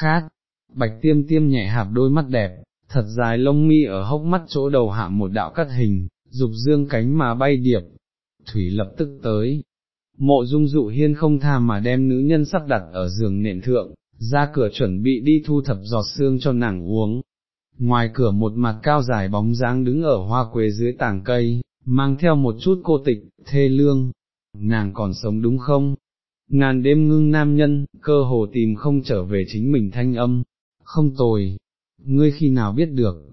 khát, bạch tiêm tiêm nhẹ hạp đôi mắt đẹp, thật dài lông mi ở hốc mắt chỗ đầu hạ một đạo cắt hình, dục dương cánh mà bay điệp, thủy lập tức tới. Mộ dung dụ hiên không tha mà đem nữ nhân sắp đặt ở giường nệm thượng, ra cửa chuẩn bị đi thu thập giọt xương cho nàng uống. Ngoài cửa một mặt cao dài bóng dáng đứng ở hoa quế dưới tàng cây, mang theo một chút cô tịch, thê lương. Nàng còn sống đúng không? Ngàn đêm ngưng nam nhân, cơ hồ tìm không trở về chính mình thanh âm. Không tồi, ngươi khi nào biết được?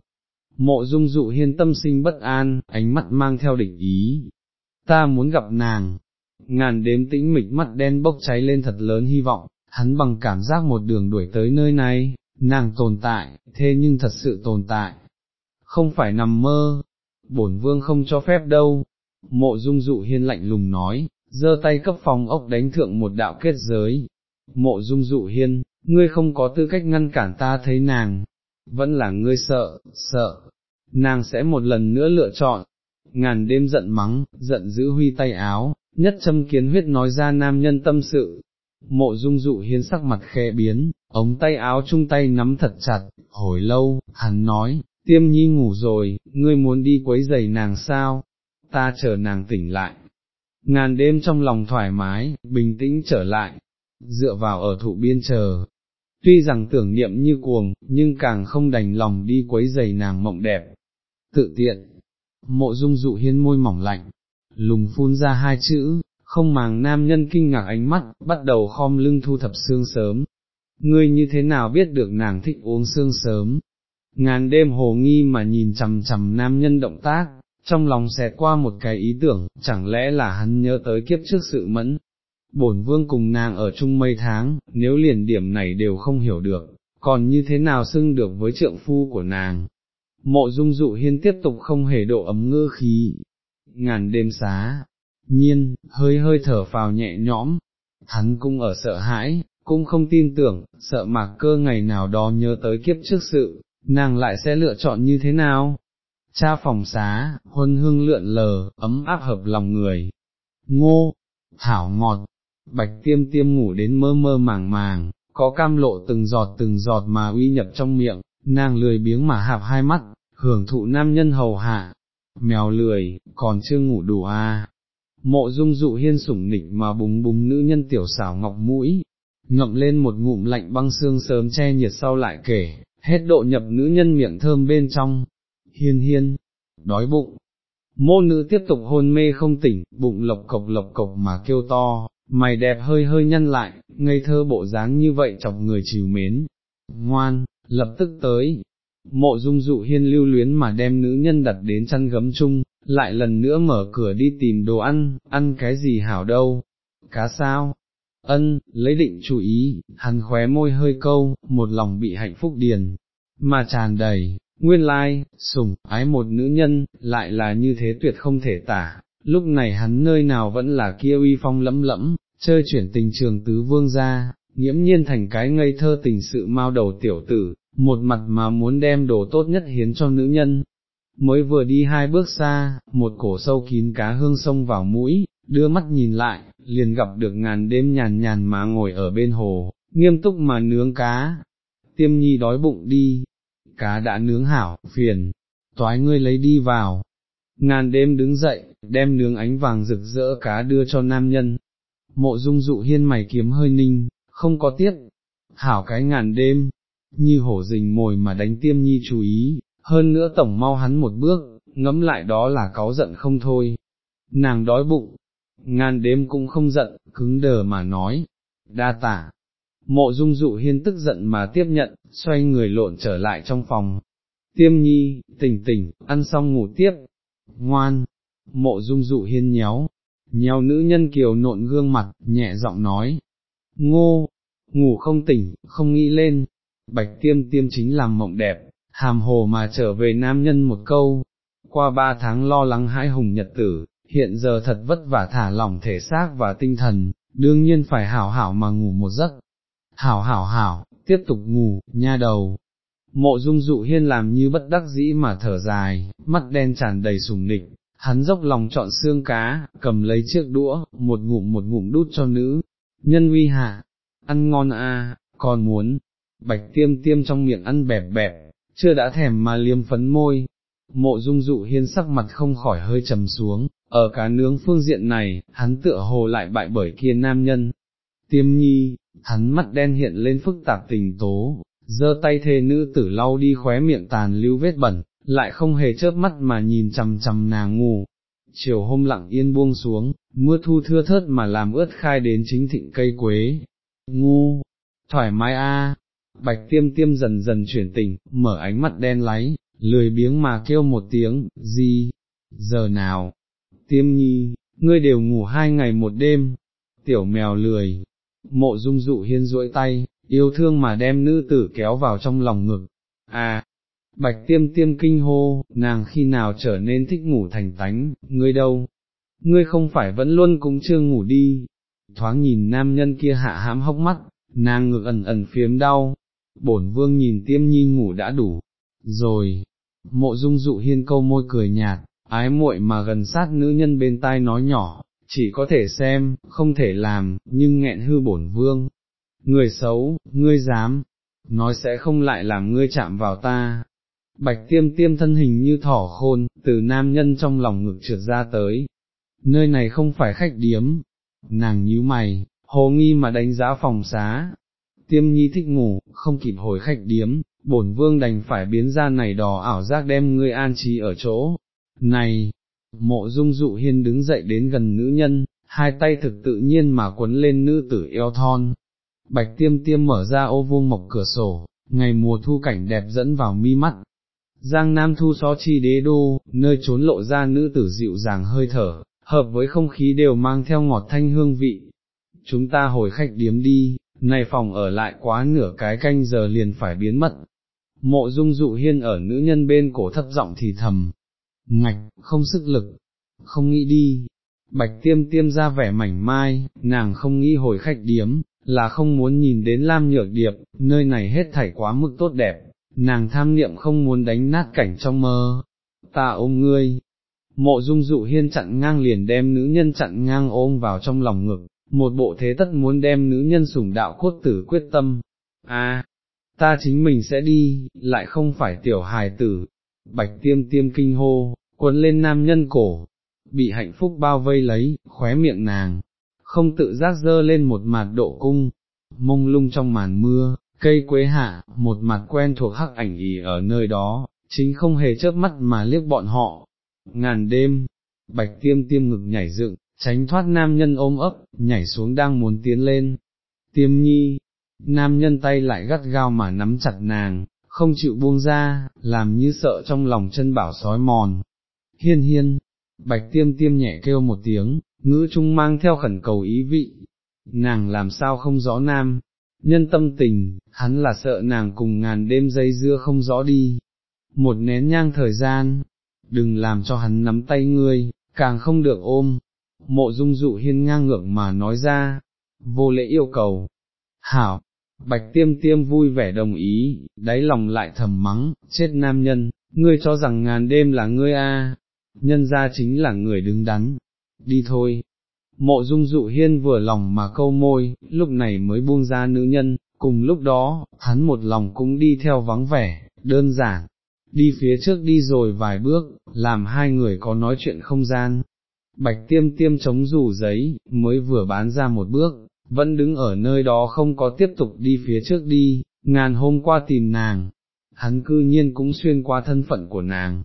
Mộ dung dụ hiên tâm sinh bất an, ánh mắt mang theo định ý. Ta muốn gặp nàng. Ngàn đêm tĩnh mịch mắt đen bốc cháy lên thật lớn hy vọng, hắn bằng cảm giác một đường đuổi tới nơi này, nàng tồn tại, thế nhưng thật sự tồn tại, không phải nằm mơ, bổn vương không cho phép đâu, mộ dung dụ hiên lạnh lùng nói, giơ tay cấp phòng ốc đánh thượng một đạo kết giới, mộ dung dụ hiên, ngươi không có tư cách ngăn cản ta thấy nàng, vẫn là ngươi sợ, sợ, nàng sẽ một lần nữa lựa chọn, ngàn đêm giận mắng, giận giữ huy tay áo, nhất châm kiến huyết nói ra nam nhân tâm sự, mộ dung dụ hiên sắc mặt khe biến, ống tay áo chung tay nắm thật chặt, hồi lâu, hắn nói, tiêm nhi ngủ rồi, ngươi muốn đi quấy giày nàng sao, ta chờ nàng tỉnh lại. Ngàn đêm trong lòng thoải mái, bình tĩnh trở lại, dựa vào ở thụ biên chờ. Tuy rằng tưởng niệm như cuồng, nhưng càng không đành lòng đi quấy giày nàng mộng đẹp. Tự tiện, mộ dung dụ hiên môi mỏng lạnh, lùng phun ra hai chữ, không màng nam nhân kinh ngạc ánh mắt, bắt đầu khom lưng thu thập xương sớm. Ngươi như thế nào biết được nàng thích uống xương sớm? Ngàn đêm hồ nghi mà nhìn chằm chằm nam nhân động tác, trong lòng xẹt qua một cái ý tưởng, chẳng lẽ là hắn nhớ tới kiếp trước sự mẫn. Bổn vương cùng nàng ở chung mấy tháng, nếu liền điểm này đều không hiểu được, còn như thế nào xưng được với trượng phu của nàng. Mộ dung dụ hiên tiếp tục không hề độ ấm ngư khí, ngàn đêm xá, nhiên, hơi hơi thở phào nhẹ nhõm, hắn cũng ở sợ hãi, cũng không tin tưởng, sợ mạc cơ ngày nào đó nhớ tới kiếp trước sự, nàng lại sẽ lựa chọn như thế nào? Cha phòng xá, huân hương lượn lờ, ấm áp hợp lòng người. Ngô, thảo ngọt, bạch tiêm tiêm ngủ đến mơ mơ màng màng, có cam lộ từng giọt từng giọt mà uy nhập trong miệng, nàng lười biếng mà hạp hai mắt, hưởng thụ nam nhân hầu hạ. Mèo lười, còn chưa ngủ đủ à, mộ dung dụ hiên sủng nịch mà búng búng nữ nhân tiểu xảo ngọc mũi, ngậm lên một ngụm lạnh băng xương sớm che nhiệt sau lại kể, hết độ nhập nữ nhân miệng thơm bên trong, hiên hiên, đói bụng. Môn nữ tiếp tục hôn mê không tỉnh, bụng lộc cộc lộc cộc mà kêu to, mày đẹp hơi hơi nhăn lại, ngây thơ bộ dáng như vậy chọc người chiều mến. Ngoan, lập tức tới. Mộ dung dụ hiên lưu luyến mà đem nữ nhân đặt đến chăn gấm chung, lại lần nữa mở cửa đi tìm đồ ăn, ăn cái gì hảo đâu, cá sao, ân, lấy định chú ý, hắn khóe môi hơi câu, một lòng bị hạnh phúc điền, mà tràn đầy, nguyên lai, sủng, ái một nữ nhân, lại là như thế tuyệt không thể tả, lúc này hắn nơi nào vẫn là kia uy phong lẫm lẫm, chơi chuyển tình trường tứ vương ra, nghiễm nhiên thành cái ngây thơ tình sự mau đầu tiểu tử, một mặt mà muốn đem đồ tốt nhất hiến cho nữ nhân, mới vừa đi hai bước xa, một cổ sâu kín cá hương sông vào mũi, đưa mắt nhìn lại, liền gặp được ngàn đêm nhàn nhàn mà ngồi ở bên hồ, nghiêm túc mà nướng cá, tiêm nhi đói bụng đi, cá đã nướng hảo, phiền, toái ngươi lấy đi vào, ngàn đêm đứng dậy, đem nướng ánh vàng rực rỡ cá đưa cho nam nhân, mộ dung dụ hiên mày kiếm hơi ninh, không có tiếc, hảo cái ngàn đêm, như hổ rình mồi mà đánh tiêm nhi chú ý, hơn nữa tổng mau hắn một bước, ngẫm lại đó là cáu giận không thôi. Nàng đói bụng, ngàn đêm cũng không giận, cứng đờ mà nói, đa tả. Mộ dung dụ hiên tức giận mà tiếp nhận, xoay người lộn trở lại trong phòng. Tiêm nhi, tỉnh tỉnh, ăn xong ngủ tiếp. Ngoan, mộ dung dụ hiên nhéo, nhéo nữ nhân kiều nộn gương mặt, nhẹ giọng nói. Ngô, ngủ không tỉnh, không nghĩ lên. Bạch tiêm tiêm chính làm mộng đẹp, hàm hồ mà trở về nam nhân một câu, qua ba tháng lo lắng hãi hùng nhật tử, hiện giờ thật vất vả thả lỏng thể xác và tinh thần, đương nhiên phải hảo hảo mà ngủ một giấc. Hảo hảo hảo, tiếp tục ngủ, nha đầu. Mộ dung dụ hiên làm như bất đắc dĩ mà thở dài, mắt đen tràn đầy sùng nịch, hắn dốc lòng chọn xương cá, cầm lấy chiếc đũa, một ngụm một ngụm đút cho nữ, nhân uy hạ, ăn ngon a, còn muốn, bạch tiêm tiêm trong miệng ăn bẹp bẹp, chưa đã thèm mà liếm phấn môi. Mộ dung dụ hiên sắc mặt không khỏi hơi trầm xuống, ở cá nướng phương diện này, hắn tựa hồ lại bại bởi kia nam nhân. Tiêm nhi, hắn mắt đen hiện lên phức tạp tình tố, giơ tay thê nữ tử lau đi khóe miệng tàn lưu vết bẩn, lại không hề chớp mắt mà nhìn chằm chằm nàng ngủ. Chiều hôm lặng yên buông xuống, mưa thu thưa thớt mà làm ướt khai đến chính thịnh cây quế. Ngu, thoải mái a. Bạch tiêm tiêm dần dần chuyển tình, mở ánh mắt đen láy, lười biếng mà kêu một tiếng, gì, giờ nào, tiêm nhi, ngươi đều ngủ hai ngày một đêm, tiểu mèo lười, mộ dung dụ hiên duỗi tay, yêu thương mà đem nữ tử kéo vào trong lòng ngực, à, bạch tiêm tiêm kinh hô, nàng khi nào trở nên thích ngủ thành tánh, ngươi đâu, ngươi không phải vẫn luôn cũng chưa ngủ đi, thoáng nhìn nam nhân kia hạ hãm hốc mắt, nàng ngực ẩn ẩn phiếm đau, bổn vương nhìn tiêm nhi ngủ đã đủ, rồi, mộ dung dụ hiên câu môi cười nhạt, ái muội mà gần sát nữ nhân bên tai nói nhỏ, chỉ có thể xem, không thể làm, nhưng nghẹn hư bổn vương. Người xấu, ngươi dám, nói sẽ không lại làm ngươi chạm vào ta. Bạch tiêm tiêm thân hình như thỏ khôn, từ nam nhân trong lòng ngực trượt ra tới. Nơi này không phải khách điếm. Nàng nhíu mày, hồ nghi mà đánh giá phòng xá. Tiêm nhi thích ngủ, không kịp hồi khách điếm, bổn vương đành phải biến ra này đò ảo giác đem ngươi an trí ở chỗ. Này, mộ dung dụ hiên đứng dậy đến gần nữ nhân, hai tay thực tự nhiên mà quấn lên nữ tử eo thon. Bạch tiêm tiêm mở ra ô vuông mộc cửa sổ, ngày mùa thu cảnh đẹp dẫn vào mi mắt. Giang Nam thu xó chi đế đô, nơi trốn lộ ra nữ tử dịu dàng hơi thở, hợp với không khí đều mang theo ngọt thanh hương vị. Chúng ta hồi khách điếm đi, này phòng ở lại quá nửa cái canh giờ liền phải biến mất. Mộ dung dụ hiên ở nữ nhân bên cổ thấp giọng thì thầm, ngạch, không sức lực, không nghĩ đi. Bạch tiêm tiêm ra vẻ mảnh mai, nàng không nghĩ hồi khách điếm, là không muốn nhìn đến Lam Nhược Điệp, nơi này hết thảy quá mức tốt đẹp, nàng tham niệm không muốn đánh nát cảnh trong mơ. Ta ôm ngươi, mộ dung dụ hiên chặn ngang liền đem nữ nhân chặn ngang ôm vào trong lòng ngực, một bộ thế tất muốn đem nữ nhân sủng đạo cốt tử quyết tâm. A, ta chính mình sẽ đi, lại không phải tiểu hài tử. Bạch tiêm tiêm kinh hô, cuốn lên nam nhân cổ, bị hạnh phúc bao vây lấy, khóe miệng nàng, không tự giác dơ lên một mặt độ cung, mông lung trong màn mưa, cây quế hạ, một mặt quen thuộc hắc ảnh ỉ ở nơi đó, chính không hề chớp mắt mà liếc bọn họ. Ngàn đêm, bạch tiêm tiêm ngực nhảy dựng, tránh thoát nam nhân ôm ấp, nhảy xuống đang muốn tiến lên. Tiêm nhi, nam nhân tay lại gắt gao mà nắm chặt nàng, không chịu buông ra, làm như sợ trong lòng chân bảo sói mòn, hiên hiên, bạch tiêm tiêm nhẹ kêu một tiếng, ngữ trung mang theo khẩn cầu ý vị, nàng làm sao không rõ nam, nhân tâm tình, hắn là sợ nàng cùng ngàn đêm dây dưa không rõ đi, một nén nhang thời gian, đừng làm cho hắn nắm tay ngươi, càng không được ôm, mộ dung dụ hiên ngang ngược mà nói ra, vô lễ yêu cầu, hảo, bạch tiêm tiêm vui vẻ đồng ý, đáy lòng lại thầm mắng, chết nam nhân, ngươi cho rằng ngàn đêm là ngươi a, nhân ra chính là người đứng đắn, đi thôi. Mộ dung dụ hiên vừa lòng mà câu môi, lúc này mới buông ra nữ nhân, cùng lúc đó, hắn một lòng cũng đi theo vắng vẻ, đơn giản, đi phía trước đi rồi vài bước, làm hai người có nói chuyện không gian. Bạch tiêm tiêm chống rủ giấy, mới vừa bán ra một bước, vẫn đứng ở nơi đó không có tiếp tục đi phía trước đi, ngàn hôm qua tìm nàng, hắn cư nhiên cũng xuyên qua thân phận của nàng,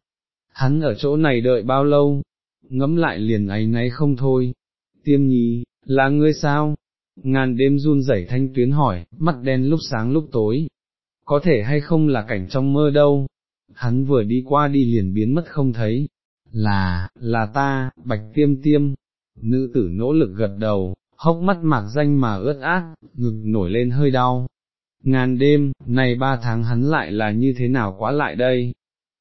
hắn ở chỗ này đợi bao lâu, ngẫm lại liền ấy nấy không thôi, tiêm nhí, là ngươi sao? Ngàn đêm run rẩy thanh tuyến hỏi, mắt đen lúc sáng lúc tối, có thể hay không là cảnh trong mơ đâu, hắn vừa đi qua đi liền biến mất không thấy, là, là ta, bạch tiêm tiêm, nữ tử nỗ lực gật đầu, hốc mắt mạc danh mà ướt át, ngực nổi lên hơi đau. Ngàn đêm, này ba tháng hắn lại là như thế nào quá lại đây?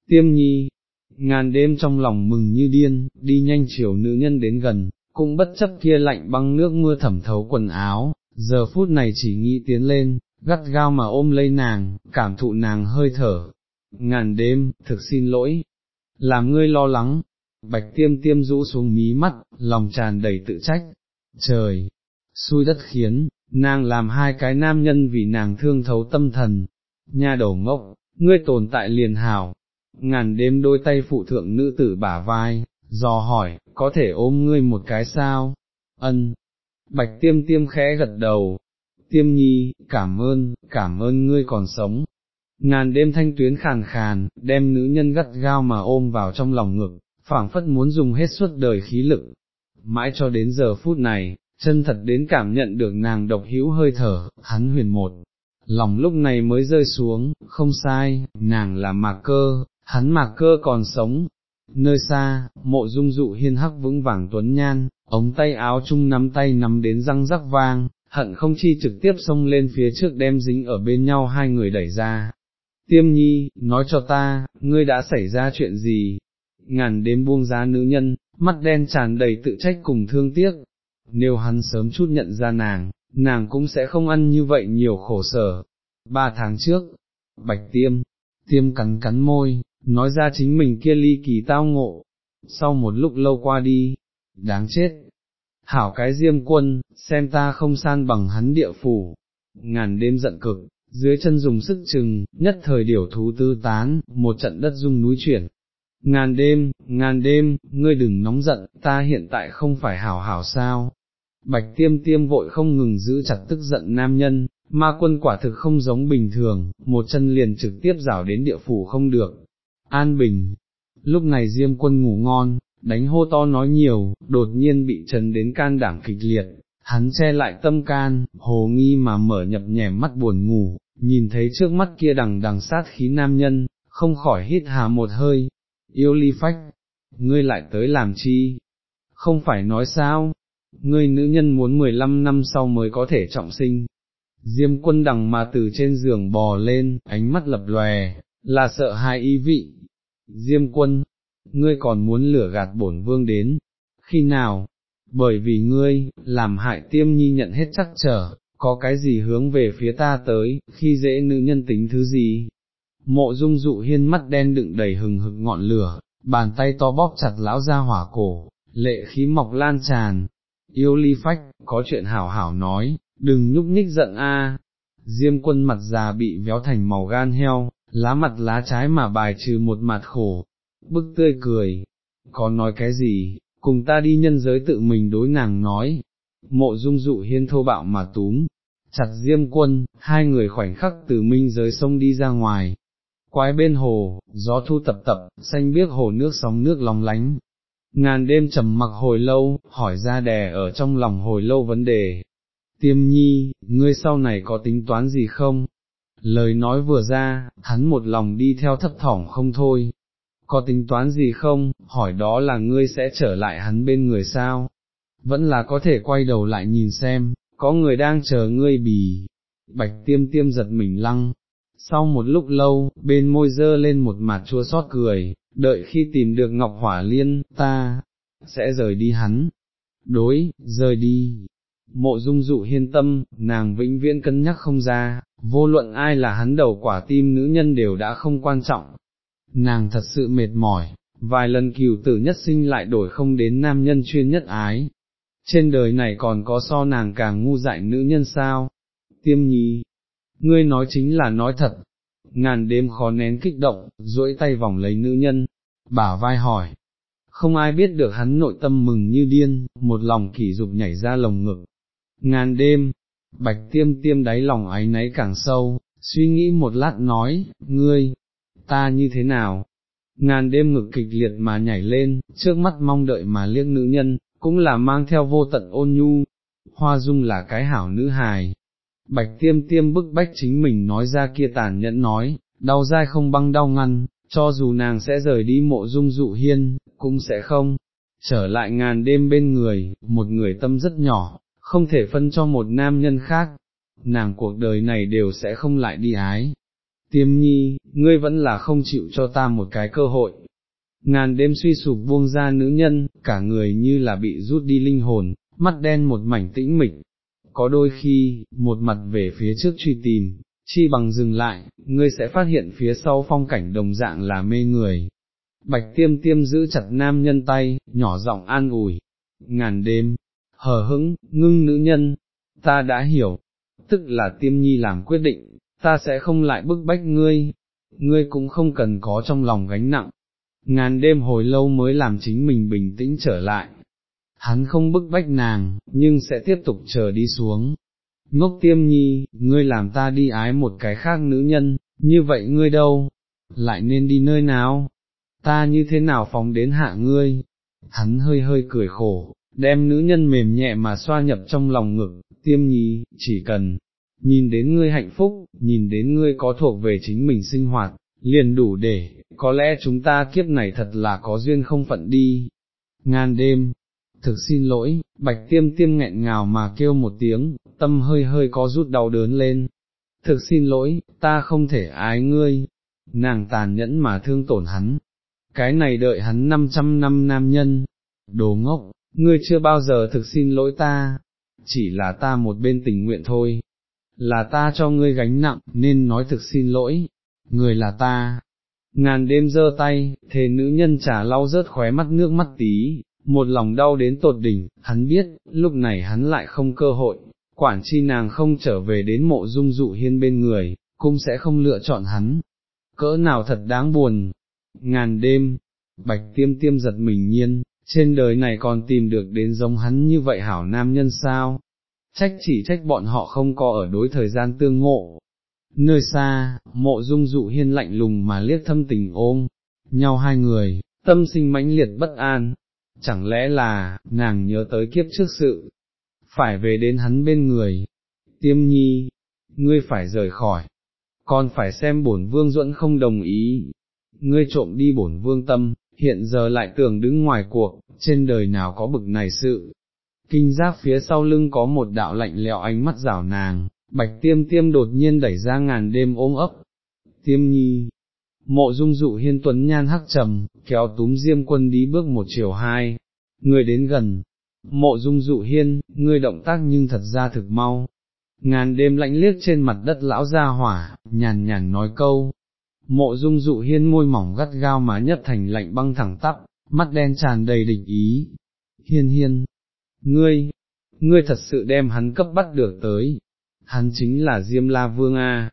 Tiêm nhi, ngàn đêm trong lòng mừng như điên, đi nhanh chiều nữ nhân đến gần, cũng bất chấp kia lạnh băng nước mưa thẩm thấu quần áo, giờ phút này chỉ nghĩ tiến lên, gắt gao mà ôm lấy nàng, cảm thụ nàng hơi thở. Ngàn đêm, thực xin lỗi, làm ngươi lo lắng, bạch tiêm tiêm rũ xuống mí mắt, lòng tràn đầy tự trách, trời, xui đất khiến, nàng làm hai cái nam nhân vì nàng thương thấu tâm thần, nha đầu ngốc, ngươi tồn tại liền hảo, ngàn đêm đôi tay phụ thượng nữ tử bả vai, dò hỏi, có thể ôm ngươi một cái sao, ân, bạch tiêm tiêm khẽ gật đầu, tiêm nhi, cảm ơn, cảm ơn ngươi còn sống. Ngàn đêm thanh tuyến khàn khàn, đem nữ nhân gắt gao mà ôm vào trong lòng ngực, phảng phất muốn dùng hết suốt đời khí lực. Mãi cho đến giờ phút này, chân thật đến cảm nhận được nàng độc hữu hơi thở, hắn huyền một. Lòng lúc này mới rơi xuống, không sai, nàng là mạc cơ, hắn mạc cơ còn sống. Nơi xa, mộ dung dụ hiên hắc vững vàng tuấn nhan, ống tay áo chung nắm tay nắm đến răng rắc vang, hận không chi trực tiếp xông lên phía trước đem dính ở bên nhau hai người đẩy ra. Tiêm nhi, nói cho ta, ngươi đã xảy ra chuyện gì? Ngàn đêm buông giá nữ nhân, mắt đen tràn đầy tự trách cùng thương tiếc. Nếu hắn sớm chút nhận ra nàng, nàng cũng sẽ không ăn như vậy nhiều khổ sở. Ba tháng trước, bạch tiêm, tiêm cắn cắn môi, nói ra chính mình kia ly kỳ tao ngộ. Sau một lúc lâu qua đi, đáng chết, hảo cái diêm quân, xem ta không san bằng hắn địa phủ, ngàn đêm giận cực, dưới chân dùng sức chừng, nhất thời điểu thú tư tán, một trận đất rung núi chuyển. Ngàn đêm, ngàn đêm, ngươi đừng nóng giận, ta hiện tại không phải hảo hảo sao. Bạch tiêm tiêm vội không ngừng giữ chặt tức giận nam nhân, ma quân quả thực không giống bình thường, một chân liền trực tiếp rảo đến địa phủ không được. An bình, lúc này diêm quân ngủ ngon, đánh hô to nói nhiều, đột nhiên bị chấn đến can đảm kịch liệt, hắn che lại tâm can, hồ nghi mà mở nhập nhèm mắt buồn ngủ, nhìn thấy trước mắt kia đằng đằng sát khí nam nhân, không khỏi hít hà một hơi, yêu ly phách, ngươi lại tới làm chi, không phải nói sao, ngươi nữ nhân muốn 15 năm sau mới có thể trọng sinh. Diêm quân đằng mà từ trên giường bò lên, ánh mắt lập lòe, là sợ hai ý vị. Diêm quân, ngươi còn muốn lửa gạt bổn vương đến, khi nào, bởi vì ngươi, làm hại tiêm nhi nhận hết chắc trở, có cái gì hướng về phía ta tới, khi dễ nữ nhân tính thứ gì. Mộ dung dụ hiên mắt đen đựng đầy hừng hực ngọn lửa, bàn tay to bóp chặt lão ra hỏa cổ, lệ khí mọc lan tràn, yêu ly phách, có chuyện hảo hảo nói, đừng nhúc nhích giận a. Diêm quân mặt già bị véo thành màu gan heo, lá mặt lá trái mà bài trừ một mặt khổ, bức tươi cười, có nói cái gì, cùng ta đi nhân giới tự mình đối nàng nói, mộ dung dụ hiên thô bạo mà túm, chặt diêm quân, hai người khoảnh khắc từ minh giới sông đi ra ngoài, quái bên hồ, gió thu tập tập, xanh biếc hồ nước sóng nước lòng lánh. Ngàn đêm trầm mặc hồi lâu, hỏi ra đè ở trong lòng hồi lâu vấn đề. Tiêm nhi, ngươi sau này có tính toán gì không? Lời nói vừa ra, hắn một lòng đi theo thấp thỏm không thôi, có tính toán gì không, hỏi đó là ngươi sẽ trở lại hắn bên người sao, vẫn là có thể quay đầu lại nhìn xem, có người đang chờ ngươi bì, bạch tiêm tiêm giật mình lăng, sau một lúc lâu, bên môi dơ lên một mặt chua xót cười, đợi khi tìm được Ngọc Hỏa Liên, ta, sẽ rời đi hắn, đối, rời đi. Mộ dung dụ hiên tâm, nàng vĩnh viễn cân nhắc không ra, vô luận ai là hắn đầu quả tim nữ nhân đều đã không quan trọng, nàng thật sự mệt mỏi, vài lần cừu tử nhất sinh lại đổi không đến nam nhân chuyên nhất ái. Trên đời này còn có so nàng càng ngu dại nữ nhân sao? Tiêm nhi, ngươi nói chính là nói thật, ngàn đêm khó nén kích động, duỗi tay vòng lấy nữ nhân, bả vai hỏi. Không ai biết được hắn nội tâm mừng như điên, một lòng kỷ dục nhảy ra lồng ngực. Ngàn đêm, bạch tiêm tiêm đáy lòng ái náy càng sâu, suy nghĩ một lát nói, ngươi, ta như thế nào? Ngàn đêm ngực kịch liệt mà nhảy lên, trước mắt mong đợi mà liếc nữ nhân, cũng là mang theo vô tận ôn nhu, hoa dung là cái hảo nữ hài. Bạch tiêm tiêm bức bách chính mình nói ra kia tàn nhẫn nói, đau dai không băng đau ngăn, cho dù nàng sẽ rời đi mộ dung dụ hiên, cũng sẽ không, trở lại ngàn đêm bên người, một người tâm rất nhỏ, không thể phân cho một nam nhân khác, nàng cuộc đời này đều sẽ không lại đi ái, tiêm nhi, ngươi vẫn là không chịu cho ta một cái cơ hội. Ngàn đêm suy sụp buông ra nữ nhân, cả người như là bị rút đi linh hồn, mắt đen một mảnh tĩnh mịch. Có đôi khi, một mặt về phía trước truy tìm, chi bằng dừng lại, ngươi sẽ phát hiện phía sau phong cảnh đồng dạng là mê người. Bạch tiêm tiêm giữ chặt nam nhân tay, nhỏ giọng an ủi, ngàn đêm, hờ hững, ngưng nữ nhân, ta đã hiểu, tức là tiêm nhi làm quyết định, ta sẽ không lại bức bách ngươi, ngươi cũng không cần có trong lòng gánh nặng. Ngàn đêm hồi lâu mới làm chính mình bình tĩnh trở lại. Hắn không bức bách nàng, nhưng sẽ tiếp tục chờ đi xuống. Ngốc tiêm nhi, ngươi làm ta đi ái một cái khác nữ nhân, như vậy ngươi đâu? Lại nên đi nơi nào? Ta như thế nào phóng đến hạ ngươi? Hắn hơi hơi cười khổ, đem nữ nhân mềm nhẹ mà xoa nhập trong lòng ngực, tiêm nhi, chỉ cần, nhìn đến ngươi hạnh phúc, nhìn đến ngươi có thuộc về chính mình sinh hoạt, liền đủ để, có lẽ chúng ta kiếp này thật là có duyên không phận đi. Ngàn đêm, thực xin lỗi, bạch tiêm tiêm nghẹn ngào mà kêu một tiếng, tâm hơi hơi có rút đau đớn lên. Thực xin lỗi, ta không thể ái ngươi, nàng tàn nhẫn mà thương tổn hắn. Cái này đợi hắn 500 năm nam nhân, đồ ngốc, ngươi chưa bao giờ thực xin lỗi ta, chỉ là ta một bên tình nguyện thôi, là ta cho ngươi gánh nặng, nên nói thực xin lỗi, người là ta. Ngàn đêm giơ tay, thề nữ nhân trả lau rớt khóe mắt nước mắt tí, một lòng đau đến tột đỉnh, hắn biết, lúc này hắn lại không cơ hội, quản chi nàng không trở về đến mộ dung dụ hiên bên người, cũng sẽ không lựa chọn hắn. Cỡ nào thật đáng buồn. Ngàn đêm, bạch tiêm tiêm giật mình nhiên, trên đời này còn tìm được đến giống hắn như vậy hảo nam nhân sao, trách chỉ trách bọn họ không có ở đối thời gian tương ngộ. Nơi xa, mộ dung dụ hiên lạnh lùng mà liếc thâm tình ôm, nhau hai người, tâm sinh mãnh liệt bất an, chẳng lẽ là, nàng nhớ tới kiếp trước sự, phải về đến hắn bên người, tiêm nhi, ngươi phải rời khỏi, còn phải xem bổn vương duẫn không đồng ý, ngươi trộm đi bổn vương tâm, hiện giờ lại tưởng đứng ngoài cuộc, trên đời nào có bực này sự. Kinh giác phía sau lưng có một đạo lạnh lẽo ánh mắt rảo nàng, bạch tiêm tiêm đột nhiên đẩy ra ngàn đêm ôm ấp. Tiêm nhi, mộ dung dụ hiên tuấn nhan hắc trầm, kéo túm diêm quân đi bước một chiều hai, người đến gần, mộ dung dụ hiên, ngươi động tác nhưng thật ra thực mau. Ngàn đêm lạnh liếc trên mặt đất lão ra hỏa, nhàn nhàn nói câu, mộ dung dụ hiên môi mỏng gắt gao má nhất thành lạnh băng thẳng tắp, mắt đen tràn đầy địch ý. Hiên hiên, ngươi, ngươi thật sự đem hắn cấp bắt được tới, hắn chính là Diêm La Vương A.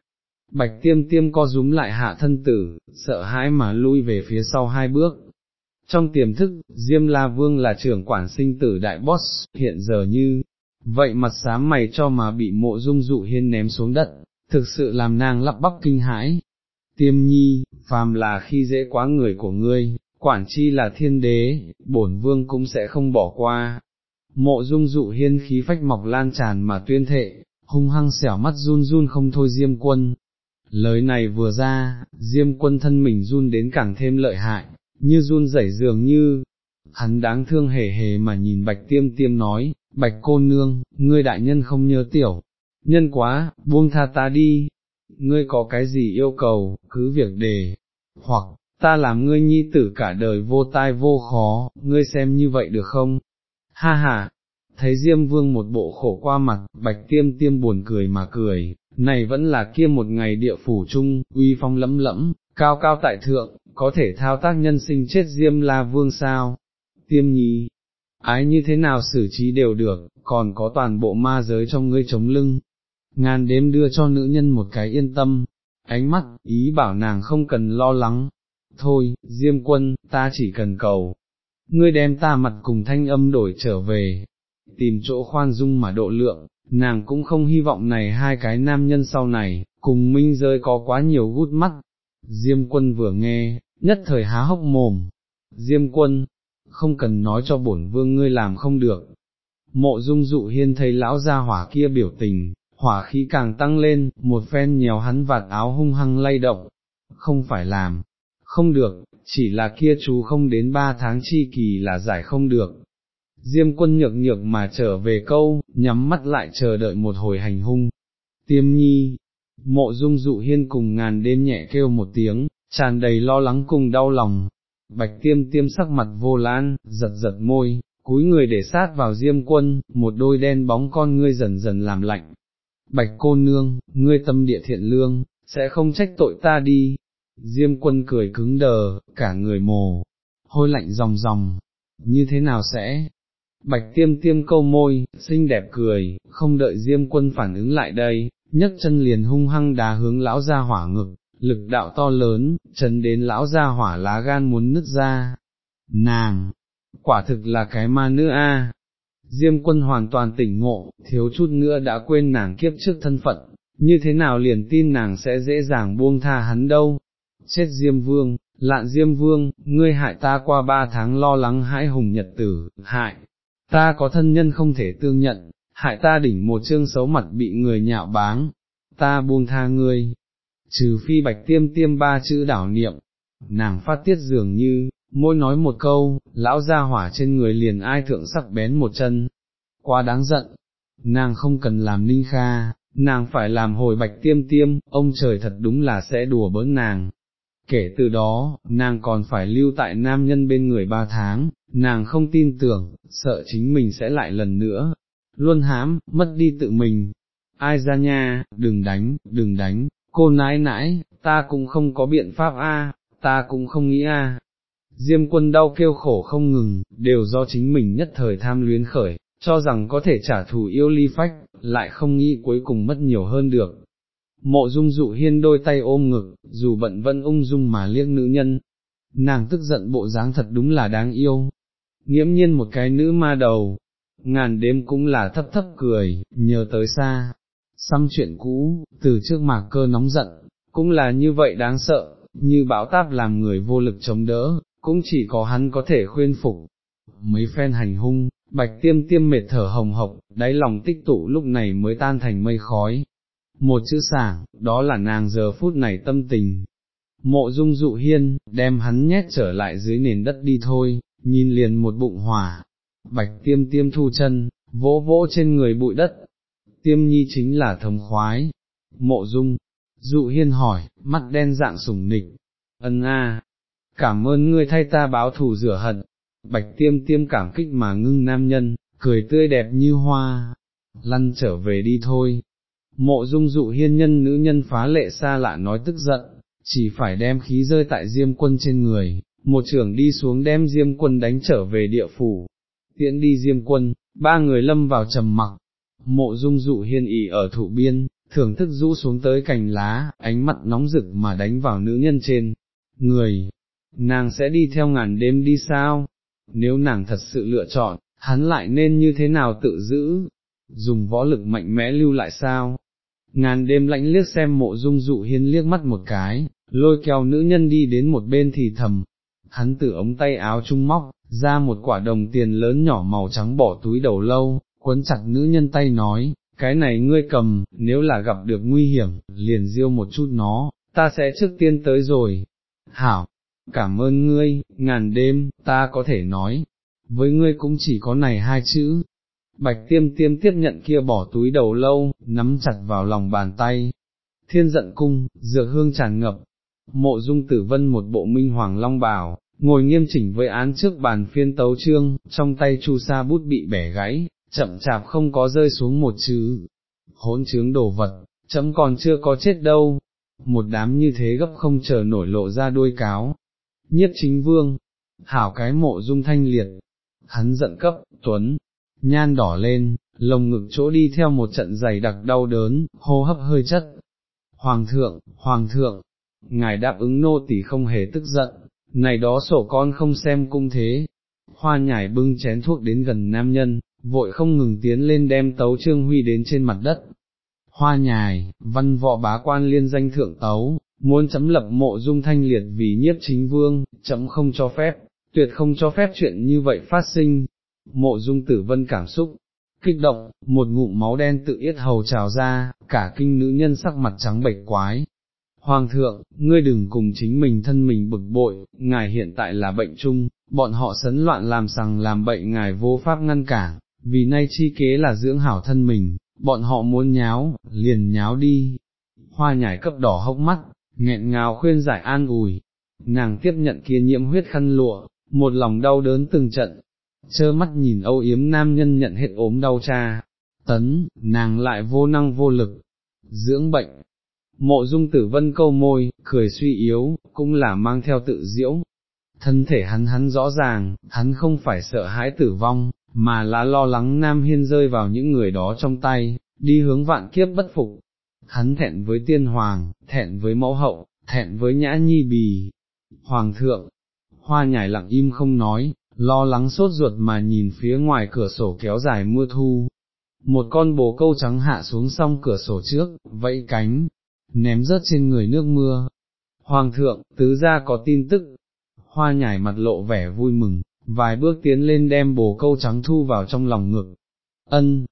Bạch tiêm tiêm co rúm lại hạ thân tử, sợ hãi mà lui về phía sau hai bước. Trong tiềm thức, Diêm La Vương là trưởng quản sinh tử đại boss, hiện giờ như, vậy mặt xám mày cho mà bị mộ dung dụ hiên ném xuống đất, thực sự làm nàng lắp bắp kinh hãi, tiêm nhi, phàm là khi dễ quá người của ngươi, quản chi là thiên đế, bổn vương cũng sẽ không bỏ qua. Mộ dung dụ hiên khí phách mọc lan tràn mà tuyên thệ, hung hăng xẻo mắt run run không thôi diêm quân. Lời này vừa ra, diêm quân thân mình run đến càng thêm lợi hại, như run rẩy dường như, hắn đáng thương hề hề mà nhìn bạch tiêm tiêm nói, bạch cô nương, ngươi đại nhân không nhớ tiểu, nhân quá, buông tha ta đi, ngươi có cái gì yêu cầu, cứ việc đề, hoặc, ta làm ngươi nhi tử cả đời vô tai vô khó, ngươi xem như vậy được không? Ha ha, thấy Diêm Vương một bộ khổ qua mặt, bạch tiêm tiêm buồn cười mà cười, này vẫn là kia một ngày địa phủ chung, uy phong lẫm lẫm, cao cao tại thượng, có thể thao tác nhân sinh chết Diêm La Vương sao? Tiêm nhi, ái như thế nào xử trí đều được, còn có toàn bộ ma giới trong ngươi chống lưng, ngàn đêm đưa cho nữ nhân một cái yên tâm, ánh mắt, ý bảo nàng không cần lo lắng, thôi, Diêm quân, ta chỉ cần cầu, ngươi đem ta mặt cùng thanh âm đổi trở về, tìm chỗ khoan dung mà độ lượng, nàng cũng không hy vọng này hai cái nam nhân sau này, cùng minh rơi có quá nhiều gút mắt, Diêm quân vừa nghe, nhất thời há hốc mồm, Diêm quân, không cần nói cho bổn vương ngươi làm không được. Mộ dung dụ hiên thấy lão gia hỏa kia biểu tình, hỏa khí càng tăng lên, một phen nhéo hắn vạt áo hung hăng lay động, không phải làm, không được, chỉ là kia chú không đến ba tháng chi kỳ là giải không được. Diêm quân nhược nhược mà trở về câu, nhắm mắt lại chờ đợi một hồi hành hung. Tiêm nhi, mộ dung dụ hiên cùng ngàn đêm nhẹ kêu một tiếng, tràn đầy lo lắng cùng đau lòng. Bạch tiêm tiêm sắc mặt vô lan, giật giật môi, cúi người để sát vào diêm quân, một đôi đen bóng con ngươi dần dần làm lạnh, bạch cô nương, ngươi tâm địa thiện lương, sẽ không trách tội ta đi. Diêm quân cười cứng đờ, cả người mồ, hôi lạnh ròng ròng, như thế nào sẽ, bạch tiêm tiêm câu môi, xinh đẹp cười, không đợi diêm quân phản ứng lại đây, nhấc chân liền hung hăng đá hướng lão ra hỏa ngực, lực đạo to lớn, chấn đến lão ra hỏa lá gan muốn nứt ra. Nàng, quả thực là cái ma nữ a. Diêm quân hoàn toàn tỉnh ngộ, thiếu chút nữa đã quên nàng kiếp trước thân phận, như thế nào liền tin nàng sẽ dễ dàng buông tha hắn đâu. Chết Diêm Vương, lạn Diêm Vương, ngươi hại ta qua ba tháng lo lắng hãi hùng nhật tử, hại, ta có thân nhân không thể tương nhận, hại ta đỉnh một chương xấu mặt bị người nhạo báng, ta buông tha ngươi, trừ phi bạch tiêm tiêm ba chữ đảo niệm, nàng phát tiết dường như, môi nói một câu, lão ra hỏa trên người liền ai thượng sắc bén một chân, quá đáng giận, nàng không cần làm ninh kha, nàng phải làm hồi bạch tiêm tiêm, ông trời thật đúng là sẽ đùa bỡn nàng. Kể từ đó, nàng còn phải lưu tại nam nhân bên người ba tháng, nàng không tin tưởng, sợ chính mình sẽ lại lần nữa, luôn hám, mất đi tự mình. Ai ra nha, đừng đánh, đừng đánh, cô nãi nãi, ta cũng không có biện pháp a, ta cũng không nghĩ a. Diêm quân đau kêu khổ không ngừng, đều do chính mình nhất thời tham luyến khởi, cho rằng có thể trả thù yêu ly phách, lại không nghĩ cuối cùng mất nhiều hơn được. Mộ dung dụ hiên đôi tay ôm ngực, dù bận vẫn ung dung mà liếc nữ nhân, nàng tức giận bộ dáng thật đúng là đáng yêu, nghiễm nhiên một cái nữ ma đầu, ngàn đêm cũng là thấp thấp cười, nhớ tới xa, xăm chuyện cũ, từ trước mạc cơ nóng giận, cũng là như vậy đáng sợ, như bão táp làm người vô lực chống đỡ, cũng chỉ có hắn có thể khuyên phục. Mấy phen hành hung, bạch tiêm tiêm mệt thở hồng hộc, đáy lòng tích tụ lúc này mới tan thành mây khói. Một chữ sảng, đó là nàng giờ phút này tâm tình. Mộ dung dụ hiên, đem hắn nhét trở lại dưới nền đất đi thôi, nhìn liền một bụng hỏa. Bạch tiêm tiêm thu chân, vỗ vỗ trên người bụi đất. Tiêm nhi chính là thống khoái. Mộ dung, dụ hiên hỏi, mắt đen dạng sủng nịch. Ân a, cảm ơn ngươi thay ta báo thù rửa hận, bạch tiêm tiêm cảm kích mà ngưng nam nhân, cười tươi đẹp như hoa, lăn trở về đi thôi. Mộ dung dụ hiên nhân nữ nhân phá lệ xa lạ nói tức giận, chỉ phải đem khí rơi tại diêm quân trên người, một trưởng đi xuống đem diêm quân đánh trở về địa phủ, tiễn đi diêm quân, ba người lâm vào trầm mặc, mộ dung dụ hiên ỉ ở thủ biên, thưởng thức rũ xuống tới cành lá, ánh mặt nóng rực mà đánh vào nữ nhân trên, người, nàng sẽ đi theo ngàn đêm đi sao, nếu nàng thật sự lựa chọn, hắn lại nên như thế nào tự giữ, dùng võ lực mạnh mẽ lưu lại sao. Ngàn đêm lãnh liếc xem mộ dung dụ hiên liếc mắt một cái, lôi kéo nữ nhân đi đến một bên thì thầm, hắn từ ống tay áo trung móc, ra một quả đồng tiền lớn nhỏ màu trắng bỏ túi đầu lâu, quấn chặt nữ nhân tay nói, cái này ngươi cầm, nếu là gặp được nguy hiểm, liền diêu một chút nó, ta sẽ trước tiên tới rồi. Hảo, cảm ơn ngươi, ngàn đêm, ta có thể nói, với ngươi cũng chỉ có này hai chữ. Bạch tiêm tiêm tiếp nhận kia bỏ túi đầu lâu, nắm chặt vào lòng bàn tay. Thiên giận cung, dược hương tràn ngập, mộ dung tử vân một bộ minh hoàng long bào, ngồi nghiêm chỉnh với án trước bàn phiên tấu trương, trong tay chu sa bút bị bẻ gãy, chậm chạp không có rơi xuống một chữ, hỗn trướng đồ vật, chấm còn chưa có chết đâu, một đám như thế gấp không chờ nổi lộ ra đuôi cáo, nhiếp chính vương, hảo cái mộ dung thanh liệt, hắn giận cấp, tuấn, nhan đỏ lên, lồng ngực chỗ đi theo một trận dày đặc đau đớn, hô hấp hơi chất. Hoàng thượng, hoàng thượng, ngài đáp ứng nô tỳ không hề tức giận, này đó sổ con không xem cung thế. Hoa nhải bưng chén thuốc đến gần nam nhân, vội không ngừng tiến lên đem tấu trương huy đến trên mặt đất. Hoa nhài, văn võ bá quan liên danh thượng tấu, muốn chấm lập mộ dung thanh liệt vì nhiếp chính vương, chấm không cho phép, tuyệt không cho phép chuyện như vậy phát sinh. Mộ dung tử vân cảm xúc, kích động, một ngụm máu đen tự yết hầu trào ra, cả kinh nữ nhân sắc mặt trắng bệch quái, Hoàng thượng, ngươi đừng cùng chính mình thân mình bực bội, ngài hiện tại là bệnh chung, bọn họ sấn loạn làm sằng làm bệnh ngài vô pháp ngăn cản, vì nay chi kế là dưỡng hảo thân mình, bọn họ muốn nháo, liền nháo đi. Hoa nhải cấp đỏ hốc mắt, nghẹn ngào khuyên giải an ủi, nàng tiếp nhận kia nhiễm huyết khăn lụa, một lòng đau đớn từng trận, chơ mắt nhìn âu yếm nam nhân nhận hết ốm đau cha, tấn, nàng lại vô năng vô lực, dưỡng bệnh, Mộ dung tử vân câu môi, cười suy yếu, cũng là mang theo tự diễu. Thân thể hắn hắn rõ ràng, hắn không phải sợ hãi tử vong, mà là lo lắng Nam Hiên rơi vào những người đó trong tay, đi hướng vạn kiếp bất phục. Hắn thẹn với tiên hoàng, thẹn với mẫu hậu, thẹn với nhã nhi bì. Hoàng thượng, hoa nhải lặng im không nói, lo lắng sốt ruột mà nhìn phía ngoài cửa sổ kéo dài mưa thu. Một con bồ câu trắng hạ xuống song cửa sổ trước, vẫy cánh, ném rớt trên người nước mưa. Hoàng thượng, tứ gia có tin tức. Hoa nhải mặt lộ vẻ vui mừng, vài bước tiến lên đem bồ câu trắng thu vào trong lòng ngực. Ân,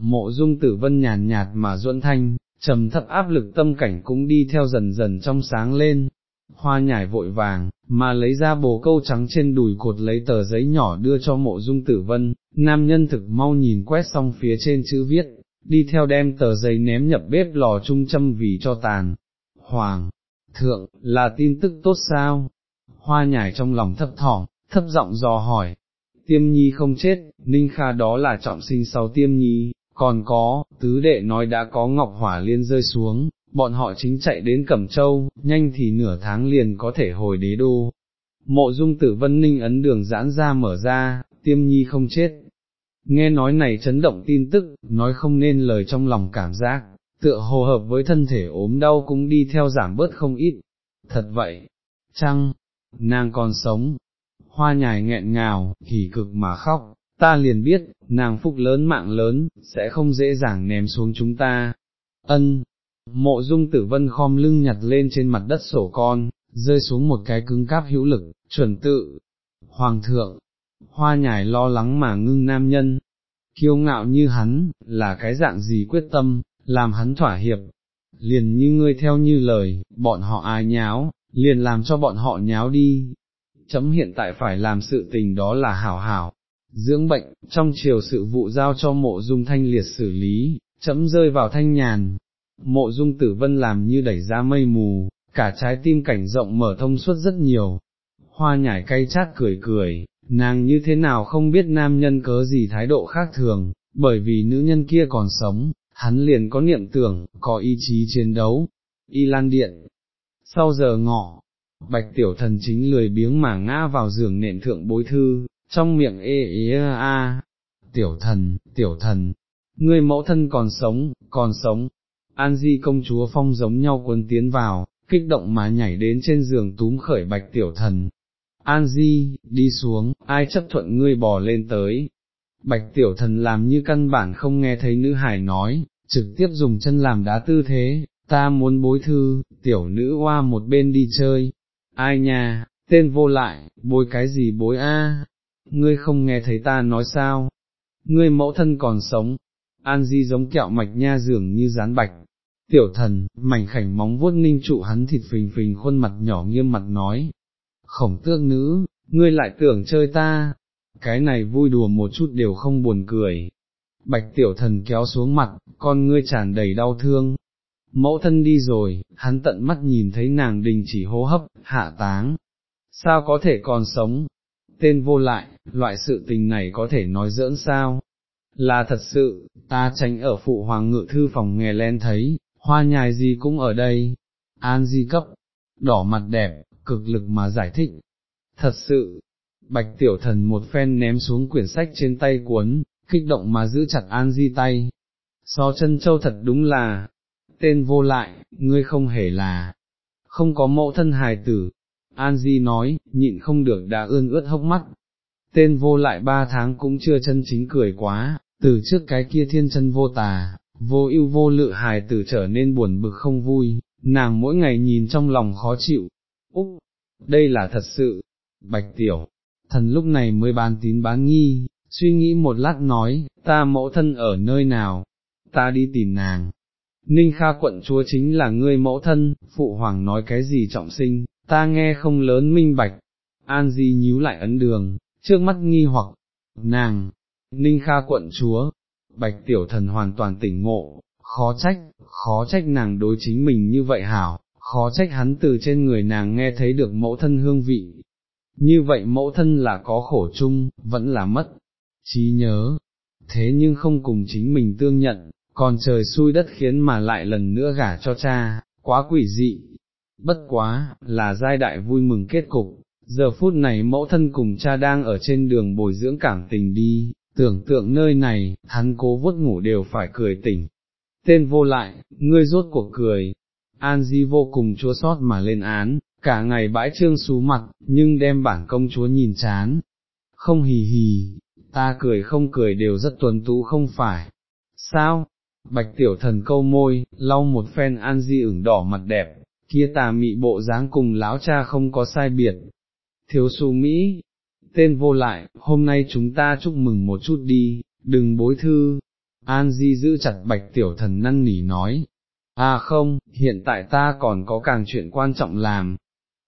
mộ dung tử vân nhàn nhạt mà duẫn thanh, trầm thấp áp lực tâm cảnh cũng đi theo dần dần trong sáng lên. Hoa nhải vội vàng, mà lấy ra bồ câu trắng trên đùi cột lấy tờ giấy nhỏ đưa cho mộ dung tử vân, nam nhân thực mau nhìn quét xong phía trên chữ viết, đi theo đem tờ giấy ném nhập bếp lò trung châm vì cho tàn. Hoàng, thượng, là tin tức tốt sao? Hoa nhải trong lòng thấp thỏm, thấp giọng dò hỏi. Tiêm nhi không chết, Ninh Kha đó là trọng sinh sau tiêm nhi, còn có, tứ đệ nói đã có ngọc hỏa liên rơi xuống, bọn họ chính chạy đến Cẩm Châu, nhanh thì nửa tháng liền có thể hồi đế đô. Mộ dung tử vân ninh ấn đường giãn ra mở ra, tiêm nhi không chết. Nghe nói này chấn động tin tức, nói không nên lời trong lòng cảm giác, tựa hồ hợp với thân thể ốm đau cũng đi theo giảm bớt không ít. Thật vậy, chăng, nàng còn sống, hoa nhài nghẹn ngào, hỉ cực mà khóc, ta liền biết, nàng phúc lớn mạng lớn, sẽ không dễ dàng ném xuống chúng ta. Ân, mộ dung tử vân khom lưng nhặt lên trên mặt đất sổ con, rơi xuống một cái cứng cáp hữu lực, chuẩn tự. Hoàng thượng, hoa nhài lo lắng mà ngưng nam nhân, kiêu ngạo như hắn, là cái dạng gì quyết tâm, làm hắn thỏa hiệp, liền như ngươi theo như lời, bọn họ ai nháo, liền làm cho bọn họ nháo đi. Chấm hiện tại phải làm sự tình đó là hảo hảo, dưỡng bệnh, trong chiều sự vụ giao cho mộ dung thanh liệt xử lý, chấm rơi vào thanh nhàn. Mộ dung tử vân làm như đẩy ra mây mù, cả trái tim cảnh rộng mở thông suốt rất nhiều. Hoa nhải cay chát cười cười, nàng như thế nào không biết nam nhân cớ gì thái độ khác thường, bởi vì nữ nhân kia còn sống, hắn liền có niệm tưởng, có ý chí chiến đấu. Y Lan Điện Sau giờ ngọ, bạch tiểu thần chính lười biếng mà ngã vào giường nệm thượng bối thư, trong miệng ê ế a, tiểu thần, tiểu thần, ngươi mẫu thân còn sống, còn sống, An Di công chúa phong giống nhau quân tiến vào, kích động mà nhảy đến trên giường túm khởi bạch tiểu thần. An Di, đi xuống, ai chấp thuận ngươi bò lên tới. Bạch tiểu thần làm như căn bản không nghe thấy nữ hải nói, trực tiếp dùng chân làm đá tư thế, ta muốn bối thư, tiểu nữ hoa một bên đi chơi. Ai nha, tên vô lại, bối cái gì bối a? ngươi không nghe thấy ta nói sao, ngươi mẫu thân còn sống, An Di giống kẹo mạch nha dường như rán bạch, tiểu thần, mảnh khảnh móng vuốt ninh trụ hắn thịt phình phình khuôn mặt nhỏ nghiêm mặt nói, khổng tước nữ, ngươi lại tưởng chơi ta, cái này vui đùa một chút đều không buồn cười. Bạch tiểu thần kéo xuống mặt, con ngươi tràn đầy đau thương. Mẫu thân đi rồi, hắn tận mắt nhìn thấy nàng đình chỉ hô hấp, hạ táng. Sao có thể còn sống, tên vô lại, loại sự tình này có thể nói dỡn sao? Là thật sự, ta tránh ở phụ hoàng ngự thư phòng nghe len thấy, hoa nhài gì cũng ở đây, an di cấp, đỏ mặt đẹp, cực lực mà giải thích. Thật sự, bạch tiểu thần một phen ném xuống quyển sách trên tay cuốn, kích động mà giữ chặt an di tay. So chân châu thật đúng là, tên vô lại, ngươi không hề là, không có mẫu thân hài tử, An Di nói, nhịn không được đã ươn ướt hốc mắt. Tên vô lại ba tháng cũng chưa chân chính cười quá, từ trước cái kia thiên chân vô tà, vô ưu vô lự hài tử trở nên buồn bực không vui, nàng mỗi ngày nhìn trong lòng khó chịu. Úc, đây là thật sự, bạch tiểu, thần lúc này mới bán tín bán nghi, suy nghĩ một lát nói, ta mẫu thân ở nơi nào, ta đi tìm nàng. Ninh Kha quận chúa chính là ngươi mẫu thân, phụ hoàng nói cái gì trọng sinh, ta nghe không lớn minh bạch, An Di nhíu lại ấn đường, trước mắt nghi hoặc, nàng, Ninh Kha quận chúa, bạch tiểu thần hoàn toàn tỉnh ngộ, khó trách, khó trách nàng đối chính mình như vậy hảo, khó trách hắn từ trên người nàng nghe thấy được mẫu thân hương vị. Như vậy mẫu thân là có khổ chung, vẫn là mất, trí nhớ, thế nhưng không cùng chính mình tương nhận, còn trời xui đất khiến mà lại lần nữa gả cho cha, quá quỷ dị, bất quá, là giai đại vui mừng kết cục, giờ phút này mẫu thân cùng cha đang ở trên đường bồi dưỡng cảm tình đi, tưởng tượng nơi này, hắn cố vuốt ngủ đều phải cười tỉnh. Tên vô lại, ngươi rốt cuộc cười, An Di vô cùng chua sót mà lên án, cả ngày bãi trương xú mặt, nhưng đem bản công chúa nhìn chán. Không hì hì, ta cười không cười đều rất tuần tú không phải. Sao? Bạch tiểu thần câu môi, lau một phen An Di ửng đỏ mặt đẹp, kia tà mị bộ dáng cùng lão cha không có sai biệt. Thiếu su Mỹ, tên vô lại, hôm nay chúng ta chúc mừng một chút đi, đừng bối thư. An Di giữ chặt bạch tiểu thần năn nỉ nói, à không, hiện tại ta còn có càng chuyện quan trọng làm.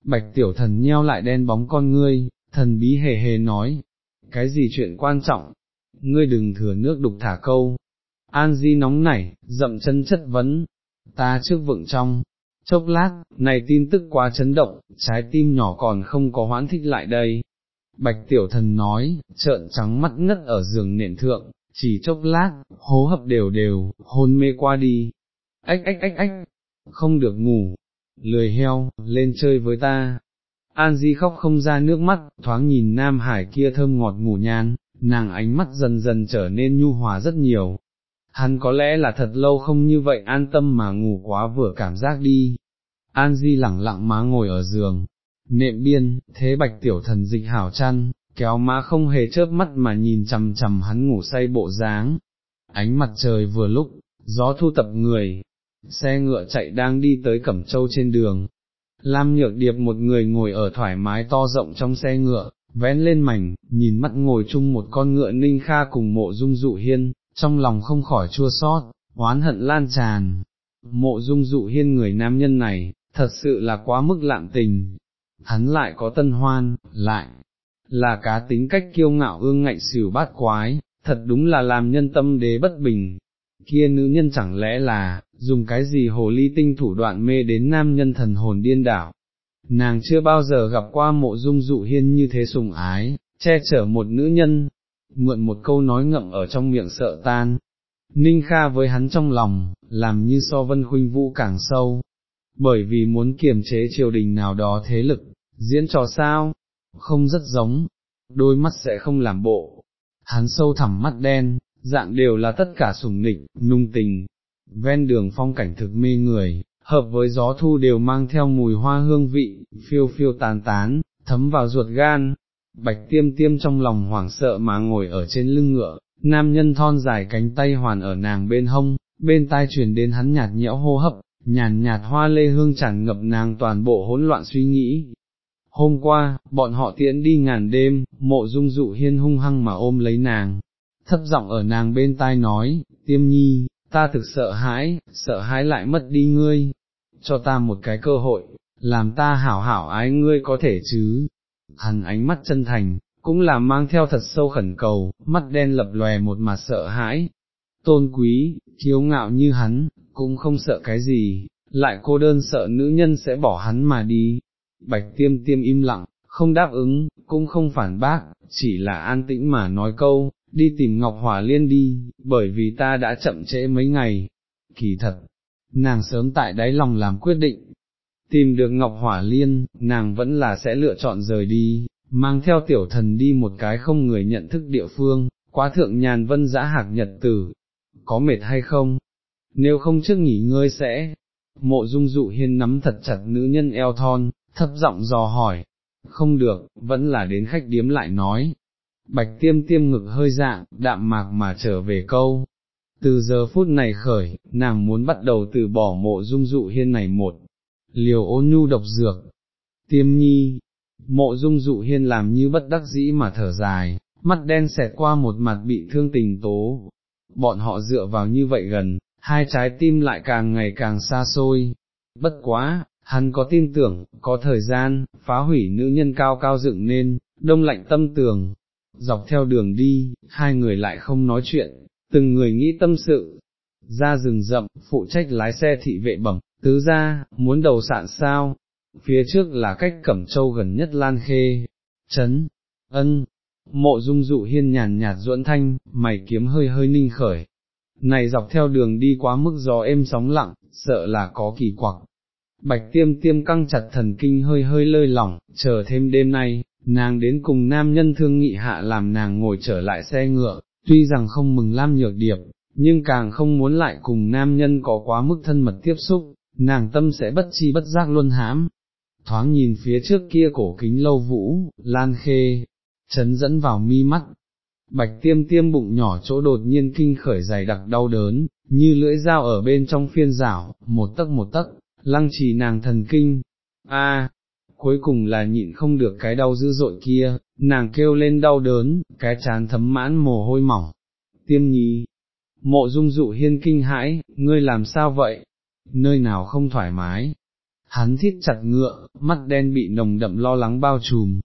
Bạch tiểu thần nheo lại đen bóng con ngươi, thần bí hề hề nói, cái gì chuyện quan trọng, ngươi đừng thừa nước đục thả câu. An Di nóng nảy, dậm chân chất vấn, ta trước vựng trong, chốc lát, này tin tức quá chấn động, trái tim nhỏ còn không có hoãn thích lại đây. Bạch tiểu thần nói, trợn trắng mắt ngất ở giường nệm thượng, chỉ chốc lát, hô hấp đều đều, hôn mê qua đi. Ách ách ách ách, không được ngủ, lười heo, lên chơi với ta. An Di khóc không ra nước mắt, thoáng nhìn Nam Hải kia thơm ngọt ngủ nhan, nàng ánh mắt dần dần trở nên nhu hòa rất nhiều, hắn có lẽ là thật lâu không như vậy an tâm mà ngủ quá vừa cảm giác đi. An Di lẳng lặng má ngồi ở giường, nệm biên, thế bạch tiểu thần dịch hảo chăn, kéo má không hề chớp mắt mà nhìn chằm chằm hắn ngủ say bộ dáng. Ánh mặt trời vừa lúc, gió thu tập người, xe ngựa chạy đang đi tới Cẩm Châu trên đường. Lam nhược điệp một người ngồi ở thoải mái to rộng trong xe ngựa, vén lên mảnh, nhìn mắt ngồi chung một con ngựa ninh kha cùng mộ dung dụ hiên, trong lòng không khỏi chua sót, oán hận lan tràn. Mộ dung dụ hiên người nam nhân này, thật sự là quá mức lạm tình, hắn lại có tân hoan, lại là cá tính cách kiêu ngạo ương ngạnh xỉu bát quái, thật đúng là làm nhân tâm đế bất bình. Kia nữ nhân chẳng lẽ là, dùng cái gì hồ ly tinh thủ đoạn mê đến nam nhân thần hồn điên đảo. Nàng chưa bao giờ gặp qua mộ dung dụ hiên như thế sùng ái, che chở một nữ nhân, mượn một câu nói ngậm ở trong miệng sợ tan. Ninh Kha với hắn trong lòng, làm như so vân khuynh vũ càng sâu, bởi vì muốn kiềm chế triều đình nào đó thế lực, diễn trò sao, không rất giống, đôi mắt sẽ không làm bộ, hắn sâu thẳm mắt đen, dạng đều là tất cả sùng nịnh, nung tình, ven đường phong cảnh thực mê người, hợp với gió thu đều mang theo mùi hoa hương vị, phiêu phiêu tàn tán, thấm vào ruột gan, bạch tiêm tiêm trong lòng hoảng sợ mà ngồi ở trên lưng ngựa, nam nhân thon dài cánh tay hoàn ở nàng bên hông, bên tai truyền đến hắn nhạt nhẽo hô hấp, nhàn nhạt hoa lê hương tràn ngập nàng toàn bộ hỗn loạn suy nghĩ. Hôm qua, bọn họ tiễn đi ngàn đêm, mộ dung dụ hiên hung hăng mà ôm lấy nàng, thấp giọng ở nàng bên tai nói, tiêm nhi, ta thực sợ hãi, sợ hãi lại mất đi ngươi, cho ta một cái cơ hội, làm ta hảo hảo ái ngươi có thể chứ, hắn ánh mắt chân thành, cũng là mang theo thật sâu khẩn cầu, mắt đen lập lòe một mặt sợ hãi, tôn quý, thiếu ngạo như hắn, cũng không sợ cái gì, lại cô đơn sợ nữ nhân sẽ bỏ hắn mà đi. Bạch tiêm tiêm im lặng, không đáp ứng, cũng không phản bác, chỉ là an tĩnh mà nói câu, đi tìm Ngọc Hỏa Liên đi, bởi vì ta đã chậm trễ mấy ngày. Kỳ thật, nàng sớm tại đáy lòng làm quyết định, tìm được Ngọc Hỏa Liên, nàng vẫn là sẽ lựa chọn rời đi, mang theo tiểu thần đi một cái không người nhận thức địa phương, quá thượng nhàn vân giã hạc nhật tử, có mệt hay không, nếu không trước nghỉ ngơi sẽ, mộ dung dụ hiên nắm thật chặt nữ nhân eo thon, thấp giọng dò hỏi, không được, vẫn là đến khách điếm lại nói. Bạch tiêm tiêm ngực hơi dạng, đạm mạc mà trở về câu. Từ giờ phút này khởi, nàng muốn bắt đầu từ bỏ mộ dung dụ hiên này một, liều ôn nhu độc dược. Tiêm nhi, mộ dung dụ hiên làm như bất đắc dĩ mà thở dài, mắt đen xẹt qua một mặt bị thương tình tố. Bọn họ dựa vào như vậy gần, hai trái tim lại càng ngày càng xa xôi. Bất quá, hắn có tin tưởng, có thời gian, phá hủy nữ nhân cao cao dựng nên, đông lạnh tâm tường. Dọc theo đường đi, hai người lại không nói chuyện, từng người nghĩ tâm sự. Ra rừng rậm, phụ trách lái xe thị vệ bẩm, tứ ra, muốn đầu sạn sao, phía trước là cách Cẩm Châu gần nhất Lan Khê, chấn, ân, mộ dung dụ hiên nhàn nhạt duẫn thanh, mày kiếm hơi hơi ninh khởi. Này dọc theo đường đi quá mức gió êm sóng lặng, sợ là có kỳ quặc. Bạch tiêm tiêm căng chặt thần kinh hơi hơi lơi lỏng, chờ thêm đêm nay, nàng đến cùng nam nhân thương nghị hạ làm nàng ngồi trở lại xe ngựa, tuy rằng không mừng Lam Nhược Điệp, nhưng càng không muốn lại cùng nam nhân có quá mức thân mật tiếp xúc, nàng tâm sẽ bất chi bất giác luôn hãm. Thoáng nhìn phía trước kia cổ kính lâu vũ, lan khê, chấn dẫn vào mi mắt. Bạch tiêm tiêm bụng nhỏ chỗ đột nhiên kinh khởi dày đặc đau đớn, như lưỡi dao ở bên trong phiên rảo, một tấc một tấc, lăng trì nàng thần kinh. A, cuối cùng là nhịn không được cái đau dữ dội kia, nàng kêu lên đau đớn, cái chán thấm mãn mồ hôi mỏng. Tiêm nhi, mộ dung dụ hiên kinh hãi, ngươi làm sao vậy, nơi nào không thoải mái. Hắn thiết chặt ngựa, mắt đen bị nồng đậm lo lắng bao trùm.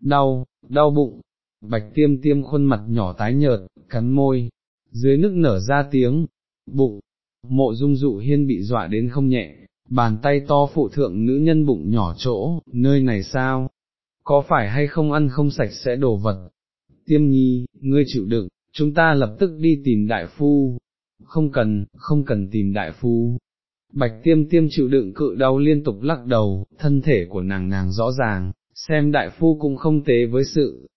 Đau, đau bụng, bạch tiêm tiêm khuôn mặt nhỏ tái nhợt, cắn môi, dưới nước nở ra tiếng, bụng, mộ dung dụ hiên bị dọa đến không nhẹ, bàn tay to phụ thượng nữ nhân bụng nhỏ chỗ, nơi này sao, có phải hay không ăn không sạch sẽ đổ vật, tiêm nhi, ngươi chịu đựng, chúng ta lập tức đi tìm đại phu, không cần, không cần tìm đại phu. Bạch tiêm tiêm chịu đựng cự đau liên tục lắc đầu, thân thể của nàng nàng rõ ràng, xem đại phu cũng không tế với sự.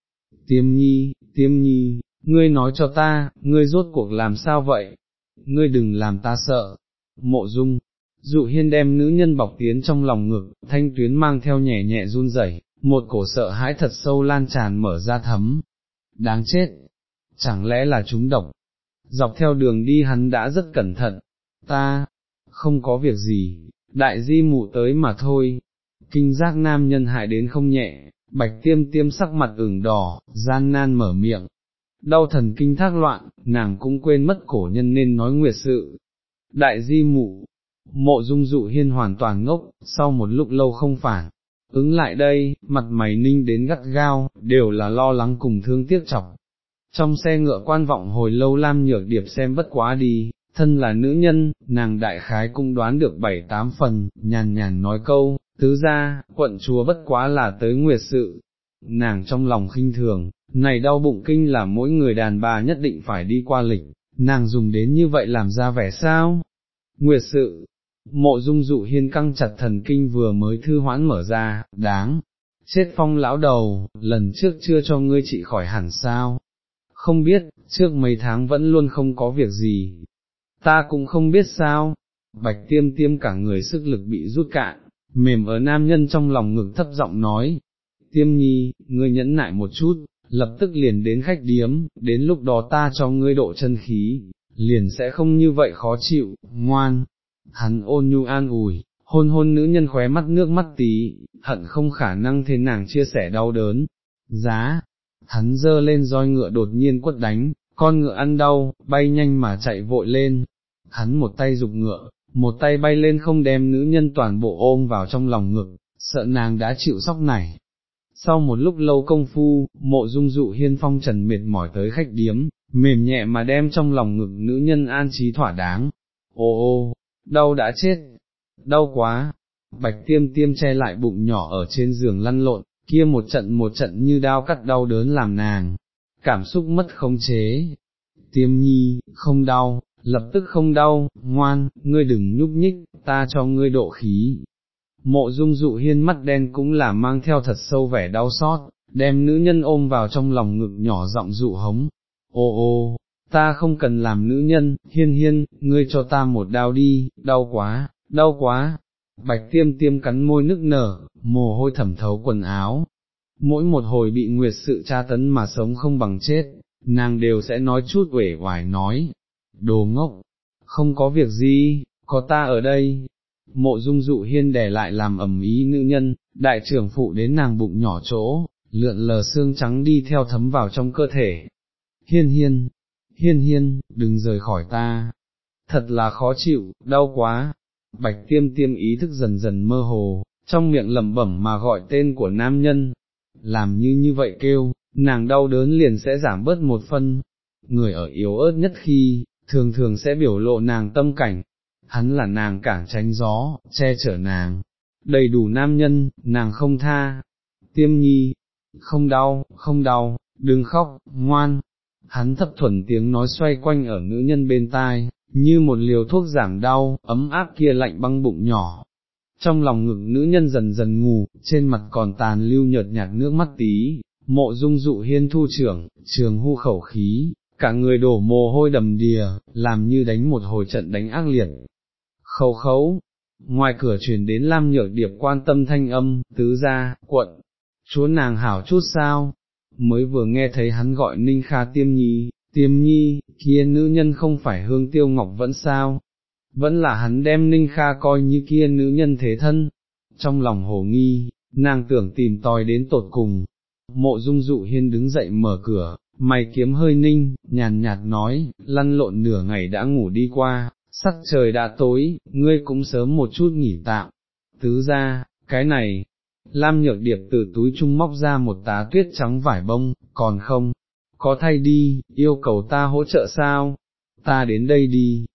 Tiêm nhi, tiêm nhi, ngươi nói cho ta, ngươi rốt cuộc làm sao vậy? Ngươi đừng làm ta sợ. Mộ dung, dụ hiên đem nữ nhân bọc tiến trong lòng ngực, thanh tuyến mang theo nhẹ nhẹ run rẩy, một cổ sợ hãi thật sâu lan tràn mở ra thấm. Đáng chết, chẳng lẽ là chúng độc, dọc theo đường đi hắn đã rất cẩn thận, ta, không có việc gì, đại di mụ tới mà thôi, kinh giác nam nhân hại đến không nhẹ, bạch tiêm tiêm sắc mặt ửng đỏ, gian nan mở miệng, đau thần kinh thác loạn, nàng cũng quên mất cổ nhân nên nói nguyệt sự. Đại di mụ, mộ dung dụ hiên hoàn toàn ngốc, sau một lúc lâu không phản, ứng lại đây, mặt mày ninh đến gắt gao, đều là lo lắng cùng thương tiếc chọc, trong xe ngựa quan vọng hồi lâu Lam Nhược Điệp xem bất quá đi, thân là nữ nhân, nàng đại khái cũng đoán được bảy tám phần, nhàn nhàn nói câu, tứ ra, quận chúa bất quá là tới nguyệt sự. Nàng trong lòng khinh thường, này đau bụng kinh là mỗi người đàn bà nhất định phải đi qua lịch, nàng dùng đến như vậy làm ra vẻ sao? Nguyệt sự, mộ dung dụ hiên căng chặt thần kinh vừa mới thư hoãn mở ra, đáng, chết phong lão đầu, lần trước chưa cho ngươi trị khỏi hẳn sao, không biết, trước mấy tháng vẫn luôn không có việc gì, ta cũng không biết sao, bạch tiêm tiêm cả người sức lực bị rút cạn, mềm ở nam nhân trong lòng ngực thấp giọng nói, tiêm nhi, ngươi nhẫn nại một chút, lập tức liền đến khách điếm, đến lúc đó ta cho ngươi độ chân khí, liền sẽ không như vậy khó chịu, ngoan, hắn ôn nhu an ủi, hôn hôn nữ nhân khóe mắt nước mắt tí, hận không khả năng thế nàng chia sẻ đau đớn, giá, hắn dơ lên roi ngựa đột nhiên quất đánh, con ngựa ăn đau, bay nhanh mà chạy vội lên, hắn một tay dục ngựa, một tay bay lên không đem nữ nhân toàn bộ ôm vào trong lòng ngực, sợ nàng đã chịu sóc này. Sau một lúc lâu công phu, mộ dung dụ hiên phong trần mệt mỏi tới khách điếm, mềm nhẹ mà đem trong lòng ngực nữ nhân an trí thỏa đáng. Ô ô, đau đã chết, đau quá, bạch tiêm tiêm che lại bụng nhỏ ở trên giường lăn lộn, kia một trận một trận như đao cắt đau đớn làm nàng, cảm xúc mất khống chế. Tiêm nhi, không đau, lập tức không đau, ngoan, ngươi đừng nhúc nhích, ta cho ngươi độ khí. Mộ dung dụ hiên mắt đen cũng là mang theo thật sâu vẻ đau xót, đem nữ nhân ôm vào trong lòng ngực nhỏ giọng dụ hống. Ô ô, ta không cần làm nữ nhân, hiên hiên, ngươi cho ta một đau đi, đau quá, đau quá, Bạch tiêm tiêm cắn môi nức nở, mồ hôi thẩm thấu quần áo, mỗi một hồi bị nguyệt sự tra tấn mà sống không bằng chết, nàng đều sẽ nói chút uể oải nói, đồ ngốc, không có việc gì, có ta ở đây. Mộ dung dụ hiên đè lại làm ẩm ý nữ nhân, đại trưởng phụ đến nàng bụng nhỏ chỗ, lượn lờ xương trắng đi theo thấm vào trong cơ thể. Hiên hiên, hiên hiên, đừng rời khỏi ta, thật là khó chịu, đau quá, bạch tiêm tiêm ý thức dần dần mơ hồ, trong miệng lẩm bẩm mà gọi tên của nam nhân, làm như như vậy kêu, nàng đau đớn liền sẽ giảm bớt một phân, người ở yếu ớt nhất khi, thường thường sẽ biểu lộ nàng tâm cảnh, hắn là nàng cản tránh gió, che chở nàng, đầy đủ nam nhân, nàng không tha, tiêm nhi, không đau, không đau, đừng khóc, ngoan, hắn thấp thuần tiếng nói xoay quanh ở nữ nhân bên tai, như một liều thuốc giảm đau, ấm áp kia lạnh băng bụng nhỏ. Trong lòng ngực nữ nhân dần dần ngủ, trên mặt còn tàn lưu nhợt nhạt nước mắt tí, mộ dung dụ hiên thu trưởng, trường hu khẩu khí, cả người đổ mồ hôi đầm đìa, làm như đánh một hồi trận đánh ác liệt. Khâu khấu, ngoài cửa truyền đến Lam Nhược Điệp quan tâm thanh âm, tứ ra, quận, chúa nàng hảo chút sao, mới vừa nghe thấy hắn gọi Ninh Kha tiêm nhi, tiêm nhi, kia nữ nhân không phải hương tiêu ngọc vẫn sao, vẫn là hắn đem Ninh Kha coi như kia nữ nhân thế thân, trong lòng hồ nghi, nàng tưởng tìm tòi đến tột cùng, mộ dung dụ hiên đứng dậy mở cửa, mày kiếm hơi ninh, nhàn nhạt nói, lăn lộn nửa ngày đã ngủ đi qua, sắc trời đã tối, ngươi cũng sớm một chút nghỉ tạm, tứ ra, cái này, Lam nhược điệp từ túi trung móc ra một tá tuyết trắng vải bông, còn không, có thay đi, yêu cầu ta hỗ trợ sao, ta đến đây đi.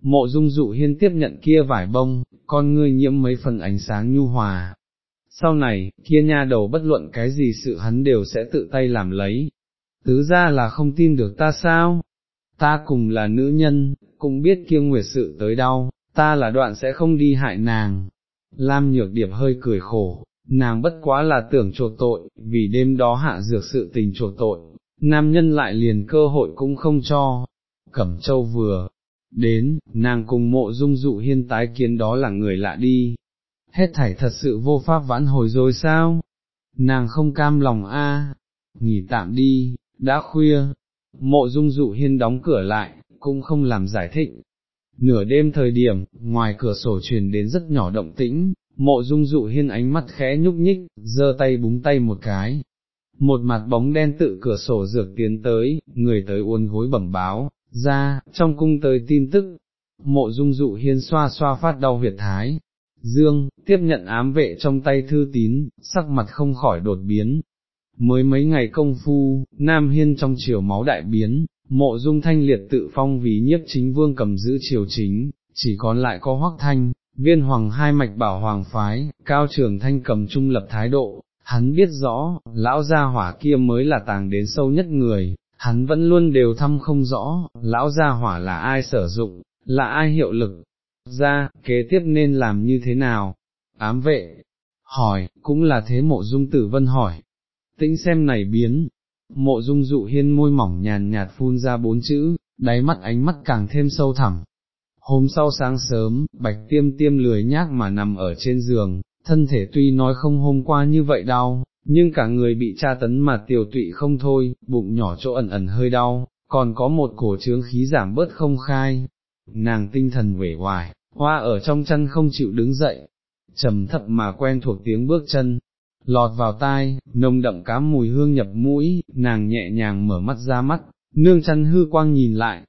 Mộ dung dụ hiên tiếp nhận kia vải bông, con ngươi nhiễm mấy phần ánh sáng nhu hòa. Sau này, kia nha đầu bất luận cái gì sự hắn đều sẽ tự tay làm lấy. Tứ ra là không tin được ta sao? Ta cùng là nữ nhân, cũng biết kia nguyệt sự tới đau, ta là đoạn sẽ không đi hại nàng. Lam nhược điệp hơi cười khổ, nàng bất quá là tưởng trột tội, vì đêm đó hạ dược sự tình trột tội, nam nhân lại liền cơ hội cũng không cho. Cẩm châu vừa đến, nàng cùng mộ dung dụ hiên tái kiến đó là người lạ đi. Hết thảy thật sự vô pháp vãn hồi rồi sao? Nàng không cam lòng a, nghỉ tạm đi, đã khuya. Mộ dung dụ hiên đóng cửa lại, cũng không làm giải thích. Nửa đêm thời điểm, ngoài cửa sổ truyền đến rất nhỏ động tĩnh, mộ dung dụ hiên ánh mắt khẽ nhúc nhích, giơ tay búng tay một cái. Một mặt bóng đen tự cửa sổ dược tiến tới, người tới uốn gối bẩm báo, ra, trong cung tới tin tức, mộ dung dụ hiên xoa xoa phát đau huyệt thái. Dương, tiếp nhận ám vệ trong tay thư tín, sắc mặt không khỏi đột biến. Mới mấy ngày công phu, Nam Hiên trong chiều máu đại biến, mộ dung thanh liệt tự phong vì nhiếp chính vương cầm giữ triều chính, chỉ còn lại có hoắc thanh, viên hoàng hai mạch bảo hoàng phái, cao trường thanh cầm trung lập thái độ, hắn biết rõ, lão gia hỏa kia mới là tàng đến sâu nhất người, hắn vẫn luôn đều thăm không rõ, lão gia hỏa là ai sử dụng, là ai hiệu lực, ra, kế tiếp nên làm như thế nào, ám vệ, hỏi, cũng là thế mộ dung tử vân hỏi, tĩnh xem này biến, mộ dung dụ hiên môi mỏng nhàn nhạt phun ra bốn chữ, đáy mắt ánh mắt càng thêm sâu thẳm, Hôm sau sáng sớm, bạch tiêm tiêm lười nhác mà nằm ở trên giường, thân thể tuy nói không hôm qua như vậy đau, nhưng cả người bị tra tấn mà tiểu tụy không thôi, bụng nhỏ chỗ ẩn ẩn hơi đau, còn có một cổ trướng khí giảm bớt không khai. Nàng tinh thần uể hoài, hoa ở trong chân không chịu đứng dậy, trầm thấp mà quen thuộc tiếng bước chân, lọt vào tai, nồng đậm cá mùi hương nhập mũi, nàng nhẹ nhàng mở mắt ra mắt, nương chăn hư quang nhìn lại,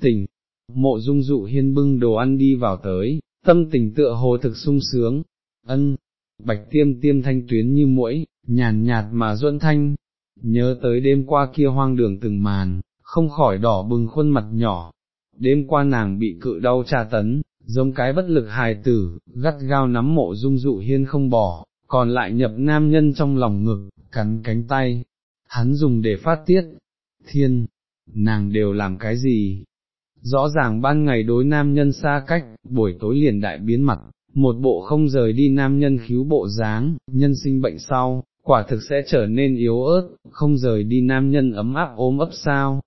tỉnh, mộ dung dụ hiên bưng đồ ăn đi vào tới, tâm tình tựa hồ thực sung sướng, ân, bạch tiêm tiêm thanh tuyến như mũi, nhàn nhạt mà duẫn thanh, nhớ tới đêm qua kia hoang đường từng màn, không khỏi đỏ bừng khuôn mặt nhỏ, đêm qua nàng bị cự đau tra tấn, giống cái bất lực hài tử, gắt gao nắm mộ dung dụ hiên không bỏ, còn lại nhập nam nhân trong lòng ngực, cắn cánh tay, hắn dùng để phát tiết, thiên, nàng đều làm cái gì, Rõ ràng ban ngày đối nam nhân xa cách, buổi tối liền đại biến mặt, một bộ không rời đi nam nhân cứu bộ dáng, nhân sinh bệnh sau, quả thực sẽ trở nên yếu ớt, không rời đi nam nhân ấm áp ôm ấp sao.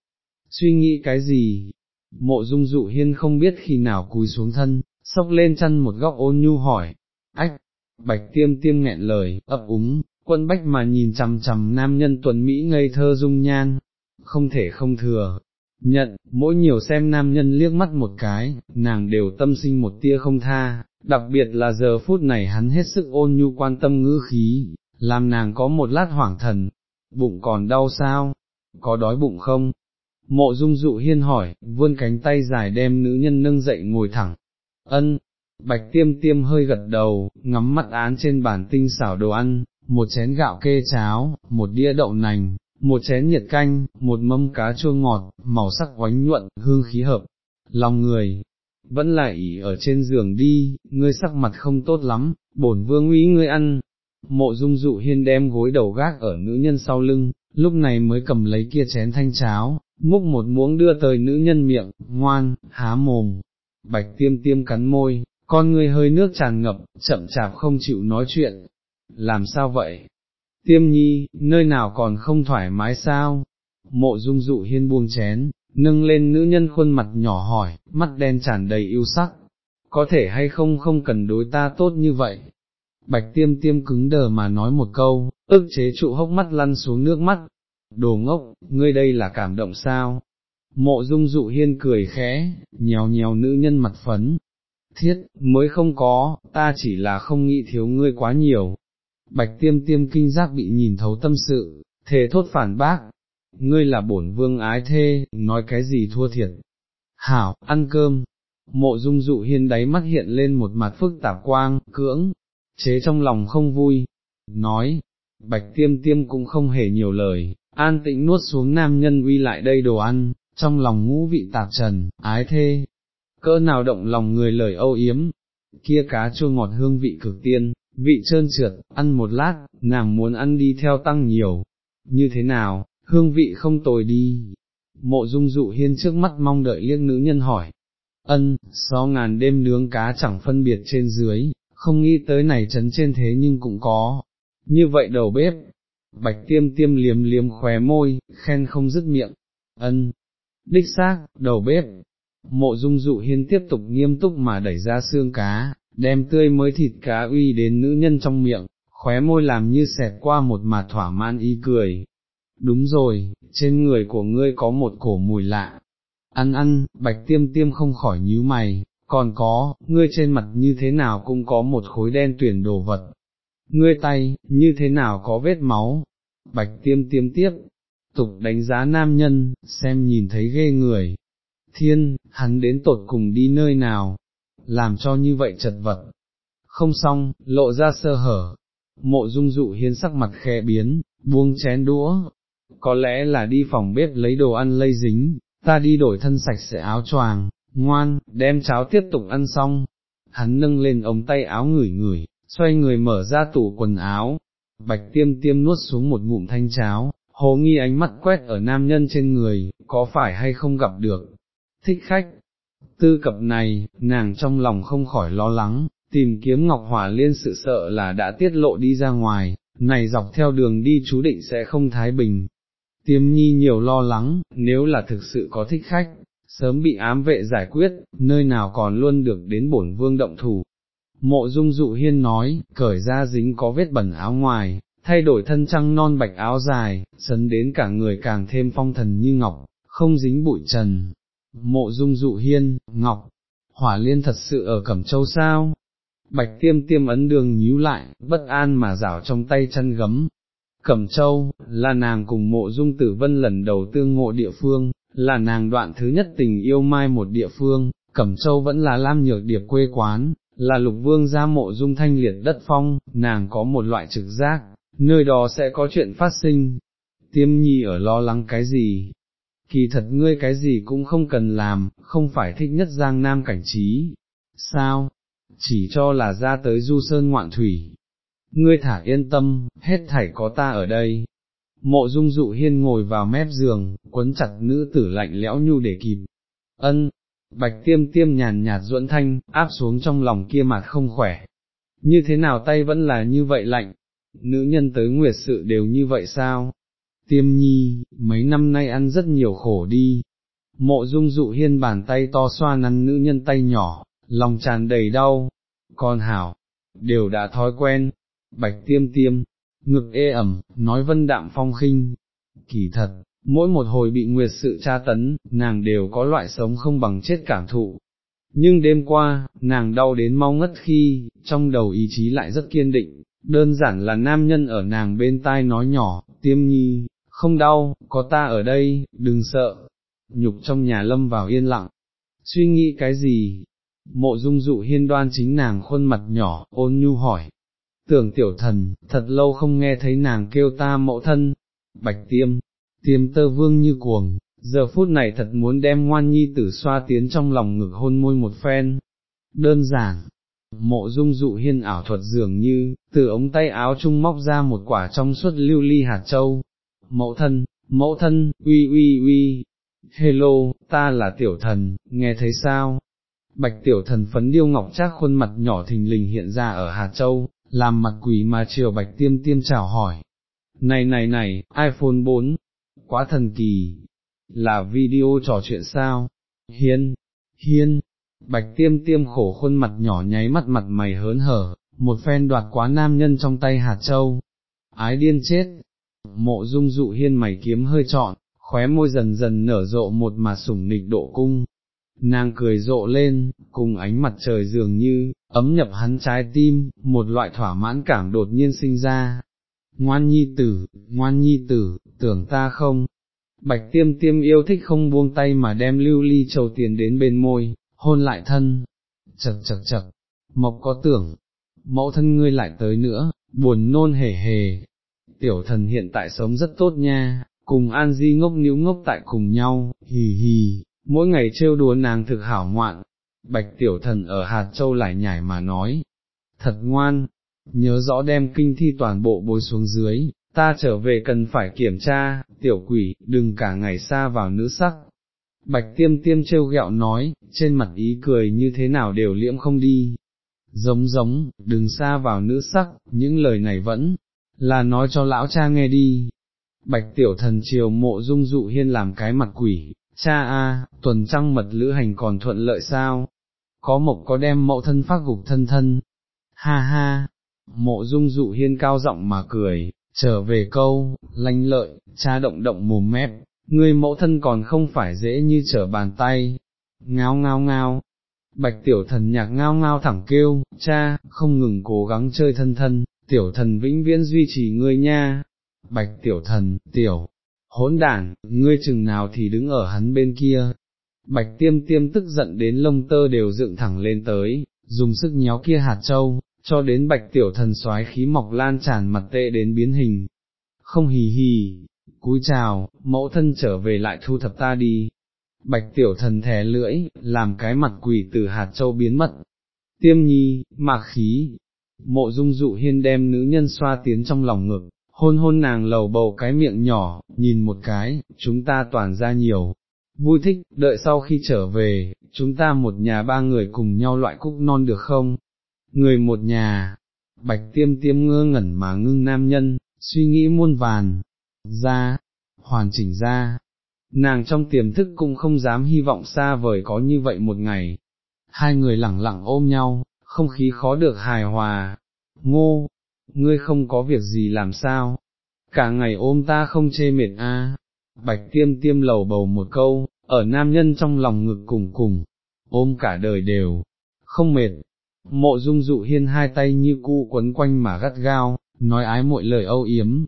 Suy nghĩ cái gì? Mộ dung dụ hiên không biết khi nào cúi xuống thân, sốc lên chân một góc ôn nhu hỏi, ách, bạch tiêm tiêm nghẹn lời, ấp úng, quân bách mà nhìn chằm chằm nam nhân tuần Mỹ ngây thơ dung nhan, không thể không thừa, nhận, mỗi nhiều xem nam nhân liếc mắt một cái, nàng đều tâm sinh một tia không tha, đặc biệt là giờ phút này hắn hết sức ôn nhu quan tâm ngữ khí, làm nàng có một lát hoảng thần, bụng còn đau sao, có đói bụng không? Mộ dung dụ hiên hỏi, vươn cánh tay dài đem nữ nhân nâng dậy ngồi thẳng, ân, bạch tiêm tiêm hơi gật đầu, ngắm mắt án trên bàn tinh xảo đồ ăn, một chén gạo kê cháo, một đĩa đậu nành, một chén nhiệt canh, một mâm cá chua ngọt, màu sắc oánh nhuận, hương khí hợp, lòng người, vẫn lại ỉ ở trên giường đi, ngươi sắc mặt không tốt lắm, bổn vương uy ngươi ăn, mộ dung dụ hiên đem gối đầu gác ở nữ nhân sau lưng, lúc này mới cầm lấy kia chén thanh cháo, múc một muỗng đưa tới nữ nhân miệng, ngoan, há mồm, bạch tiêm tiêm cắn môi, con ngươi hơi nước tràn ngập, chậm chạp không chịu nói chuyện, làm sao vậy, tiêm nhi, nơi nào còn không thoải mái sao? Mộ dung dụ hiên buông chén, nâng lên nữ nhân khuôn mặt nhỏ hỏi, mắt đen tràn đầy yêu sắc, có thể hay không không cần đối ta tốt như vậy. Bạch tiêm tiêm cứng đờ mà nói một câu, ức chế trụ hốc mắt lăn xuống nước mắt, đồ ngốc, ngươi đây là cảm động sao? Mộ dung dụ hiên cười khẽ, nhéo nhéo nữ nhân mặt phấn, thiết, mới không có, ta chỉ là không nghĩ thiếu ngươi quá nhiều. Bạch tiêm tiêm kinh giác bị nhìn thấu tâm sự, thề thốt phản bác, ngươi là bổn vương ái thê, nói cái gì thua thiệt. Hảo, ăn cơm, mộ dung dụ hiên đáy mắt hiện lên một mặt phức tạp quang, cưỡng, chế trong lòng không vui, nói, bạch tiêm tiêm cũng không hề nhiều lời, an tĩnh nuốt xuống nam nhân uy lại đây đồ ăn, trong lòng ngũ vị tạp trần, ái thê, cỡ nào động lòng người lời âu yếm, kia cá chua ngọt hương vị cực tiên, vị trơn trượt, ăn một lát, nàng muốn ăn đi theo tăng nhiều, như thế nào, hương vị không tồi đi. Mộ dung dụ hiên trước mắt mong đợi liếc nữ nhân hỏi, ân, so ngàn đêm nướng cá chẳng phân biệt trên dưới, không nghĩ tới này trấn trên thế nhưng cũng có, như vậy đầu bếp, bạch tiêm tiêm liếm liếm khóe môi, khen không dứt miệng, ân, đích xác, đầu bếp, mộ dung dụ hiên tiếp tục nghiêm túc mà đẩy ra xương cá, đem tươi mới thịt cá uy đến nữ nhân trong miệng, khóe môi làm như xẹt qua một mà thỏa mãn ý cười. Đúng rồi, trên người của ngươi có một cổ mùi lạ. Ăn ăn, bạch tiêm tiêm không khỏi nhíu mày, còn có, ngươi trên mặt như thế nào cũng có một khối đen tuyển đồ vật. Ngươi tay, như thế nào có vết máu. Bạch tiêm tiêm tiếp, tục đánh giá nam nhân, xem nhìn thấy ghê người. Thiên, hắn đến tột cùng đi nơi nào, làm cho như vậy chật vật. Không xong, lộ ra sơ hở. Mộ dung dụ hiến sắc mặt khe biến, buông chén đũa. Có lẽ là đi phòng bếp lấy đồ ăn lây dính, ta đi đổi thân sạch sẽ áo choàng, ngoan, đem cháo tiếp tục ăn xong. Hắn nâng lên ống tay áo ngửi ngửi, xoay người mở ra tủ quần áo. Bạch tiêm tiêm nuốt xuống một ngụm thanh cháo, hồ nghi ánh mắt quét ở nam nhân trên người, có phải hay không gặp được, thích khách. Tư cập này, nàng trong lòng không khỏi lo lắng, tìm kiếm Ngọc Hỏa Liên sự sợ là đã tiết lộ đi ra ngoài, này dọc theo đường đi chú định sẽ không thái bình. Tiêm nhi nhiều lo lắng, nếu là thực sự có thích khách, sớm bị ám vệ giải quyết, nơi nào còn luôn được đến bổn vương động thủ. Mộ dung dụ hiên nói, cởi ra dính có vết bẩn áo ngoài, thay đổi thân trăng non bạch áo dài, sấn đến cả người càng thêm phong thần như ngọc, không dính bụi trần. Mộ dung dụ hiên, ngọc, hỏa liên thật sự ở Cẩm Châu sao? Bạch tiêm tiêm ấn đường nhíu lại, bất an mà rảo trong tay chân gấm. Cẩm Châu, là nàng cùng mộ dung tử vân lần đầu tương ngộ địa phương, là nàng đoạn thứ nhất tình yêu mai một địa phương, Cẩm Châu vẫn là lam nhược điệp quê quán, là lục vương gia mộ dung thanh liệt đất phong, nàng có một loại trực giác, nơi đó sẽ có chuyện phát sinh. Tiêm nhi ở lo lắng cái gì? Kỳ thật ngươi cái gì cũng không cần làm, không phải thích nhất giang nam cảnh trí. Sao? Chỉ cho là ra tới du sơn ngoạn thủy. Ngươi thả yên tâm, hết thảy có ta ở đây. Mộ dung dụ hiên ngồi vào mép giường, quấn chặt nữ tử lạnh lẽo nhu để kịp. Ân, bạch tiêm tiêm nhàn nhạt duẫn thanh, áp xuống trong lòng kia mặt không khỏe. Như thế nào tay vẫn là như vậy lạnh, nữ nhân tới nguyệt sự đều như vậy sao? Tiêm nhi, mấy năm nay ăn rất nhiều khổ đi. Mộ dung dụ hiên bàn tay to xoa nắn nữ nhân tay nhỏ, lòng tràn đầy đau. Con hảo, đều đã thói quen. Bạch tiêm tiêm, ngực ê ẩm, nói vân đạm phong khinh. Kỳ thật, mỗi một hồi bị nguyệt sự tra tấn, nàng đều có loại sống không bằng chết cảm thụ. Nhưng đêm qua, nàng đau đến mau ngất khi, trong đầu ý chí lại rất kiên định, đơn giản là nam nhân ở nàng bên tai nói nhỏ, tiêm nhi, không đau, có ta ở đây, đừng sợ, nhục trong nhà lâm vào yên lặng, suy nghĩ cái gì, mộ dung dụ hiên đoan chính nàng khuôn mặt nhỏ, ôn nhu hỏi, tưởng tiểu thần, thật lâu không nghe thấy nàng kêu ta mẫu thân, bạch tiêm, tiêm tơ vương như cuồng, giờ phút này thật muốn đem ngoan nhi tử xoa tiến trong lòng ngực hôn môi một phen, đơn giản, mộ dung dụ hiên ảo thuật dường như, từ ống tay áo trung móc ra một quả trong suốt lưu ly hạt châu. Mẫu thân, mẫu thân, uy uy uy, hello, ta là tiểu thần, nghe thấy sao? Bạch tiểu thần phấn điêu ngọc trác khuôn mặt nhỏ thình lình hiện ra ở Hà châu, làm mặt quỷ mà chiều bạch tiêm tiêm chào hỏi. Này này này, iPhone 4, quá thần kỳ, là video trò chuyện sao, hiên, hiên, bạch tiêm tiêm khổ khuôn mặt nhỏ nháy mắt mặt mày hớn hở, một phen đoạt quá nam nhân trong tay Hà châu, ái điên chết, mộ dung dụ hiên mày kiếm hơi trọn, khóe môi dần dần nở rộ một mà sủng nịch độ cung, nàng cười rộ lên, cùng ánh mặt trời dường như, ấm nhập hắn trái tim, một loại thỏa mãn cảm đột nhiên sinh ra. Ngoan nhi tử, ngoan nhi tử, tưởng ta không? Bạch tiêm tiêm yêu thích không buông tay mà đem lưu ly trầu tiền đến bên môi, hôn lại thân. Chật chật chật, mộc có tưởng, mẫu thân ngươi lại tới nữa, buồn nôn hề hề. Tiểu thần hiện tại sống rất tốt nha, cùng An Di ngốc níu ngốc tại cùng nhau, hì hì, mỗi ngày trêu đùa nàng thực hảo ngoạn, bạch tiểu thần ở hạt châu lại nhảy mà nói, thật ngoan, nhớ rõ đem kinh thi toàn bộ bôi xuống dưới, ta trở về cần phải kiểm tra, tiểu quỷ, đừng cả ngày xa vào nữ sắc. Bạch tiêm tiêm trêu ghẹo nói, trên mặt ý cười như thế nào đều liễm không đi. Giống giống, đừng xa vào nữ sắc, những lời này vẫn là nói cho lão cha nghe đi. Bạch tiểu thần chiều mộ dung dụ hiên làm cái mặt quỷ, cha a, tuần trăng mật lữ hành còn thuận lợi sao? Có mộc có đem mẫu thân phát gục thân thân. Ha ha, mộ dung dụ hiên cao giọng mà cười, trở về câu, lanh lợi, cha động động mồm mép, người mẫu thân còn không phải dễ như trở bàn tay. Ngao ngao ngao, bạch tiểu thần nhạc ngao ngao thẳng kêu, cha, không ngừng cố gắng chơi thân thân, tiểu thần vĩnh viễn duy trì ngươi nha. Bạch tiểu thần, tiểu, hỗn đảng, ngươi chừng nào thì đứng ở hắn bên kia. Bạch tiêm tiêm tức giận đến lông tơ đều dựng thẳng lên tới, dùng sức nhéo kia hạt châu, cho đến bạch tiểu thần xoái khí mọc lan tràn mặt tệ đến biến hình. Không hì hì, cúi chào, mẫu thân trở về lại thu thập ta đi. Bạch tiểu thần thè lưỡi, làm cái mặt quỷ từ hạt châu biến mất. Tiêm nhi, mạc khí, mộ dung dụ hiên đem nữ nhân xoa tiến trong lòng ngực, hôn hôn nàng lầu bầu cái miệng nhỏ, nhìn một cái, chúng ta toàn ra nhiều, vui thích, đợi sau khi trở về, chúng ta một nhà ba người cùng nhau loại cúc non được không? Người một nhà, bạch tiêm tiêm ngơ ngẩn mà ngưng nam nhân, suy nghĩ muôn vàn, ra, hoàn chỉnh ra, nàng trong tiềm thức cũng không dám hy vọng xa vời có như vậy một ngày, hai người lẳng lặng ôm nhau, không khí khó được hài hòa, ngô, ngươi không có việc gì làm sao, cả ngày ôm ta không chê mệt a. Bạch tiêm tiêm lầu bầu một câu, ở nam nhân trong lòng ngực cùng cùng, ôm cả đời đều, không mệt, mộ dung dụ hiên hai tay như cu quấn quanh mà gắt gao, nói ái muội lời âu yếm,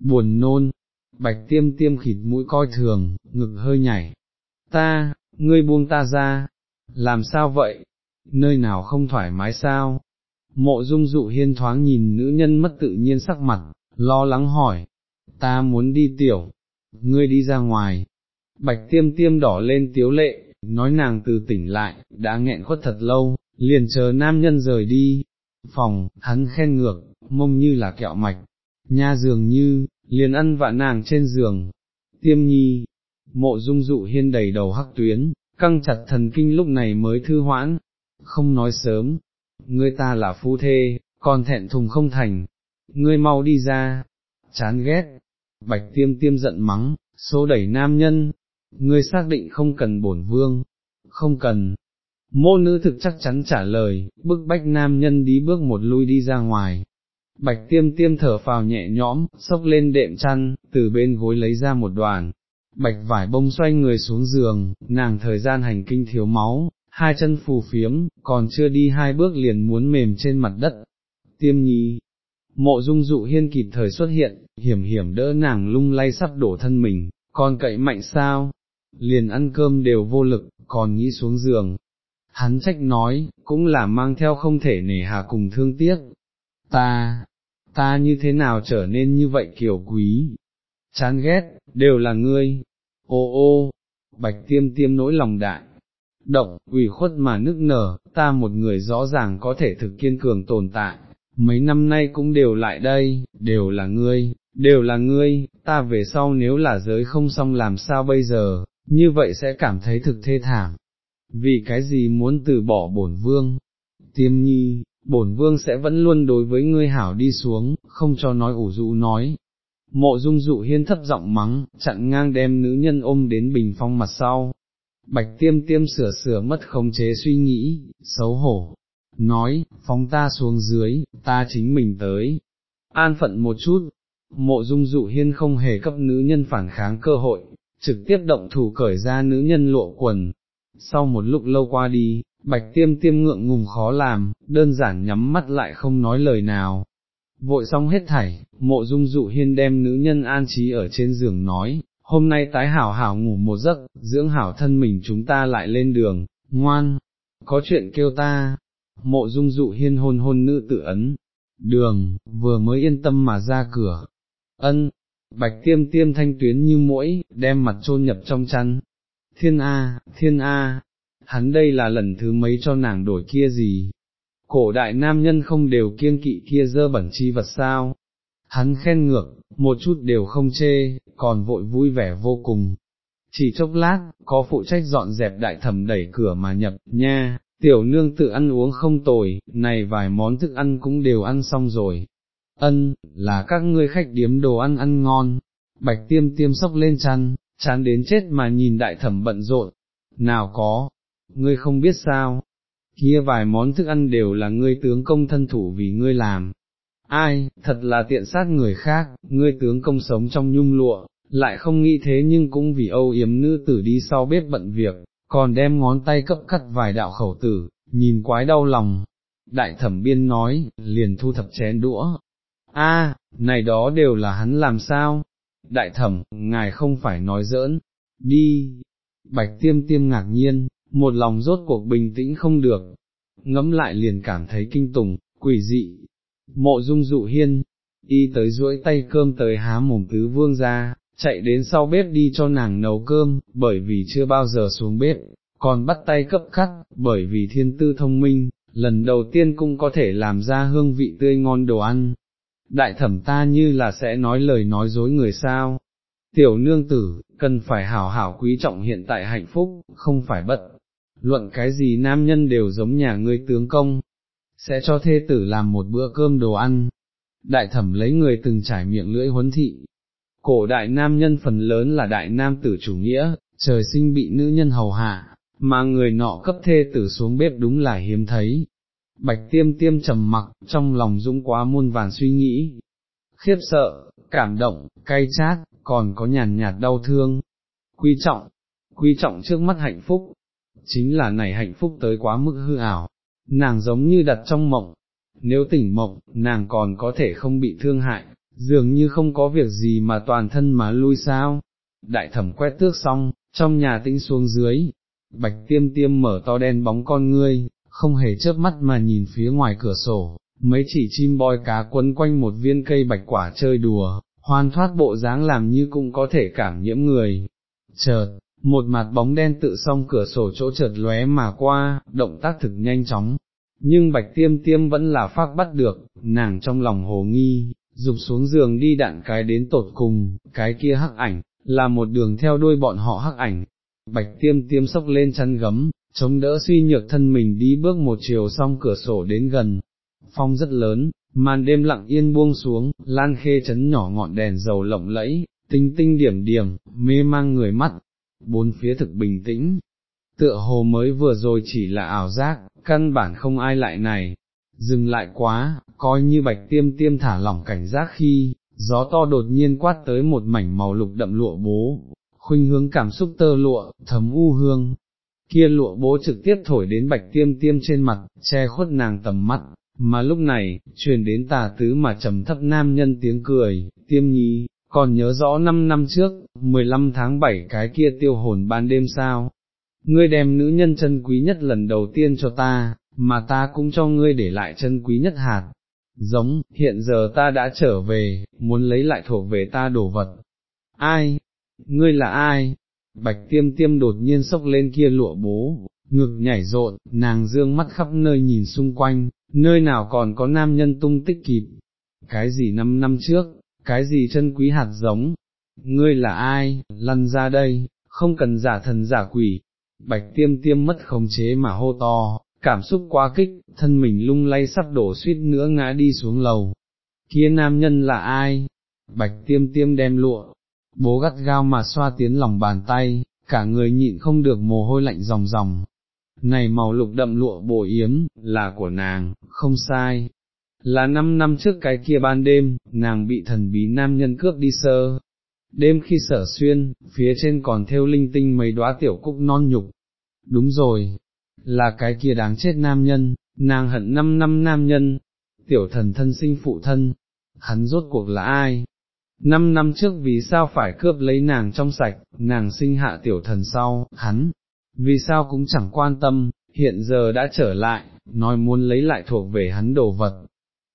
buồn nôn, bạch tiêm tiêm khịt mũi coi thường, ngực hơi nhảy, ta, ngươi buông ta ra, làm sao vậy, nơi nào không thoải mái sao, Mộ dung dụ hiên thoáng nhìn nữ nhân mất tự nhiên sắc mặt, lo lắng hỏi, ta muốn đi tiểu, ngươi đi ra ngoài. Bạch tiêm tiêm đỏ lên tiếu lệ, nói nàng từ tỉnh lại, đã nghẹn khuất thật lâu, liền chờ nam nhân rời đi. Phòng, hắn khen ngược, mông như là kẹo mạch, nha dường như, liền ăn vạ nàng trên giường. Tiêm nhi, mộ dung dụ hiên đầy đầu hắc tuyến, căng chặt thần kinh lúc này mới thư hoãn, không nói sớm, ngươi ta là phu thê, còn thẹn thùng không thành, ngươi mau đi ra, chán ghét, bạch tiêm tiêm giận mắng, số đẩy nam nhân, ngươi xác định không cần bổn vương, không cần. Mô nữ thực chắc chắn trả lời, bức bách nam nhân đi bước một lui đi ra ngoài. Bạch tiêm tiêm thở phào nhẹ nhõm, sốc lên đệm chăn, từ bên gối lấy ra một đoàn. Bạch vải bông xoay người xuống giường, nàng thời gian hành kinh thiếu máu, hai chân phù phiếm, còn chưa đi hai bước liền muốn mềm trên mặt đất. Tiêm nhi, mộ dung dụ hiên kịp thời xuất hiện, hiểm hiểm đỡ nàng lung lay sắp đổ thân mình, còn cậy mạnh sao, liền ăn cơm đều vô lực, còn nghĩ xuống giường. Hắn trách nói, cũng là mang theo không thể nể hà cùng thương tiếc. Ta, ta như thế nào trở nên như vậy kiểu quý, chán ghét, đều là ngươi, ô ô, bạch tiêm tiêm nỗi lòng đại, động, ủy khuất mà nức nở, ta một người rõ ràng có thể thực kiên cường tồn tại, mấy năm nay cũng đều lại đây, đều là ngươi, đều là ngươi, ta về sau nếu là giới không xong làm sao bây giờ, như vậy sẽ cảm thấy thực thê thảm. Vì cái gì muốn từ bỏ bổn vương? Tiêm nhi, bổn vương sẽ vẫn luôn đối với ngươi hảo đi xuống, không cho nói ủ dụ nói. Mộ dung dụ hiên thấp giọng mắng, chặn ngang đem nữ nhân ôm đến bình phong mặt sau. Bạch tiêm tiêm sửa sửa mất khống chế suy nghĩ, xấu hổ, nói, phóng ta xuống dưới, ta chính mình tới. An phận một chút, mộ dung dụ hiên không hề cấp nữ nhân phản kháng cơ hội, trực tiếp động thủ cởi ra nữ nhân lộ quần. Sau một lúc lâu qua đi, bạch tiêm tiêm ngượng ngùng khó làm, đơn giản nhắm mắt lại không nói lời nào. Vội xong hết thảy, mộ dung dụ hiên đem nữ nhân an trí ở trên giường nói, hôm nay tái hảo hảo ngủ một giấc, dưỡng hảo thân mình chúng ta lại lên đường, ngoan, có chuyện kêu ta, mộ dung dụ hiên hôn hôn nữ tự ấn, đường, vừa mới yên tâm mà ra cửa, ân, bạch tiêm tiêm thanh tuyến như mũi, đem mặt chôn nhập trong chăn, thiên A, thiên A, hắn đây là lần thứ mấy cho nàng đổi kia gì, cổ đại nam nhân không đều kiêng kỵ kia dơ bẩn chi vật sao, hắn khen ngược, một chút đều không chê, còn vội vui vẻ vô cùng. Chỉ chốc lát, có phụ trách dọn dẹp đại thẩm đẩy cửa mà nhập, nha, tiểu nương tự ăn uống không tồi, này vài món thức ăn cũng đều ăn xong rồi. Ân, là các ngươi khách điếm đồ ăn ăn ngon, bạch tiêm tiêm sốc lên chăn, chán đến chết mà nhìn đại thẩm bận rộn, nào có, ngươi không biết sao, kia vài món thức ăn đều là ngươi tướng công thân thủ vì ngươi làm. Ai, thật là tiện sát người khác, ngươi tướng công sống trong nhung lụa, lại không nghĩ thế nhưng cũng vì âu yếm nữ tử đi sau bếp bận việc, còn đem ngón tay cấp cắt vài đạo khẩu tử, nhìn quái đau lòng. Đại thẩm biên nói, liền thu thập chén đũa. A, này đó đều là hắn làm sao? Đại thẩm, ngài không phải nói giỡn, đi. Bạch tiêm tiêm ngạc nhiên, một lòng rốt cuộc bình tĩnh không được, ngẫm lại liền cảm thấy kinh tủng, quỷ dị. Mộ dung dụ hiên, y tới duỗi tay cơm tới há mồm tứ vương ra, chạy đến sau bếp đi cho nàng nấu cơm, bởi vì chưa bao giờ xuống bếp, còn bắt tay cấp cắt, bởi vì thiên tư thông minh, lần đầu tiên cũng có thể làm ra hương vị tươi ngon đồ ăn. Đại thẩm ta như là sẽ nói lời nói dối người sao. Tiểu nương tử, cần phải hảo hảo quý trọng hiện tại hạnh phúc, không phải bất. Luận cái gì nam nhân đều giống nhà ngươi tướng công, sẽ cho thê tử làm một bữa cơm đồ ăn. Đại thẩm lấy người từng trải miệng lưỡi huấn thị, cổ đại nam nhân phần lớn là đại nam tử chủ nghĩa, trời sinh bị nữ nhân hầu hạ, mà người nọ cấp thê tử xuống bếp đúng là hiếm thấy. Bạch tiêm tiêm trầm mặc, trong lòng dũng quá muôn vàn suy nghĩ, khiếp sợ, cảm động, cay chát, còn có nhàn nhạt đau thương, quý trọng, quý trọng trước mắt hạnh phúc, chính là này hạnh phúc tới quá mức hư ảo, nàng giống như đặt trong mộng, nếu tỉnh mộng, nàng còn có thể không bị thương hại, dường như không có việc gì mà toàn thân mà lui sao. Đại thẩm quét tước xong, trong nhà tĩnh xuống dưới, bạch tiêm tiêm mở to đen bóng con ngươi, không hề chớp mắt mà nhìn phía ngoài cửa sổ, mấy chỉ chim bói cá quấn quanh một viên cây bạch quả chơi đùa, hoan thoát bộ dáng làm như cũng có thể cảm nhiễm người. Chợt, một mặt bóng đen tự xong cửa sổ chỗ chợt lóe mà qua, động tác thực nhanh chóng, nhưng bạch tiêm tiêm vẫn là phát bắt được, nàng trong lòng hồ nghi, dục xuống giường đi đạn cái đến tột cùng, cái kia hắc ảnh, là một đường theo đuôi bọn họ hắc ảnh, bạch tiêm tiêm sốc lên chăn gấm, chống đỡ suy nhược thân mình đi bước một chiều xong cửa sổ đến gần, phong rất lớn, màn đêm lặng yên buông xuống, lan khê chấn nhỏ ngọn đèn dầu lộng lẫy, tinh tinh điểm điểm, mê mang người mắt, bốn phía thực bình tĩnh, tựa hồ mới vừa rồi chỉ là ảo giác, căn bản không ai lại này, dừng lại quá, coi như bạch tiêm tiêm thả lỏng cảnh giác khi, gió to đột nhiên quát tới một mảnh màu lục đậm lụa bố, khuynh hướng cảm xúc tơ lụa, thấm u hương, kia lụa bố trực tiếp thổi đến bạch tiêm tiêm trên mặt, che khuất nàng tầm mắt, mà lúc này, truyền đến tà tứ mà trầm thấp nam nhân tiếng cười, tiêm nhi, còn nhớ rõ năm năm trước, 15 tháng 7 cái kia tiêu hồn ban đêm sao, ngươi đem nữ nhân chân quý nhất lần đầu tiên cho ta, mà ta cũng cho ngươi để lại chân quý nhất hạt. Giống, hiện giờ ta đã trở về, muốn lấy lại thuộc về ta đồ vật. Ai? Ngươi là ai? Bạch tiêm tiêm đột nhiên sốc lên kia lụa bố, ngực nhảy rộn, nàng dương mắt khắp nơi nhìn xung quanh, nơi nào còn có nam nhân tung tích kịp. Cái gì năm năm trước, cái gì chân quý hạt giống? Ngươi là ai? Lăn ra đây, không cần giả thần giả quỷ. Bạch tiêm tiêm mất khống chế mà hô to, cảm xúc quá kích, thân mình lung lay sắp đổ suýt nữa ngã đi xuống lầu. Kia nam nhân là ai? bạch tiêm tiêm đem lụa, bố gắt gao mà xoa tiến lòng bàn tay, cả người nhịn không được mồ hôi lạnh ròng ròng. Này màu lục đậm lụa bổ yếm, là của nàng, không sai. Là năm năm trước cái kia ban đêm, nàng bị thần bí nam nhân cướp đi sơ. Đêm khi sở xuyên, phía trên còn theo linh tinh mấy đóa tiểu cúc non nhục. Đúng rồi, là cái kia đáng chết nam nhân, nàng hận năm năm nam nhân, tiểu thần thân sinh phụ thân, hắn rốt cuộc là ai? Năm năm trước vì sao phải cướp lấy nàng trong sạch, nàng sinh hạ tiểu thần sau, hắn, vì sao cũng chẳng quan tâm, hiện giờ đã trở lại, nói muốn lấy lại thuộc về hắn đồ vật.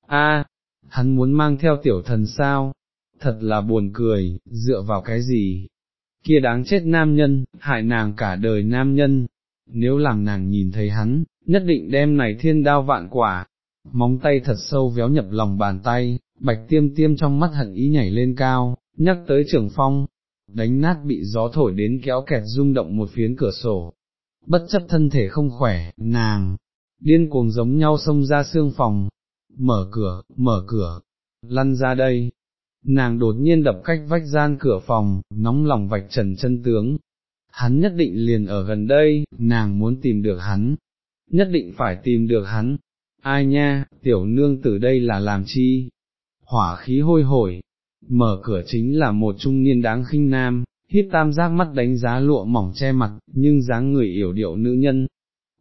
A, hắn muốn mang theo tiểu thần sao? Thật là buồn cười, dựa vào cái gì? Kia đáng chết nam nhân, hại nàng cả đời nam nhân, nếu làm nàng nhìn thấy hắn, nhất định đem này thiên đao vạn quả, móng tay thật sâu véo nhập lòng bàn tay, bạch tiêm tiêm trong mắt hận ý nhảy lên cao, nhắc tới trưởng phong, đánh nát bị gió thổi đến kéo kẹt rung động một phiến cửa sổ. Bất chấp thân thể không khỏe, nàng, điên cuồng giống nhau xông ra xương phòng, mở cửa, mở cửa, lăn ra đây. Nàng đột nhiên đập cách vách gian cửa phòng, nóng lòng vạch trần chân tướng. Hắn nhất định liền ở gần đây, nàng muốn tìm được hắn, nhất định phải tìm được hắn, ai nha, tiểu nương từ đây là làm chi, hỏa khí hôi hổi, mở cửa chính là một trung niên đáng khinh nam, hít tam giác mắt đánh giá lụa mỏng che mặt, nhưng dáng người yểu điệu nữ nhân,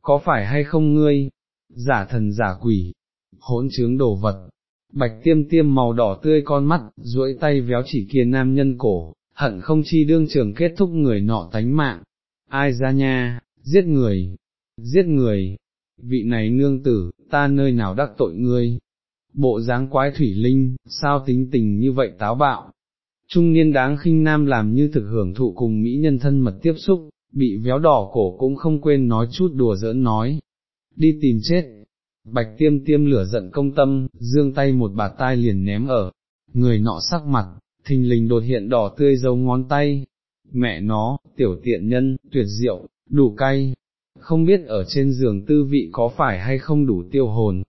có phải hay không ngươi, giả thần giả quỷ, hỗn trướng đồ vật, bạch tiêm tiêm màu đỏ tươi con mắt, duỗi tay véo chỉ kia nam nhân cổ, hận không chi đương trường kết thúc người nọ tánh mạng, ai ra nha, giết người, giết người, vị này nương tử, ta nơi nào đắc tội ngươi, bộ dáng quái thủy linh, sao tính tình như vậy táo bạo. Trung niên đáng khinh nam làm như thực hưởng thụ cùng mỹ nhân thân mật tiếp xúc, bị véo đỏ cổ cũng không quên nói chút đùa giỡn nói. Đi tìm chết, bạch tiêm tiêm lửa giận công tâm, dương tay một bạt tai liền ném ở, người nọ sắc mặt, thình lình đột hiện đỏ tươi dấu ngón tay. Mẹ nó, tiểu tiện nhân, tuyệt diệu, đủ cay, không biết ở trên giường tư vị có phải hay không đủ tiêu hồn.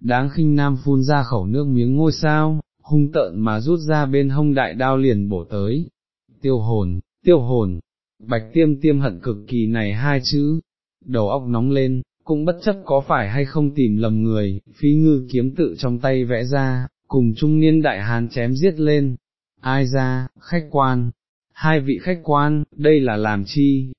Đáng khinh nam phun ra khẩu nước miếng ngôi sao, hung tợn mà rút ra bên hông đại đao liền bổ tới. Tiêu hồn, tiêu hồn, bạch tiêm tiêm hận cực kỳ này hai chữ, đầu óc nóng lên, cũng bất chấp có phải hay không tìm lầm người, phí ngư kiếm tự trong tay vẽ ra, cùng trung niên đại hán chém giết lên. Ai ra, khách quan, hai vị khách quan, đây là làm chi?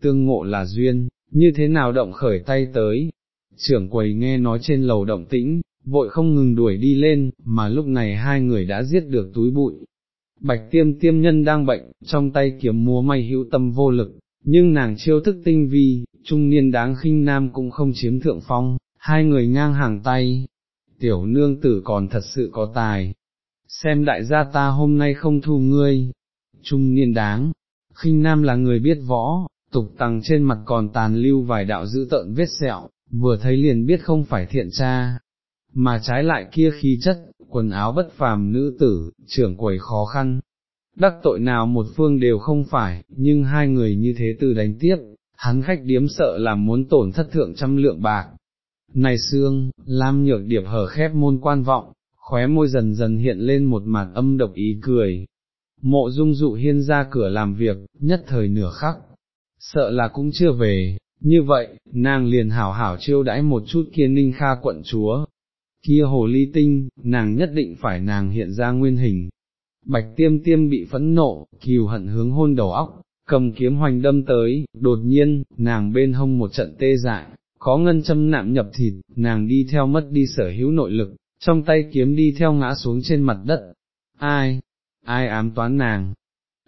Tương ngộ là duyên, như thế nào động khởi tay tới, trưởng quầy nghe nói trên lầu động tĩnh, vội không ngừng đuổi đi lên, mà lúc này hai người đã giết được túi bụi. Bạch tiêm tiêm nhân đang bệnh, trong tay kiếm múa may hữu tâm vô lực, nhưng nàng chiêu thức tinh vi, trung niên đáng khinh nam cũng không chiếm thượng phong, hai người ngang hàng tay. Tiểu nương tử còn thật sự có tài, xem đại gia ta hôm nay không thu ngươi, trung niên đáng, khinh nam là người biết võ, tục tăng trên mặt còn tàn lưu vài đạo dữ tợn vết sẹo, vừa thấy liền biết không phải thiện cha, mà trái lại kia khí chất, quần áo bất phàm nữ tử, trưởng quầy khó khăn. Đắc tội nào một phương đều không phải, nhưng hai người như thế từ đánh tiếp, hắn khách điếm sợ là muốn tổn thất thượng trăm lượng bạc. Này xương, Lam nhược điệp hở khép môn quan vọng, khóe môi dần dần hiện lên một mặt âm độc ý cười. Mộ dung dụ hiên ra cửa làm việc, nhất thời nửa khắc, sợ là cũng chưa về, như vậy, nàng liền hảo hảo chiêu đãi một chút kia ninh kha quận chúa, kia hồ ly tinh, nàng nhất định phải nàng hiện ra nguyên hình. Bạch tiêm tiêm bị phẫn nộ, kiều hận hướng hôn đầu óc, cầm kiếm hoành đâm tới, đột nhiên, nàng bên hông một trận tê dại, có ngân châm nạm nhập thịt, nàng đi theo mất đi sở hữu nội lực, trong tay kiếm đi theo ngã xuống trên mặt đất. Ai? Ai ám toán nàng?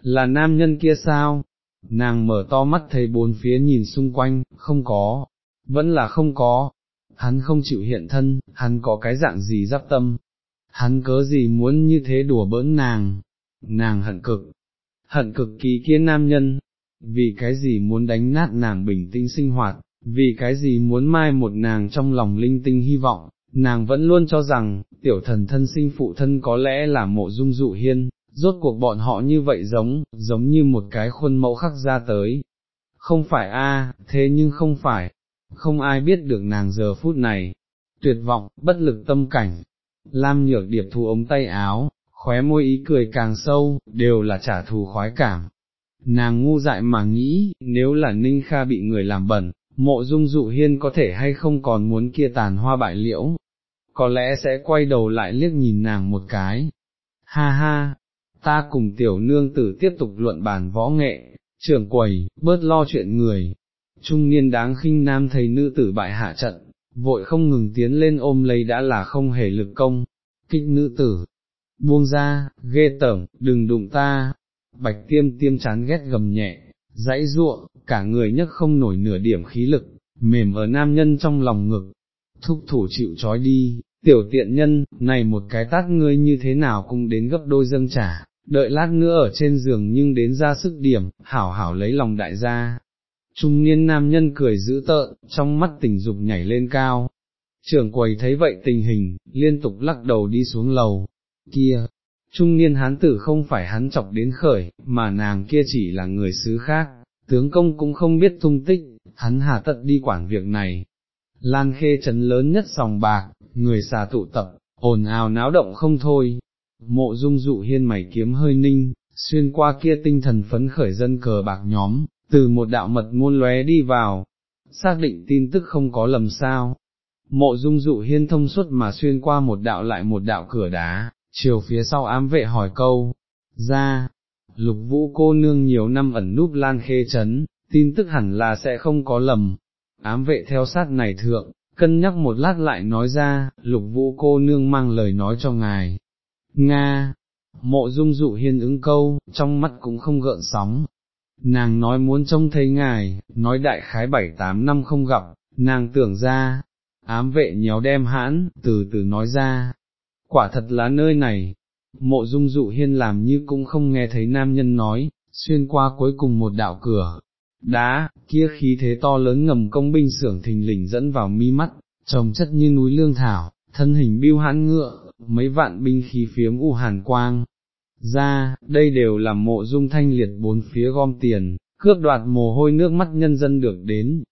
Là nam nhân kia sao? nàng mở to mắt thấy bốn phía nhìn xung quanh, không có, vẫn là không có, hắn không chịu hiện thân, hắn có cái dạng gì giáp tâm, hắn cớ gì muốn như thế đùa bỡn nàng, nàng hận cực, hận cực kỳ kia nam nhân, vì cái gì muốn đánh nát nàng bình tĩnh sinh hoạt, vì cái gì muốn mai một nàng trong lòng linh tinh hy vọng, nàng vẫn luôn cho rằng, tiểu thần thân sinh phụ thân có lẽ là mộ dung dụ hiên, rốt cuộc bọn họ như vậy giống, giống như một cái khuôn mẫu khắc ra tới. Không phải a, thế nhưng không phải, không ai biết được nàng giờ phút này, tuyệt vọng, bất lực tâm cảnh. Lam nhược điệp thu ống tay áo, khóe môi ý cười càng sâu, đều là trả thù khoái cảm. Nàng ngu dại mà nghĩ, nếu là Ninh Kha bị người làm bẩn, mộ dung dụ hiên có thể hay không còn muốn kia tàn hoa bại liễu, có lẽ sẽ quay đầu lại liếc nhìn nàng một cái. Ha ha, ta cùng tiểu nương tử tiếp tục luận bàn võ nghệ, trưởng quầy, bớt lo chuyện người. Trung niên đáng khinh nam thấy nữ tử bại hạ trận, vội không ngừng tiến lên ôm lấy đã là không hề lực công, kích nữ tử, buông ra, ghê tởm, đừng đụng ta, bạch tiêm tiêm chán ghét gầm nhẹ, dãy ruộng, cả người nhấc không nổi nửa điểm khí lực, mềm ở nam nhân trong lòng ngực, thúc thủ chịu trói đi, tiểu tiện nhân, này một cái tát ngươi như thế nào cũng đến gấp đôi dâng trả, đợi lát nữa ở trên giường nhưng đến ra sức điểm, hảo hảo lấy lòng đại gia. Trung niên nam nhân cười dữ tợn, trong mắt tình dục nhảy lên cao. Trưởng quầy thấy vậy tình hình, liên tục lắc đầu đi xuống lầu. Kia, trung niên hán tử không phải hắn chọc đến khởi, mà nàng kia chỉ là người xứ khác, tướng công cũng không biết tung tích, hắn hà tận đi quản việc này. Lan khê trấn lớn nhất sòng bạc, người xà tụ tập, ồn ào náo động không thôi. Mộ dung dụ hiên mày kiếm hơi ninh, xuyên qua kia tinh thần phấn khởi dân cờ bạc nhóm, từ một đạo mật môn lóe đi vào, xác định tin tức không có lầm sao. Mộ dung dụ hiên thông suốt mà xuyên qua một đạo lại một đạo cửa đá, chiều phía sau ám vệ hỏi câu, ra, lục vũ cô nương nhiều năm ẩn núp lan khê chấn, tin tức hẳn là sẽ không có lầm. Ám vệ theo sát này thượng, cân nhắc một lát lại nói ra, lục vũ cô nương mang lời nói cho ngài. Nga, mộ dung dụ hiên ứng câu, trong mắt cũng không gợn sóng. Nàng nói muốn trông thấy ngài, nói đại khái bảy tám năm không gặp, nàng tưởng ra, ám vệ nhéo đem hãn, từ từ nói ra. Quả thật là nơi này, mộ dung dụ hiên làm như cũng không nghe thấy nam nhân nói, xuyên qua cuối cùng một đạo cửa, đá, kia khí thế to lớn ngầm công binh xưởng thình lình dẫn vào mi mắt, trồng chất như núi lương thảo, thân hình biêu hãn ngựa, mấy vạn binh khí phiếm u hàn quang. Ra, đây đều là mộ dung thanh liệt bốn phía gom tiền, cướp đoạt mồ hôi nước mắt nhân dân được đến.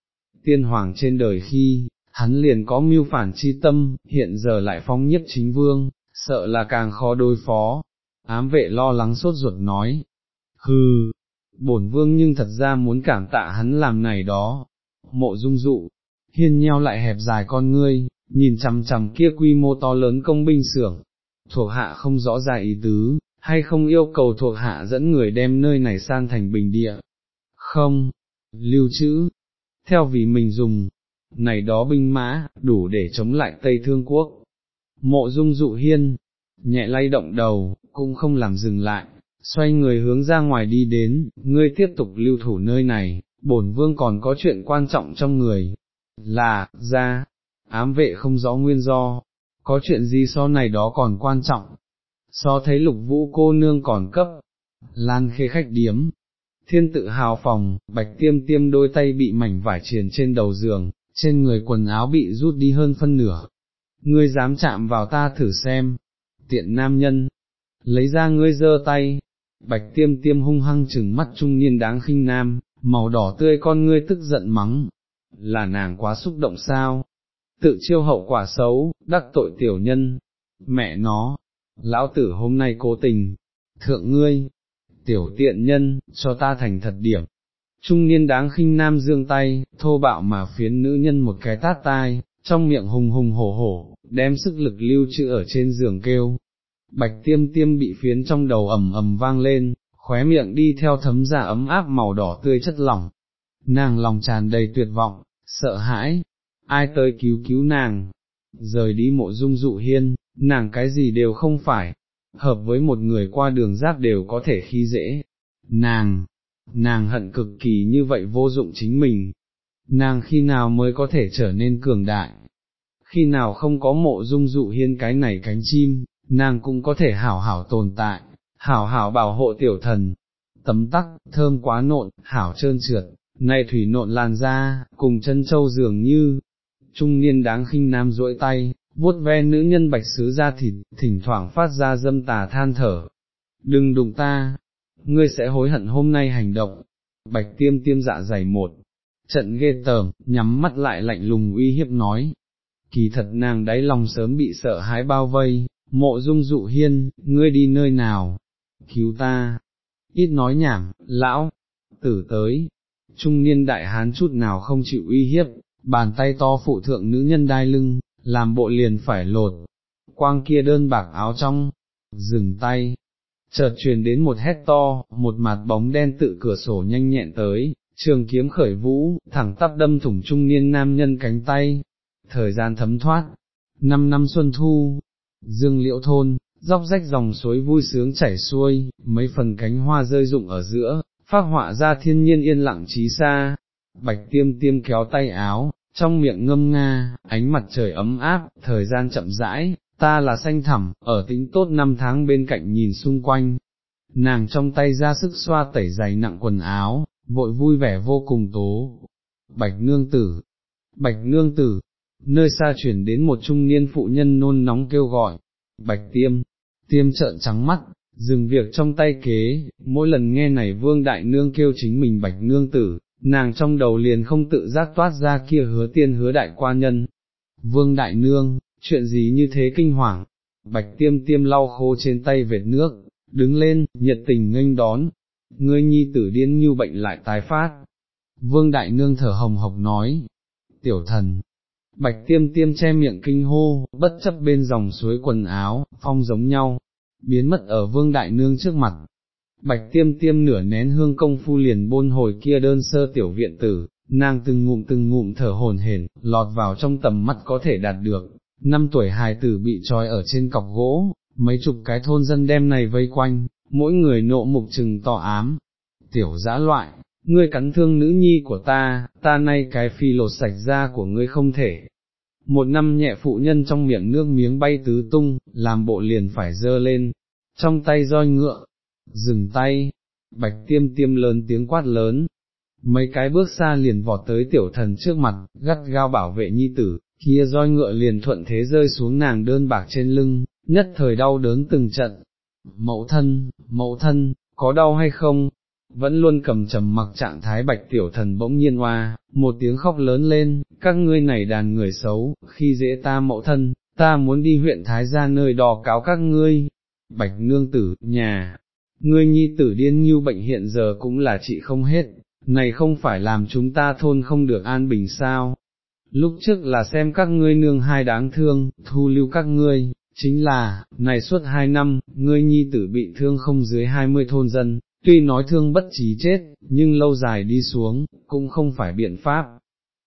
Tiên hoàng trên đời khi, hắn liền có mưu phản chi tâm, hiện giờ lại phong nhiếp chính vương, sợ là càng khó đối phó. Ám vệ lo lắng sốt ruột nói, hừ, bổn vương nhưng thật ra muốn cảm tạ hắn làm này đó. Mộ dung dụ, hiên nheo lại hẹp dài con ngươi, nhìn chằm chằm kia quy mô to lớn công binh xưởng, thuộc hạ không rõ ràng ý tứ, hay không yêu cầu thuộc hạ dẫn người đem nơi này san thành bình địa. Không, lưu trữ, theo vì mình dùng, này đó binh mã, đủ để chống lại Tây Thương Quốc. Mộ dung dụ hiên, nhẹ lay động đầu, cũng không làm dừng lại, xoay người hướng ra ngoài đi đến, ngươi tiếp tục lưu thủ nơi này, bổn vương còn có chuyện quan trọng trong người, là, ra, ám vệ không rõ nguyên do, có chuyện gì so này đó còn quan trọng, so thấy lục vũ cô nương còn cấp, lan khê khách điếm, thiên tự hào phòng, bạch tiêm tiêm đôi tay bị mảnh vải triền trên đầu giường, trên người quần áo bị rút đi hơn phân nửa, ngươi dám chạm vào ta thử xem, tiện nam nhân, lấy ra ngươi giơ tay, bạch tiêm tiêm hung hăng chừng mắt trung niên đáng khinh nam, màu đỏ tươi con ngươi tức giận mắng, là nàng quá xúc động sao, tự chiêu hậu quả xấu, đắc tội tiểu nhân, mẹ nó, lão tử hôm nay cố tình, thượng ngươi, tiểu tiện nhân, cho ta thành thật điểm. Trung niên đáng khinh nam dương tay, thô bạo mà phiến nữ nhân một cái tát tai, trong miệng hùng hùng hổ hổ, đem sức lực lưu trữ ở trên giường kêu. Bạch tiêm tiêm bị phiến trong đầu ầm ầm vang lên, khóe miệng đi theo thấm ra ấm áp màu đỏ tươi chất lỏng. Nàng lòng tràn đầy tuyệt vọng, sợ hãi, ai tới cứu cứu nàng, rời đi mộ dung dụ hiên, nàng cái gì đều không phải, hợp với một người qua đường giáp đều có thể khi dễ, nàng, nàng hận cực kỳ như vậy vô dụng chính mình, nàng khi nào mới có thể trở nên cường đại, khi nào không có mộ dung dụ hiên cái này cánh chim, nàng cũng có thể hảo hảo tồn tại, hảo hảo bảo hộ tiểu thần, tấm tắc, thơm quá nộn, hảo trơn trượt, này thủy nộn làn ra, cùng chân châu dường như, trung niên đáng khinh nam duỗi tay, vuốt ve nữ nhân bạch sứ ra thịt, thỉnh thoảng phát ra dâm tà than thở. Đừng đụng ta, ngươi sẽ hối hận hôm nay hành động. Bạch tiêm tiêm dạ dày một, trận ghê tởm, nhắm mắt lại lạnh lùng uy hiếp nói. Kỳ thật nàng đáy lòng sớm bị sợ hãi bao vây, mộ dung dụ hiên, ngươi đi nơi nào, cứu ta, ít nói nhảm, lão, tử tới, trung niên đại hán chút nào không chịu uy hiếp, bàn tay to phụ thượng nữ nhân đai lưng, làm bộ liền phải lột, quang kia đơn bạc áo trong, dừng tay, chợt truyền đến một hét to, một mặt bóng đen tự cửa sổ nhanh nhẹn tới, trường kiếm khởi vũ, thẳng tắp đâm thủng trung niên nam nhân cánh tay, thời gian thấm thoát, năm năm xuân thu, dương liễu thôn, dốc rách dòng suối vui sướng chảy xuôi, mấy phần cánh hoa rơi rụng ở giữa, phát họa ra thiên nhiên yên lặng trí xa, bạch tiêm tiêm kéo tay áo, trong miệng ngâm nga, ánh mặt trời ấm áp, thời gian chậm rãi, ta là xanh thẳm, ở tính tốt năm tháng bên cạnh nhìn xung quanh, nàng trong tay ra sức xoa tẩy giày nặng quần áo, vội vui vẻ vô cùng tố, bạch nương tử, bạch nương tử, nơi xa chuyển đến một trung niên phụ nhân nôn nóng kêu gọi, bạch tiêm, tiêm trợn trắng mắt, dừng việc trong tay kế, mỗi lần nghe này vương đại nương kêu chính mình bạch nương tử, nàng trong đầu liền không tự giác toát ra kia hứa tiên hứa đại qua nhân. Vương đại nương, chuyện gì như thế kinh hoàng, bạch tiêm tiêm lau khô trên tay vệt nước, đứng lên, nhiệt tình nghênh đón, ngươi nhi tử điên như bệnh lại tái phát. Vương đại nương thở hồng hộc nói, tiểu thần, bạch tiêm tiêm che miệng kinh hô, bất chấp bên dòng suối quần áo, phong giống nhau, biến mất ở vương đại nương trước mặt. Bạch tiêm tiêm nửa nén hương công phu liền bôn hồi kia đơn sơ tiểu viện tử, nàng từng ngụm từng ngụm thở hồn hển, lọt vào trong tầm mắt có thể đạt được, năm tuổi hài tử bị trói ở trên cọc gỗ, mấy chục cái thôn dân đem này vây quanh, mỗi người nộ mục trừng tỏ ám, tiểu dã loại, ngươi cắn thương nữ nhi của ta, ta nay cái phi lột sạch da của ngươi không thể. Một năm nhẹ phụ nhân trong miệng nước miếng bay tứ tung, làm bộ liền phải dơ lên, trong tay roi ngựa, dừng tay, bạch tiêm tiêm lớn tiếng quát lớn, mấy cái bước xa liền vọt tới tiểu thần trước mặt, gắt gao bảo vệ nhi tử, kia roi ngựa liền thuận thế rơi xuống nàng đơn bạc trên lưng, nhất thời đau đớn từng trận. Mẫu thân, mẫu thân, có đau hay không? Vẫn luôn cầm trầm mặc trạng thái bạch tiểu thần bỗng nhiên hoa, một tiếng khóc lớn lên, các ngươi này đàn người xấu, khi dễ ta mẫu thân, ta muốn đi huyện Thái gia nơi đò cáo các ngươi. Bạch nương tử, nhà, ngươi nhi tử điên như bệnh hiện giờ cũng là trị không hết, này không phải làm chúng ta thôn không được an bình sao, lúc trước là xem các ngươi nương hai đáng thương, thu lưu các ngươi, chính là, này suốt hai năm, ngươi nhi tử bị thương không dưới hai mươi thôn dân, tuy nói thương bất trí chết, nhưng lâu dài đi xuống, cũng không phải biện pháp.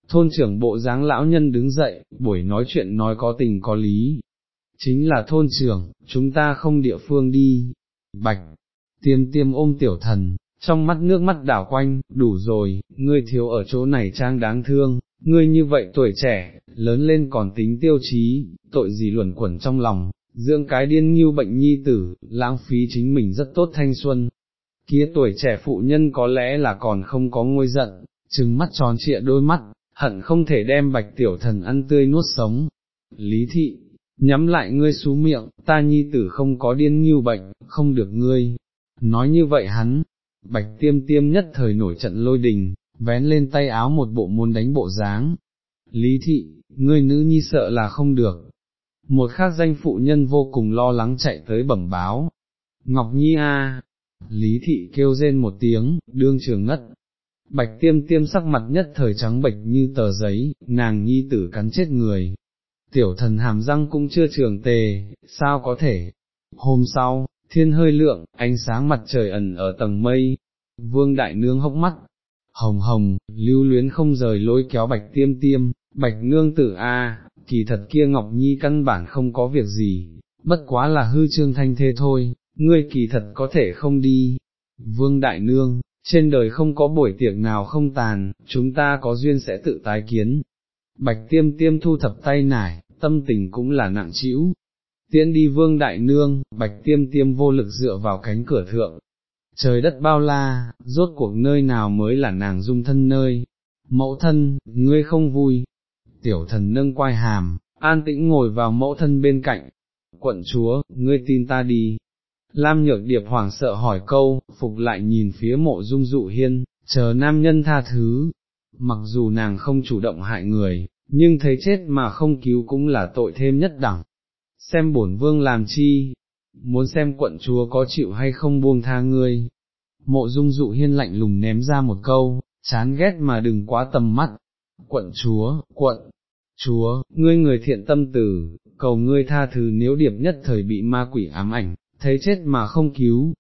Thôn trưởng bộ dáng lão nhân đứng dậy, buổi nói chuyện nói có tình có lý. Chính là thôn trưởng, chúng ta không địa phương đi. Bạch, tiêm tiêm ôm tiểu thần, trong mắt nước mắt đảo quanh, đủ rồi, ngươi thiếu ở chỗ này trang đáng thương, ngươi như vậy tuổi trẻ, lớn lên còn tính tiêu chí, tội gì luẩn quẩn trong lòng, dưỡng cái điên như bệnh nhi tử, lãng phí chính mình rất tốt thanh xuân. Kia tuổi trẻ phụ nhân có lẽ là còn không có ngôi giận, trừng mắt tròn trịa đôi mắt, hận không thể đem bạch tiểu thần ăn tươi nuốt sống. Lý thị, nhắm lại ngươi xú miệng, ta nhi tử không có điên như bệnh, không được ngươi. Nói như vậy hắn, bạch tiêm tiêm nhất thời nổi trận lôi đình, vén lên tay áo một bộ muốn đánh bộ dáng. Lý thị, ngươi nữ nhi sợ là không được. Một khác danh phụ nhân vô cùng lo lắng chạy tới bẩm báo. Ngọc Nhi a, Lý thị kêu rên một tiếng, đương trường ngất. Bạch tiêm tiêm sắc mặt nhất thời trắng bệch như tờ giấy, nàng nhi tử cắn chết người. Tiểu thần hàm răng cũng chưa trường tề, sao có thể. Hôm sau, thiên hơi lượng, ánh sáng mặt trời ẩn ở tầng mây. Vương đại nương hốc mắt, hồng hồng, lưu luyến không rời lôi kéo bạch tiêm tiêm, bạch nương tử a, kỳ thật kia Ngọc Nhi căn bản không có việc gì, bất quá là hư trương thanh thế thôi, ngươi kỳ thật có thể không đi. Vương Đại Nương, trên đời không có buổi tiệc nào không tàn, chúng ta có duyên sẽ tự tái kiến. Bạch tiêm tiêm thu thập tay nải, tâm tình cũng là nặng trĩu. Tiễn đi vương đại nương, bạch tiêm tiêm vô lực dựa vào cánh cửa thượng, trời đất bao la, rốt cuộc nơi nào mới là nàng dung thân nơi, mẫu thân, ngươi không vui, tiểu thần nâng quai hàm, an tĩnh ngồi vào mẫu thân bên cạnh, quận chúa, ngươi tin ta đi. Lam nhược điệp hoảng sợ hỏi câu, phục lại nhìn phía mộ dung dụ hiên, chờ nam nhân tha thứ, mặc dù nàng không chủ động hại người, nhưng thấy chết mà không cứu cũng là tội thêm nhất đẳng. xem bổn vương làm chi, muốn xem quận chúa có chịu hay không buông tha ngươi. Mộ dung dụ hiên lạnh lùng ném ra một câu, chán ghét mà đừng quá tầm mắt. Quận chúa, quận, chúa, ngươi người thiện tâm tử, cầu ngươi tha thứ nếu điệp nhất thời bị ma quỷ ám ảnh, thấy chết mà không cứu.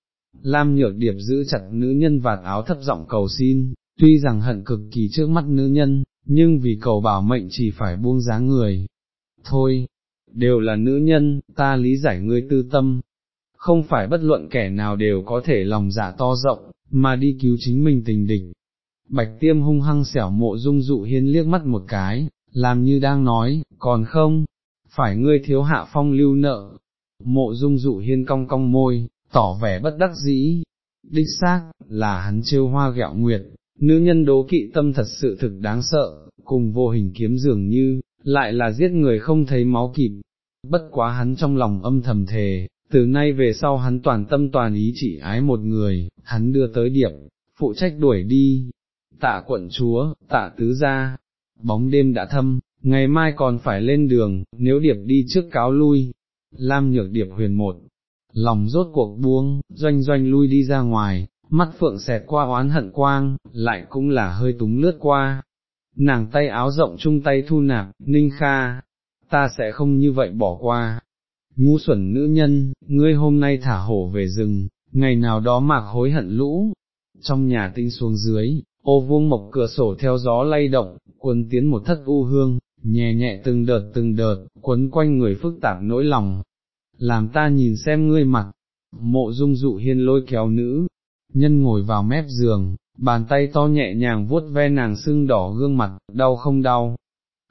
Lam nhược điệp giữ chặt nữ nhân vạt áo thấp giọng cầu xin, tuy rằng hận cực kỳ trước mắt nữ nhân, nhưng vì cầu bảo mệnh chỉ phải buông dáng người. Thôi, đều là nữ nhân, ta lý giải ngươi tư tâm, không phải bất luận kẻ nào đều có thể lòng dạ to rộng, mà đi cứu chính mình tình địch. Bạch tiêm hung hăng xẻo mộ dung dụ hiên liếc mắt một cái, làm như đang nói, còn không, phải ngươi thiếu hạ phong lưu nợ. Mộ dung dụ hiên cong cong môi, tỏ vẻ bất đắc dĩ, đích xác, là hắn trêu hoa gẹo nguyệt, nữ nhân đố kỵ tâm thật sự thực đáng sợ, cùng vô hình kiếm dường như, lại là giết người không thấy máu kịp, bất quá hắn trong lòng âm thầm thề, từ nay về sau hắn toàn tâm toàn ý chỉ ái một người, hắn đưa tới điệp, phụ trách đuổi đi, tạ quận chúa, tạ tứ gia, bóng đêm đã thâm, ngày mai còn phải lên đường, nếu điệp đi trước cáo lui, Lam nhược điệp huyền một, lòng rốt cuộc buông, doanh doanh lui đi ra ngoài, mắt phượng xẹt qua oán hận quang, lại cũng là hơi túng lướt qua, nàng tay áo rộng chung tay thu nạp, ninh kha, ta sẽ không như vậy bỏ qua. Ngu xuẩn nữ nhân, ngươi hôm nay thả hổ về rừng, ngày nào đó mạc hối hận lũ, trong nhà tinh xuống dưới, ô vuông mộc cửa sổ theo gió lay động, quân tiến một thất u hương, nhẹ nhẹ từng đợt từng đợt, quấn quanh người phức tạp nỗi lòng. Làm ta nhìn xem ngươi mặt, mộ dung dụ hiên lôi kéo nữ, nhân ngồi vào mép giường, bàn tay to nhẹ nhàng vuốt ve nàng sưng đỏ gương mặt, đau không đau,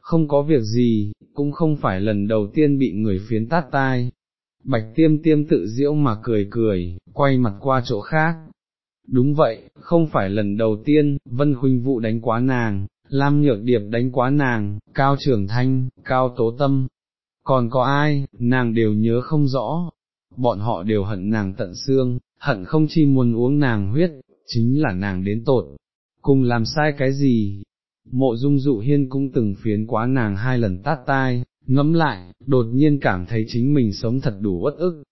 không có việc gì, cũng không phải lần đầu tiên bị người phiến tát tai. Bạch tiêm tiêm tự diễu mà cười cười, quay mặt qua chỗ khác. Đúng vậy, không phải lần đầu tiên, Vân Huynh Vũ đánh quá nàng, Lam Nhược Điệp đánh quá nàng, Cao Trường Thanh, Cao Tố Tâm. Còn có ai, nàng đều nhớ không rõ, bọn họ đều hận nàng tận xương, hận không chi muốn uống nàng huyết, chính là nàng đến tội, cùng làm sai cái gì, mộ dung dụ hiên cũng từng phiến quá nàng hai lần tát tai, ngẫm lại, đột nhiên cảm thấy chính mình sống thật đủ uất ức.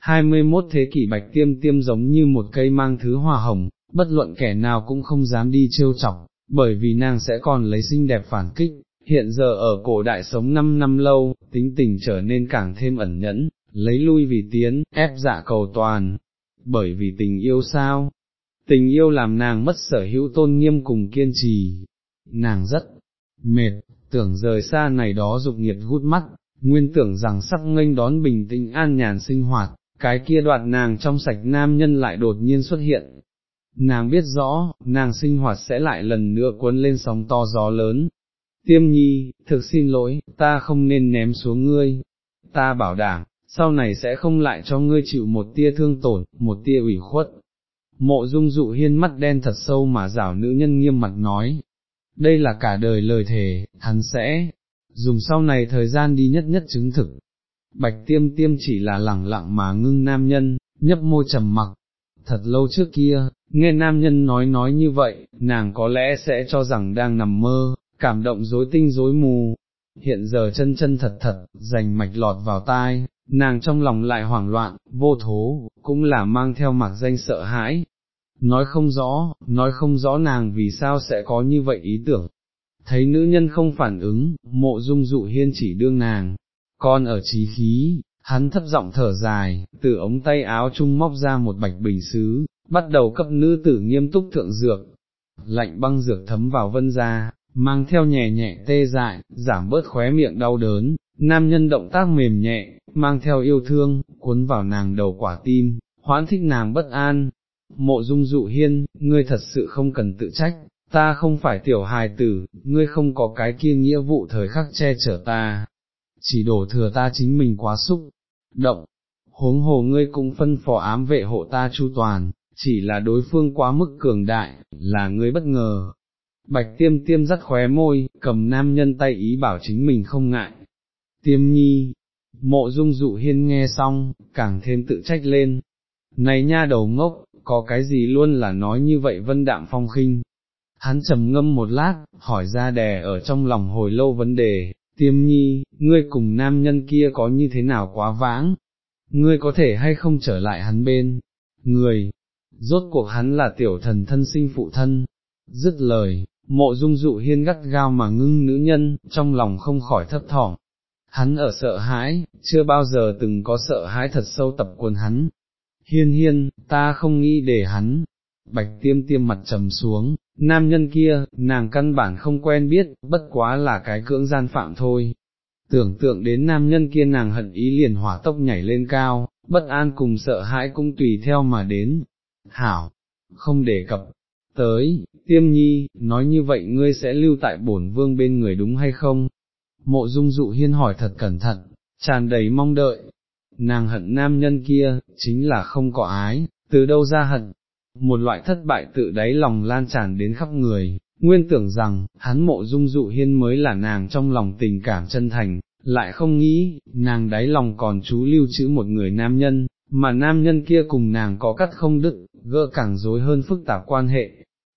21 thế kỷ bạch tiêm tiêm giống như một cây mang thứ hoa hồng, bất luận kẻ nào cũng không dám đi trêu chọc, bởi vì nàng sẽ còn lấy xinh đẹp phản kích, hiện giờ ở cổ đại sống 5 năm lâu, tính tình trở nên càng thêm ẩn nhẫn, lấy lui vì tiến, ép dạ cầu toàn, bởi vì tình yêu sao, tình yêu làm nàng mất sở hữu tôn nghiêm cùng kiên trì, nàng rất mệt, tưởng rời xa này đó dục nhiệt hút mắt, nguyên tưởng rằng sắc nghênh đón bình tĩnh an nhàn sinh hoạt, cái kia đoạn nàng trong sạch nam nhân lại đột nhiên xuất hiện. Nàng biết rõ, nàng sinh hoạt sẽ lại lần nữa cuốn lên sóng to gió lớn. Tiêm nhi, thực xin lỗi, ta không nên ném xuống ngươi. Ta bảo đảm, sau này sẽ không lại cho ngươi chịu một tia thương tổn, một tia ủy khuất. Mộ dung dụ hiên mắt đen thật sâu mà rảo nữ nhân nghiêm mặt nói, đây là cả đời lời thề, hắn sẽ, dùng sau này thời gian đi nhất nhất chứng thực. Bạch tiêm tiêm chỉ là lẳng lặng mà ngưng nam nhân, nhấp môi trầm mặc. Thật lâu trước kia, nghe nam nhân nói nói như vậy, nàng có lẽ sẽ cho rằng đang nằm mơ, cảm động rối tinh rối mù. Hiện giờ chân chân thật thật, dành mạch lọt vào tai, nàng trong lòng lại hoảng loạn, vô thố, cũng là mang theo mặc danh sợ hãi, nói không rõ, nói không rõ nàng vì sao sẽ có như vậy ý tưởng. Thấy nữ nhân không phản ứng, mộ dung dụ hiên chỉ đương nàng, con ở trí khí, hắn thấp giọng thở dài, từ ống tay áo trung móc ra một bạch bình xứ, bắt đầu cấp nữ tử nghiêm túc thượng dược, lạnh băng dược thấm vào vân ra, mang theo nhẹ nhẹ tê dại, giảm bớt khóe miệng đau đớn, nam nhân động tác mềm nhẹ, mang theo yêu thương, cuốn vào nàng đầu quả tim, hoãn thích nàng bất an, Mộ dung dụ hiên, ngươi thật sự không cần tự trách, ta không phải tiểu hài tử, ngươi không có cái kia nghĩa vụ thời khắc che chở ta, chỉ đổ thừa ta chính mình quá xúc, động, huống hồ ngươi cũng phân phó ám vệ hộ ta chu toàn, chỉ là đối phương quá mức cường đại, là ngươi bất ngờ. Bạch tiêm tiêm dắt khóe môi, cầm nam nhân tay ý bảo chính mình không ngại. Tiêm nhi, mộ dung dụ hiên nghe xong, càng thêm tự trách lên. Này nha đầu ngốc, có cái gì luôn là nói như vậy vân đạm phong khinh. Hắn trầm ngâm một lát, hỏi ra đè ở trong lòng hồi lâu vấn đề, tiêm nhi, ngươi cùng nam nhân kia có như thế nào quá vãng, ngươi có thể hay không trở lại hắn bên, người, rốt cuộc hắn là tiểu thần thân sinh phụ thân, dứt lời, mộ dung dụ hiên gắt gao mà ngưng nữ nhân, trong lòng không khỏi thấp thỏm. Hắn ở sợ hãi, chưa bao giờ từng có sợ hãi thật sâu tập quần hắn. Hiên hiên, ta không nghĩ để hắn. Bạch tiêm tiêm mặt trầm xuống, nam nhân kia, nàng căn bản không quen biết, bất quá là cái cưỡng gian phạm thôi. Tưởng tượng đến nam nhân kia nàng hận ý liền hỏa tốc nhảy lên cao, bất an cùng sợ hãi cũng tùy theo mà đến. Hảo, không để cập, tới, tiêm nhi, nói như vậy ngươi sẽ lưu tại bổn vương bên người đúng hay không? Mộ dung dụ hiên hỏi thật cẩn thận, tràn đầy mong đợi, nàng hận nam nhân kia, chính là không có ái, từ đâu ra hận, một loại thất bại tự đáy lòng lan tràn đến khắp người, nguyên tưởng rằng, hắn mộ dung dụ hiên mới là nàng trong lòng tình cảm chân thành, lại không nghĩ, nàng đáy lòng còn chú lưu trữ một người nam nhân, mà nam nhân kia cùng nàng có cắt không đứt, gỡ càng rối hơn phức tạp quan hệ,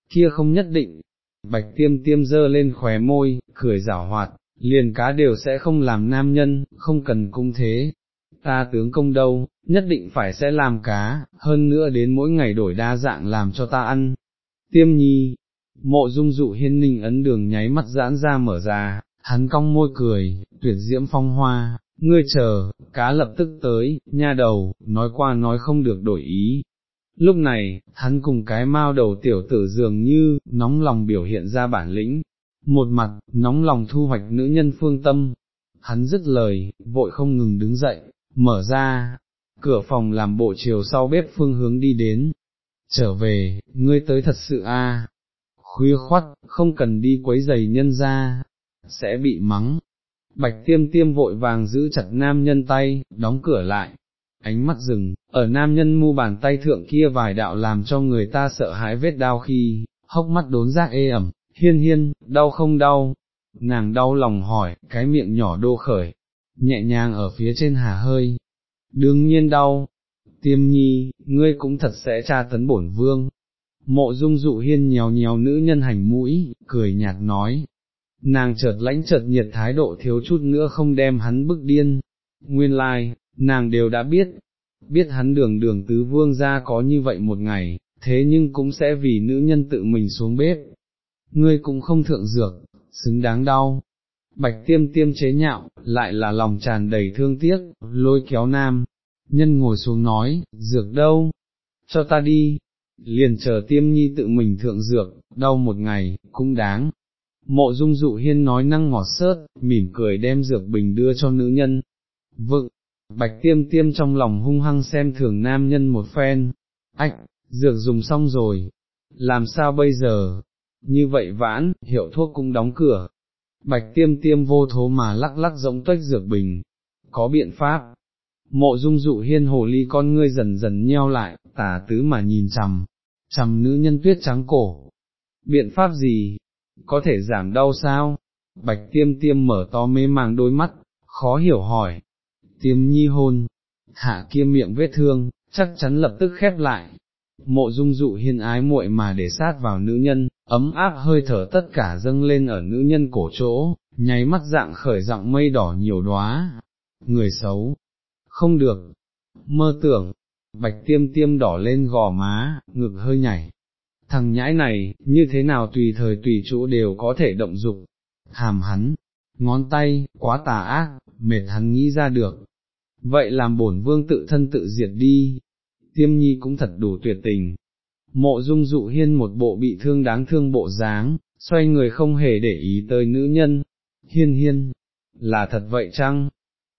kia không nhất định, bạch tiêm tiêm dơ lên khóe môi, cười giảo hoạt, liền cá đều sẽ không làm nam nhân, không cần cung thế, ta tướng công đâu, nhất định phải sẽ làm cá, hơn nữa đến mỗi ngày đổi đa dạng làm cho ta ăn. Tiêm nhi, mộ dung dụ hiên ninh ấn đường nháy mắt giãn ra mở ra, hắn cong môi cười, tuyệt diễm phong hoa, ngươi chờ, cá lập tức tới, nha đầu, nói qua nói không được đổi ý. Lúc này, hắn cùng cái mao đầu tiểu tử dường như, nóng lòng biểu hiện ra bản lĩnh, một mặt, nóng lòng thu hoạch nữ nhân phương tâm. Hắn dứt lời, vội không ngừng đứng dậy, mở ra, cửa phòng làm bộ chiều sau bếp phương hướng đi đến. Trở về, ngươi tới thật sự a, khuya khoắt, không cần đi quấy giày nhân ra, sẽ bị mắng. Bạch tiêm tiêm vội vàng giữ chặt nam nhân tay, đóng cửa lại, ánh mắt rừng, ở nam nhân mu bàn tay thượng kia vài đạo làm cho người ta sợ hãi vết đau khi, hốc mắt đốn giác ê ẩm, hiên hiên, đau không đau, nàng đau lòng hỏi, cái miệng nhỏ đô khởi, nhẹ nhàng ở phía trên hà hơi, đương nhiên đau, tiêm nhi, ngươi cũng thật sẽ tra tấn bổn vương. Mộ dung dụ hiên nhéo nhéo nữ nhân hành mũi, cười nhạt nói, nàng chợt lãnh chợt nhiệt thái độ thiếu chút nữa không đem hắn bức điên, nguyên lai, like, nàng đều đã biết, biết hắn đường đường tứ vương ra có như vậy một ngày, thế nhưng cũng sẽ vì nữ nhân tự mình xuống bếp, ngươi cũng không thượng dược, xứng đáng đau. Bạch tiêm tiêm chế nhạo, lại là lòng tràn đầy thương tiếc, lôi kéo nam, nhân ngồi xuống nói, dược đâu, cho ta đi, liền chờ tiêm nhi tự mình thượng dược, đau một ngày, cũng đáng. Mộ dung dụ hiên nói năng ngọt sớt, mỉm cười đem dược bình đưa cho nữ nhân. Vựng, bạch tiêm tiêm trong lòng hung hăng xem thường nam nhân một phen, ách, dược dùng xong rồi, làm sao bây giờ, như vậy vãn, hiệu thuốc cũng đóng cửa. Bạch tiêm tiêm vô thố mà lắc lắc giống tuếch dược bình, có biện pháp. Mộ dung dụ hiên hồ ly con ngươi dần dần nheo lại, tà tứ mà nhìn chằm, chằm nữ nhân tuyết trắng cổ. Biện pháp gì? Có thể giảm đau sao? Bạch tiêm tiêm mở to mê màng đôi mắt, khó hiểu hỏi. Tiêm nhi hôn, hạ kia miệng vết thương, chắc chắn lập tức khép lại, mộ dung dụ hiên ái muội mà để sát vào nữ nhân, ấm áp hơi thở tất cả dâng lên ở nữ nhân cổ chỗ, nháy mắt dạng khởi dạng mây đỏ nhiều đóa, người xấu, không được, mơ tưởng, bạch tiêm tiêm đỏ lên gò má, ngực hơi nhảy, thằng nhãi này, như thế nào tùy thời tùy chỗ đều có thể động dục, hàm hắn, ngón tay, quá tà ác, mệt hắn nghĩ ra được, vậy làm bổn vương tự thân tự diệt đi, tiêm nhi cũng thật đủ tuyệt tình. Mộ dung dụ hiên một bộ bị thương đáng thương bộ dáng, xoay người không hề để ý tới nữ nhân, hiên hiên, là thật vậy chăng?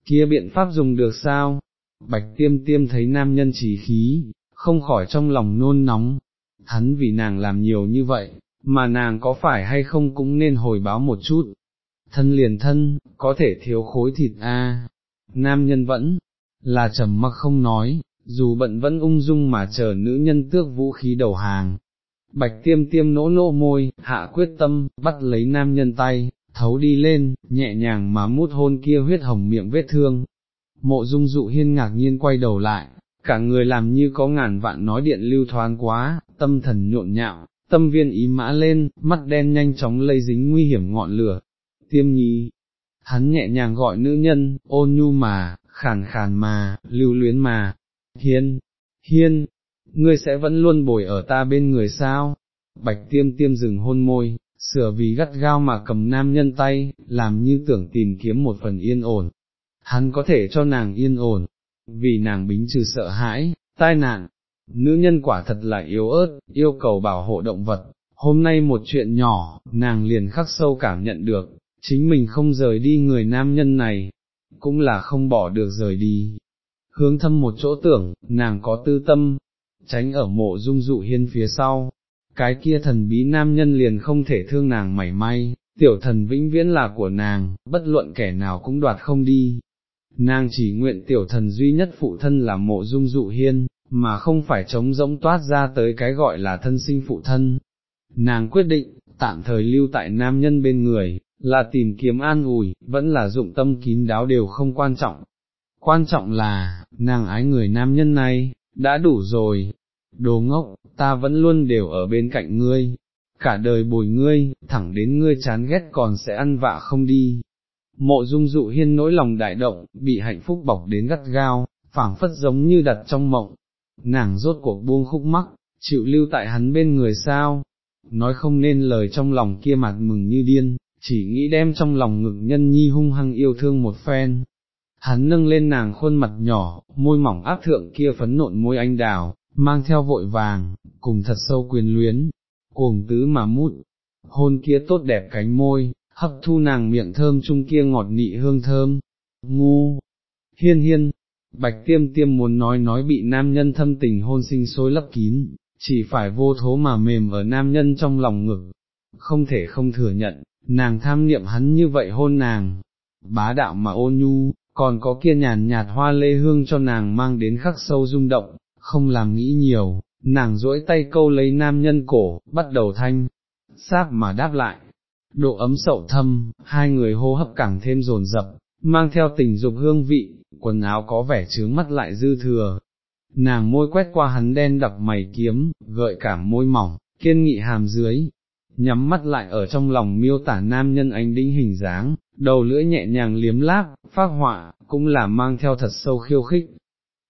Kia biện pháp dùng được sao? Bạch tiêm tiêm thấy nam nhân trí khí, không khỏi trong lòng nôn nóng, hắn vì nàng làm nhiều như vậy, mà nàng có phải hay không cũng nên hồi báo một chút. Thân liền thân, có thể thiếu khối thịt a. Nam nhân vẫn là trầm mặc không nói, dù bận vẫn ung dung mà chờ nữ nhân tước vũ khí đầu hàng. Bạch tiêm tiêm nỗ nỗ môi, hạ quyết tâm, bắt lấy nam nhân tay, thấu đi lên, nhẹ nhàng mà mút hôn kia huyết hồng miệng vết thương. Mộ dung dụ hiên ngạc nhiên quay đầu lại, cả người làm như có ngàn vạn nói điện lưu thoáng quá, tâm thần nhộn nhạo, tâm viên ý mã lên, mắt đen nhanh chóng lây dính nguy hiểm ngọn lửa. Tiêm nhi, hắn nhẹ nhàng gọi nữ nhân, ôn nhu mà, khàn khàn mà, lưu luyến mà, hiên, hiên, ngươi sẽ vẫn luôn bồi ở ta bên người sao, bạch tiêm tiêm dừng hôn môi, sửa vì gắt gao mà cầm nam nhân tay, làm như tưởng tìm kiếm một phần yên ổn, hắn có thể cho nàng yên ổn, vì nàng bính trừ sợ hãi, tai nạn, nữ nhân quả thật là yếu ớt, yêu cầu bảo hộ động vật, hôm nay một chuyện nhỏ, nàng liền khắc sâu cảm nhận được, chính mình không rời đi người nam nhân này, cũng là không bỏ được rời đi. Hướng thâm một chỗ tưởng, nàng có tư tâm, tránh ở mộ dung dụ hiên phía sau, cái kia thần bí nam nhân liền không thể thương nàng mảy may, tiểu thần vĩnh viễn là của nàng, bất luận kẻ nào cũng đoạt không đi. Nàng chỉ nguyện tiểu thần duy nhất phụ thân là mộ dung dụ hiên, mà không phải trống rỗng toát ra tới cái gọi là thân sinh phụ thân. Nàng quyết định, tạm thời lưu tại nam nhân bên người, là tìm kiếm an ủi, vẫn là dụng tâm kín đáo đều không quan trọng. Quan trọng là, nàng ái người nam nhân này, đã đủ rồi. Đồ ngốc, ta vẫn luôn đều ở bên cạnh ngươi, cả đời bồi ngươi, thẳng đến ngươi chán ghét còn sẽ ăn vạ không đi. Mộ dung dụ hiên nỗi lòng đại động, bị hạnh phúc bọc đến gắt gao, phảng phất giống như đặt trong mộng, nàng rốt cuộc buông khúc mắc, chịu lưu tại hắn bên người sao, nói không nên lời trong lòng kia mặt mừng như điên, chỉ nghĩ đem trong lòng ngực nhân nhi hung hăng yêu thương một phen. Hắn nâng lên nàng khuôn mặt nhỏ, môi mỏng áp thượng kia phấn nộn môi anh đào, mang theo vội vàng, cùng thật sâu quyền luyến, cuồng tứ mà mút, hôn kia tốt đẹp cánh môi, hấp thu nàng miệng thơm chung kia ngọt nị hương thơm, ngu, hiên hiên, bạch tiêm tiêm muốn nói nói bị nam nhân thâm tình hôn sinh sôi lấp kín, chỉ phải vô thố mà mềm ở nam nhân trong lòng ngực, không thể không thừa nhận, nàng tham niệm hắn như vậy hôn nàng, bá đạo mà ôn nhu, còn có kia nhàn nhạt hoa lê hương cho nàng mang đến khắc sâu rung động, không làm nghĩ nhiều, nàng duỗi tay câu lấy nam nhân cổ, bắt đầu thanh, sáp mà đáp lại. Độ ấm sậu thâm, hai người hô hấp càng thêm rồn rập, mang theo tình dục hương vị, quần áo có vẻ trướng mắt lại dư thừa. Nàng môi quét qua hắn đen đặc mày kiếm, gợi cảm môi mỏng, kiên nghị hàm dưới, nhắm mắt lại ở trong lòng miêu tả nam nhân ánh đĩnh hình dáng, đầu lưỡi nhẹ nhàng liếm láp, phát họa, cũng là mang theo thật sâu khiêu khích.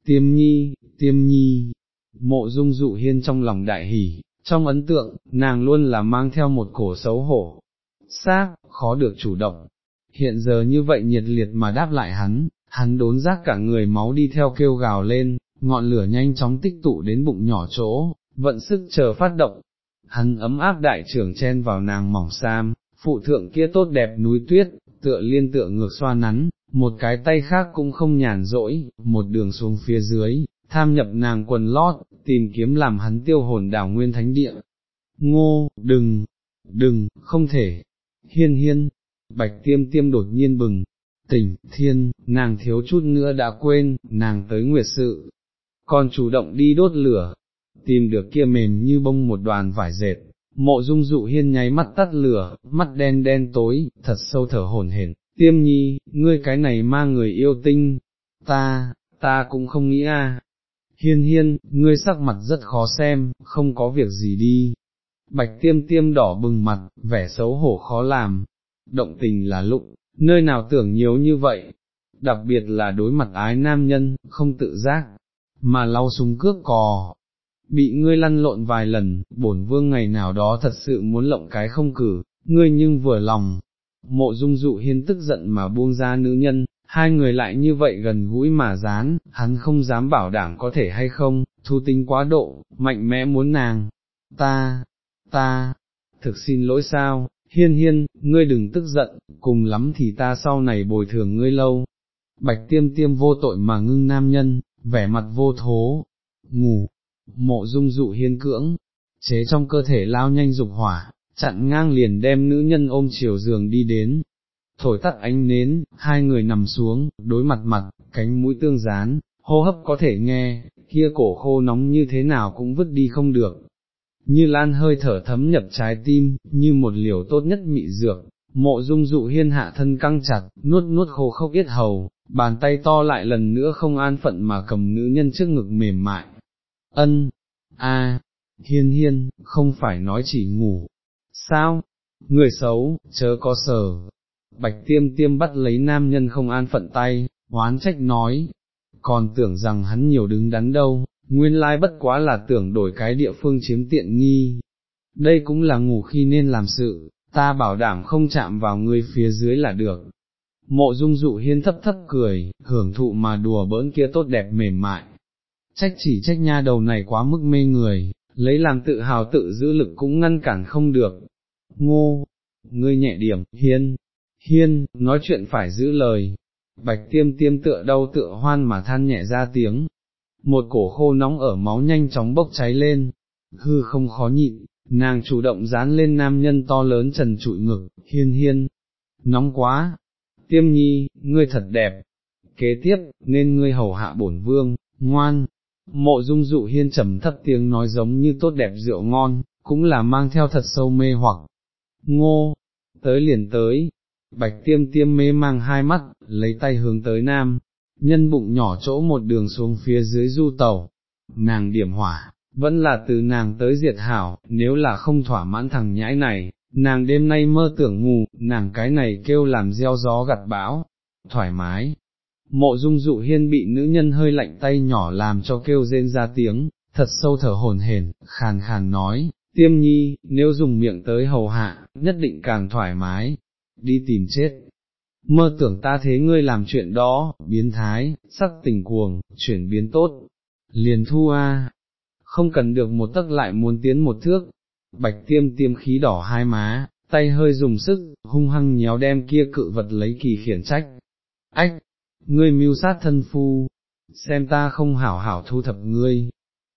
Tiêm nhi, tiêm nhi, mộ dung dụ hiên trong lòng đại hỉ, trong ấn tượng, nàng luôn là mang theo một cổ xấu hổ, xác, khó được chủ động. Hiện giờ như vậy nhiệt liệt mà đáp lại hắn, hắn đốn giác cả người máu đi theo kêu gào lên, ngọn lửa nhanh chóng tích tụ đến bụng nhỏ chỗ, vận sức chờ phát động, hắn ấm áp đại trưởng chen vào nàng mỏng sam, phụ thượng kia tốt đẹp núi tuyết, tựa liên tựa ngược xoa nắn, một cái tay khác cũng không nhàn rỗi, một đường xuống phía dưới, tham nhập nàng quần lót, tìm kiếm làm hắn tiêu hồn đảo nguyên thánh địa. Ngô, đừng, đừng, không thể, hiên hiên, bạch tiêm tiêm đột nhiên bừng, tỉnh, thiên, nàng thiếu chút nữa đã quên, nàng tới nguyệt sự, còn chủ động đi đốt lửa, tìm được kia mềm như bông một đoàn vải dệt, mộ dung dụ hiên nháy mắt tắt lửa, mắt đen đen tối, thật sâu thở hổn hển. tiêm nhi, ngươi cái này mang người yêu tinh, ta, ta cũng không nghĩ a. Hiên hiên, ngươi sắc mặt rất khó xem, không có việc gì đi. Bạch tiêm tiêm đỏ bừng mặt, vẻ xấu hổ khó làm, động tình là lụng, nơi nào tưởng nhiều như vậy, đặc biệt là đối mặt ái nam nhân, không tự giác, mà lau súng cước cò, bị ngươi lăn lộn vài lần, bổn vương ngày nào đó thật sự muốn lộng cái không cử, ngươi nhưng vừa lòng. Mộ dung dụ hiên tức giận mà buông ra nữ nhân, hai người lại như vậy gần gũi mà dán, hắn không dám bảo đảm có thể hay không, thu tính quá độ, mạnh mẽ muốn nàng. Ta, ta, thực xin lỗi sao, hiên hiên, ngươi đừng tức giận, cùng lắm thì ta sau này bồi thường ngươi lâu. Bạch tiêm tiêm vô tội mà ngưng nam nhân, vẻ mặt vô thố, ngủ, mộ dung dụ hiên cưỡng, chế trong cơ thể lao nhanh dục hỏa, chặn ngang liền đem nữ nhân ôm chiều giường đi đến, thổi tắt ánh nến, hai người nằm xuống, đối mặt mặt, cánh mũi tương dán, hô hấp có thể nghe, kia cổ khô nóng như thế nào cũng vứt đi không được. Như lan hơi thở thấm nhập trái tim, như một liều tốt nhất mị dược, mộ dung dụ hiên hạ thân căng chặt, nuốt nuốt khô khốc yết hầu, bàn tay to lại lần nữa không an phận mà cầm nữ nhân trước ngực mềm mại, ân, a, hiên hiên, không phải nói chỉ ngủ, sao, người xấu, chớ có sờ, bạch tiêm tiêm bắt lấy nam nhân không an phận tay, hoán trách nói, còn tưởng rằng hắn nhiều đứng đắn đâu, nguyên lai bất quá là tưởng đổi cái địa phương chiếm tiện nghi. Đây cũng là ngủ khi nên làm sự, ta bảo đảm không chạm vào người phía dưới là được. Mộ dung dụ hiên thấp thấp cười, hưởng thụ mà đùa bỡn kia tốt đẹp mềm mại. Trách chỉ trách nha đầu này quá mức mê người, lấy làm tự hào tự giữ lực cũng ngăn cản không được. Ngô, ngươi nhẹ điểm, hiên, hiên, nói chuyện phải giữ lời. Bạch tiêm tiêm tựa đau tựa hoan mà than nhẹ ra tiếng. Một cổ khô nóng ở máu nhanh chóng bốc cháy lên, hư không khó nhịn, nàng chủ động dán lên nam nhân to lớn trần trụi ngực, hiên hiên, nóng quá, tiêm nhi, ngươi thật đẹp, kế tiếp, nên ngươi hầu hạ bổn vương, ngoan, mộ dung dụ hiên trầm thấp tiếng nói giống như tốt đẹp rượu ngon, cũng là mang theo thật sâu mê hoặc, ngô, tới liền tới, bạch tiêm tiêm mê mang hai mắt, lấy tay hướng tới nam, nhân bụng nhỏ chỗ một đường xuống phía dưới du tàu, nàng điểm hỏa, vẫn là từ nàng tới diệt hảo, nếu là không thỏa mãn thằng nhãi này, nàng đêm nay mơ tưởng ngủ, nàng cái này kêu làm gieo gió gặt bão, thoải mái. Mộ dung dụ hiên bị nữ nhân hơi lạnh tay nhỏ làm cho kêu rên ra tiếng, thật sâu thở hồn hển, khàn khàn nói, tiêm nhi, nếu dùng miệng tới hầu hạ, nhất định càng thoải mái, đi tìm chết. Mơ tưởng ta thế ngươi làm chuyện đó, biến thái, sắc tình cuồng, chuyển biến tốt, liền thu a, không cần được một tấc lại muốn tiến một thước, bạch tiêm tiêm khí đỏ hai má, tay hơi dùng sức, hung hăng nhéo đem kia cự vật lấy kỳ khiển trách. Ách, ngươi mưu sát thân phu, xem ta không hảo hảo thu thập ngươi.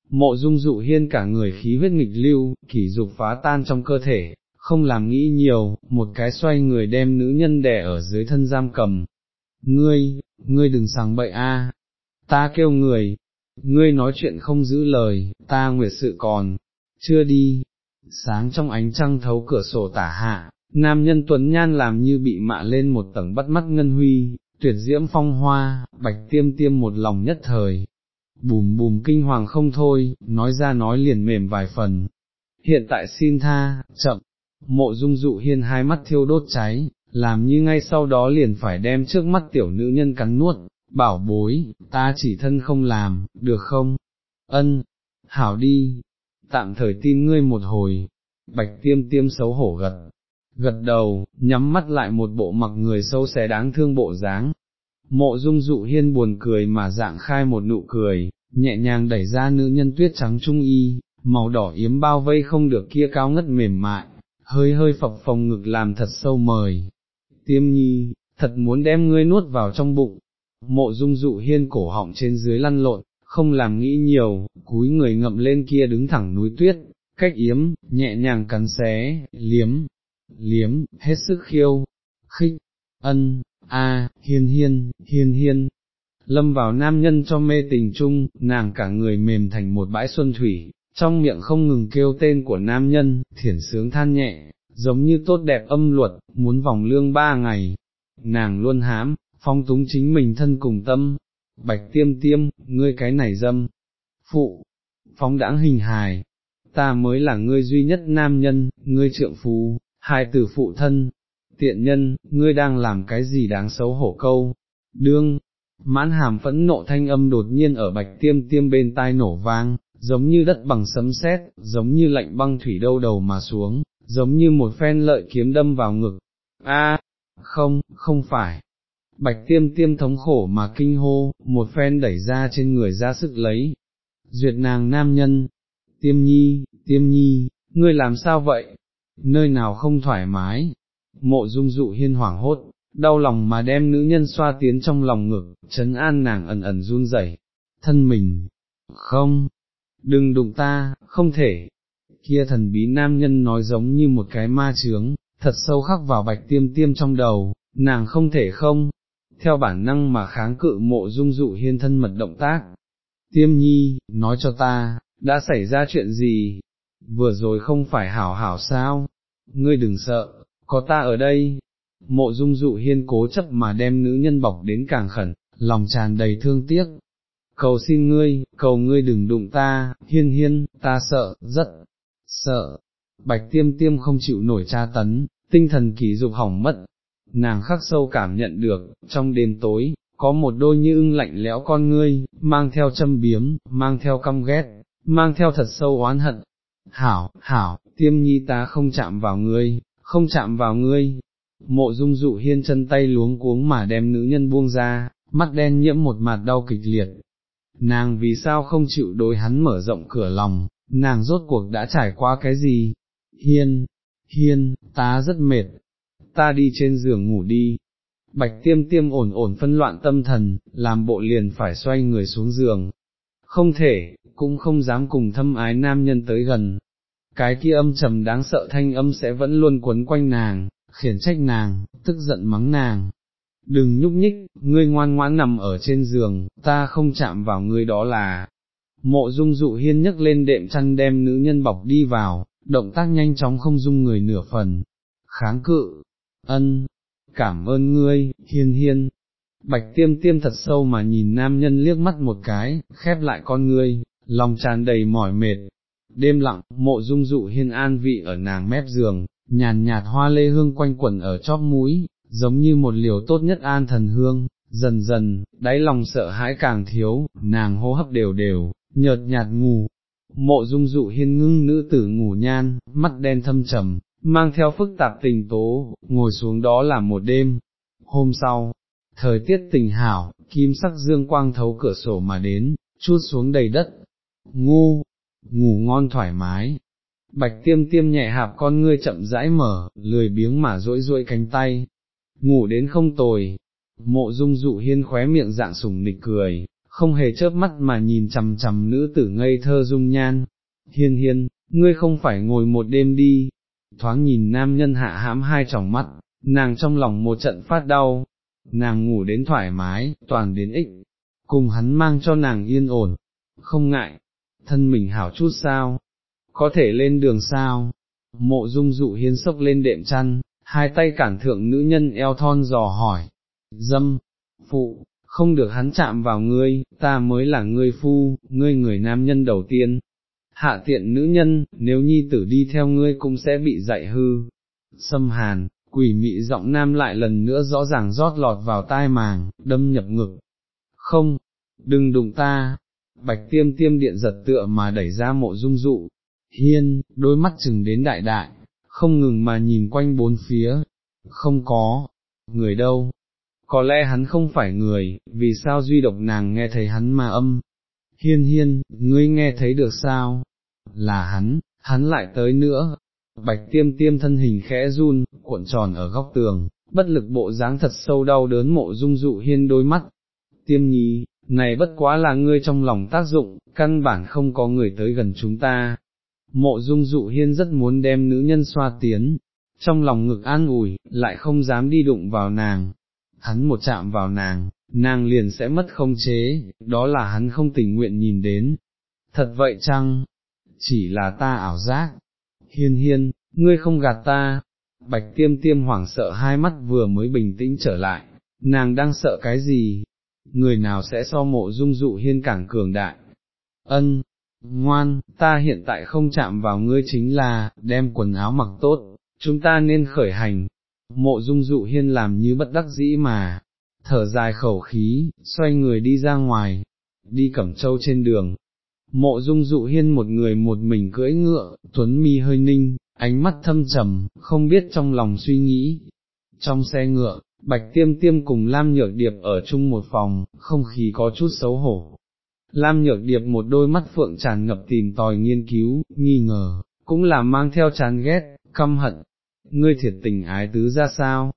Mộ dung dụ hiên cả người khí huyết nghịch lưu, kỷ dục phá tan trong cơ thể, không làm nghĩ nhiều, một cái xoay người đem nữ nhân đè ở dưới thân giam cầm. Ngươi, ngươi đừng sàng bậy a, ta kêu người, ngươi nói chuyện không giữ lời, ta nguyệt sự còn, chưa đi, sáng trong ánh trăng thấu cửa sổ tả hạ, nam nhân tuấn nhan làm như bị mạ lên một tầng bắt mắt ngân huy, tuyệt diễm phong hoa, bạch tiêm tiêm một lòng nhất thời, bùm bùm kinh hoàng không thôi, nói ra nói liền mềm vài phần. Hiện tại xin tha, chậm, mộ dung dụ hiên hai mắt thiêu đốt cháy, làm như ngay sau đó liền phải đem trước mắt tiểu nữ nhân cắn nuốt, bảo bối, ta chỉ thân không làm, được không? Ân, hảo đi, tạm thời tin ngươi một hồi, bạch tiêm tiêm xấu hổ gật, gật đầu, nhắm mắt lại một bộ mặc người sâu xé đáng thương bộ dáng. Mộ dung dụ hiên buồn cười mà dạng khai một nụ cười, nhẹ nhàng đẩy ra nữ nhân tuyết trắng trung y, màu đỏ yếm bao vây không được kia cao ngất mềm mại, hơi hơi phập phồng ngực làm thật sâu mời. Tiêm nhi, thật muốn đem ngươi nuốt vào trong bụng, mộ dung dụ hiên cổ họng trên dưới lăn lộn, không làm nghĩ nhiều, cúi người ngậm lên kia đứng thẳng núi tuyết, cách yếm, nhẹ nhàng cắn xé, liếm, liếm, hết sức khiêu, khích, ân, a, hiên hiên, hiên hiên. Lâm vào nam nhân cho mê tình chung, nàng cả người mềm thành một bãi xuân thủy, trong miệng không ngừng kêu tên của nam nhân, thiển sướng than nhẹ, giống như tốt đẹp âm luật, muốn vòng lương ba ngày. Nàng luôn hám, phong túng chính mình thân cùng tâm, bạch tiêm tiêm, ngươi cái này dâm, phụ, phóng đãng hình hài, ta mới là ngươi duy nhất nam nhân, ngươi trượng phú, hai từ phụ thân, tiện nhân, ngươi đang làm cái gì đáng xấu hổ câu, đương, mãn hàm phẫn nộ thanh âm đột nhiên ở bạch tiêm tiêm bên tai nổ vang, giống như đất bằng sấm sét, giống như lạnh băng thủy đâu đầu mà xuống, giống như một phen lợi kiếm đâm vào ngực, a, không, không phải, bạch tiêm tiêm thống khổ mà kinh hô, một phen đẩy ra trên người ra sức lấy, duyệt nàng nam nhân, tiêm nhi, tiêm nhi, ngươi làm sao vậy, nơi nào không thoải mái, mộ dung dụ hiên hoảng hốt, đau lòng mà đem nữ nhân xoa tiến trong lòng ngực, chấn an nàng ẩn ẩn run rẩy, thân mình, không, đừng đụng ta, không thể, kia thần bí nam nhân nói giống như một cái ma trướng, thật sâu khắc vào bạch tiêm tiêm trong đầu, nàng không thể không, theo bản năng mà kháng cự mộ dung dụ hiên thân mật động tác. Tiêm nhi, nói cho ta, đã xảy ra chuyện gì? Vừa rồi không phải hảo hảo sao? Ngươi đừng sợ, có ta ở đây. Mộ dung dụ hiên cố chấp mà đem nữ nhân bọc đến càng khẩn, lòng tràn đầy thương tiếc. Cầu xin ngươi, cầu ngươi đừng đụng ta, hiên hiên, ta sợ, rất, sợ. Bạch tiêm tiêm không chịu nổi tra tấn, tinh thần kỳ dục hỏng mất, nàng khắc sâu cảm nhận được, trong đêm tối, có một đôi như ưng lạnh lẽo con ngươi, mang theo châm biếm, mang theo căm ghét, mang theo thật sâu oán hận. Hảo, hảo, tiêm nhi ta không chạm vào ngươi, không chạm vào ngươi. Mộ dung dụ hiên chân tay luống cuống mà đem nữ nhân buông ra, mắt đen nhiễm một mặt đau kịch liệt. Nàng vì sao không chịu đối hắn mở rộng cửa lòng, nàng rốt cuộc đã trải qua cái gì? Hiên, hiên, ta rất mệt, ta đi trên giường ngủ đi. Bạch tiêm tiêm ổn ổn phân loạn tâm thần, làm bộ liền phải xoay người xuống giường. Không thể, cũng không dám cùng thâm ái nam nhân tới gần. Cái kia âm trầm đáng sợ thanh âm sẽ vẫn luôn quấn quanh nàng, khiển trách nàng, tức giận mắng nàng. Đừng nhúc nhích, ngươi ngoan ngoãn nằm ở trên giường, ta không chạm vào ngươi đó là. Mộ dung dụ hiên nhấc lên đệm chăn đem nữ nhân bọc đi vào, động tác nhanh chóng không dung người nửa phần. Kháng cự, ân, cảm ơn ngươi, hiên hiên. Bạch tiêm tiêm thật sâu mà nhìn nam nhân liếc mắt một cái, khép lại con ngươi, lòng tràn đầy mỏi mệt. Đêm lặng, mộ dung dụ hiên an vị ở nàng mép giường, nhàn nhạt hoa lê hương quanh quẩn ở chóp mũi, giống như một liều tốt nhất an thần hương, dần dần, đáy lòng sợ hãi càng thiếu, nàng hô hấp đều đều, nhợt nhạt ngủ. Mộ dung dụ hiên ngưng nữ tử ngủ nhan, mắt đen thâm trầm, mang theo phức tạp tình tố, ngồi xuống đó là một đêm. Hôm sau, thời tiết tình hảo, kim sắc dương quang thấu cửa sổ mà đến, chút xuống đầy đất. Ngu, ngủ ngon thoải mái. Bạch tiêm tiêm nhẹ hạp con ngươi chậm rãi mở, lười biếng mà rỗi rỗi cánh tay. Ngủ đến không tồi. Mộ dung dụ hiên khóe miệng dạng sùng nịch cười, không hề chớp mắt mà nhìn chằm chằm nữ tử ngây thơ dung nhan. Hiên hiên, ngươi không phải ngồi một đêm đi, thoáng nhìn nam nhân hạ hãm hai tròng mắt, nàng trong lòng một trận phát đau, nàng ngủ đến thoải mái, toàn đến ích, cùng hắn mang cho nàng yên ổn, không ngại, thân mình hảo chút sao, có thể lên đường sao, mộ dung dụ hiến sốc lên đệm chăn, hai tay cản thượng nữ nhân eo thon dò hỏi, dâm, phụ, không được hắn chạm vào ngươi, ta mới là ngươi phu, ngươi người nam nhân đầu tiên, hạ tiện nữ nhân, nếu nhi tử đi theo ngươi cũng sẽ bị dạy hư. Xâm hàn, quỷ mị giọng nam lại lần nữa rõ ràng rót lọt vào tai màng, đâm nhập ngực. Không, đừng đụng ta, bạch tiêm tiêm điện giật tựa mà đẩy ra mộ dung dụ, hiên, đôi mắt chừng đến đại đại, không ngừng mà nhìn quanh bốn phía, không có, người đâu, có lẽ hắn không phải người, vì sao duy độc nàng nghe thấy hắn mà âm, hiên hiên, ngươi nghe thấy được sao, là hắn, hắn lại tới nữa, bạch tiêm tiêm thân hình khẽ run, cuộn tròn ở góc tường, bất lực bộ dáng thật sâu đau đớn mộ dung dụ hiên đôi mắt, tiêm nhí này bất quá là ngươi trong lòng tác dụng, căn bản không có người tới gần chúng ta. Mộ dung dụ hiên rất muốn đem nữ nhân xoa tiến, trong lòng ngực an ủi, lại không dám đi đụng vào nàng. Hắn một chạm vào nàng, nàng liền sẽ mất không chế, đó là hắn không tình nguyện nhìn đến. Thật vậy chăng? Chỉ là ta ảo giác. Hiên hiên, ngươi không gạt ta. Bạch tiêm tiêm hoảng sợ hai mắt vừa mới bình tĩnh trở lại, nàng đang sợ cái gì? Người nào sẽ so mộ dung dụ hiên cảng cường đại? Ân, ngoan, ta hiện tại không chạm vào ngươi chính là, đem quần áo mặc tốt, chúng ta nên khởi hành. Mộ dung dụ hiên làm như bất đắc dĩ mà, thở dài khẩu khí, xoay người đi ra ngoài, đi cẩm châu trên đường. Mộ dung dụ hiên một người một mình cưỡi ngựa, tuấn mi hơi ninh, ánh mắt thâm trầm, không biết trong lòng suy nghĩ. Trong xe ngựa, Bạch Tiêm Tiêm cùng Lam Nhược Điệp ở chung một phòng, không khí có chút xấu hổ. Lam Nhược Điệp một đôi mắt phượng tràn ngập tìm tòi nghiên cứu, nghi ngờ, cũng là mang theo chán ghét, căm hận. Ngươi thiệt tình ái tứ ra sao?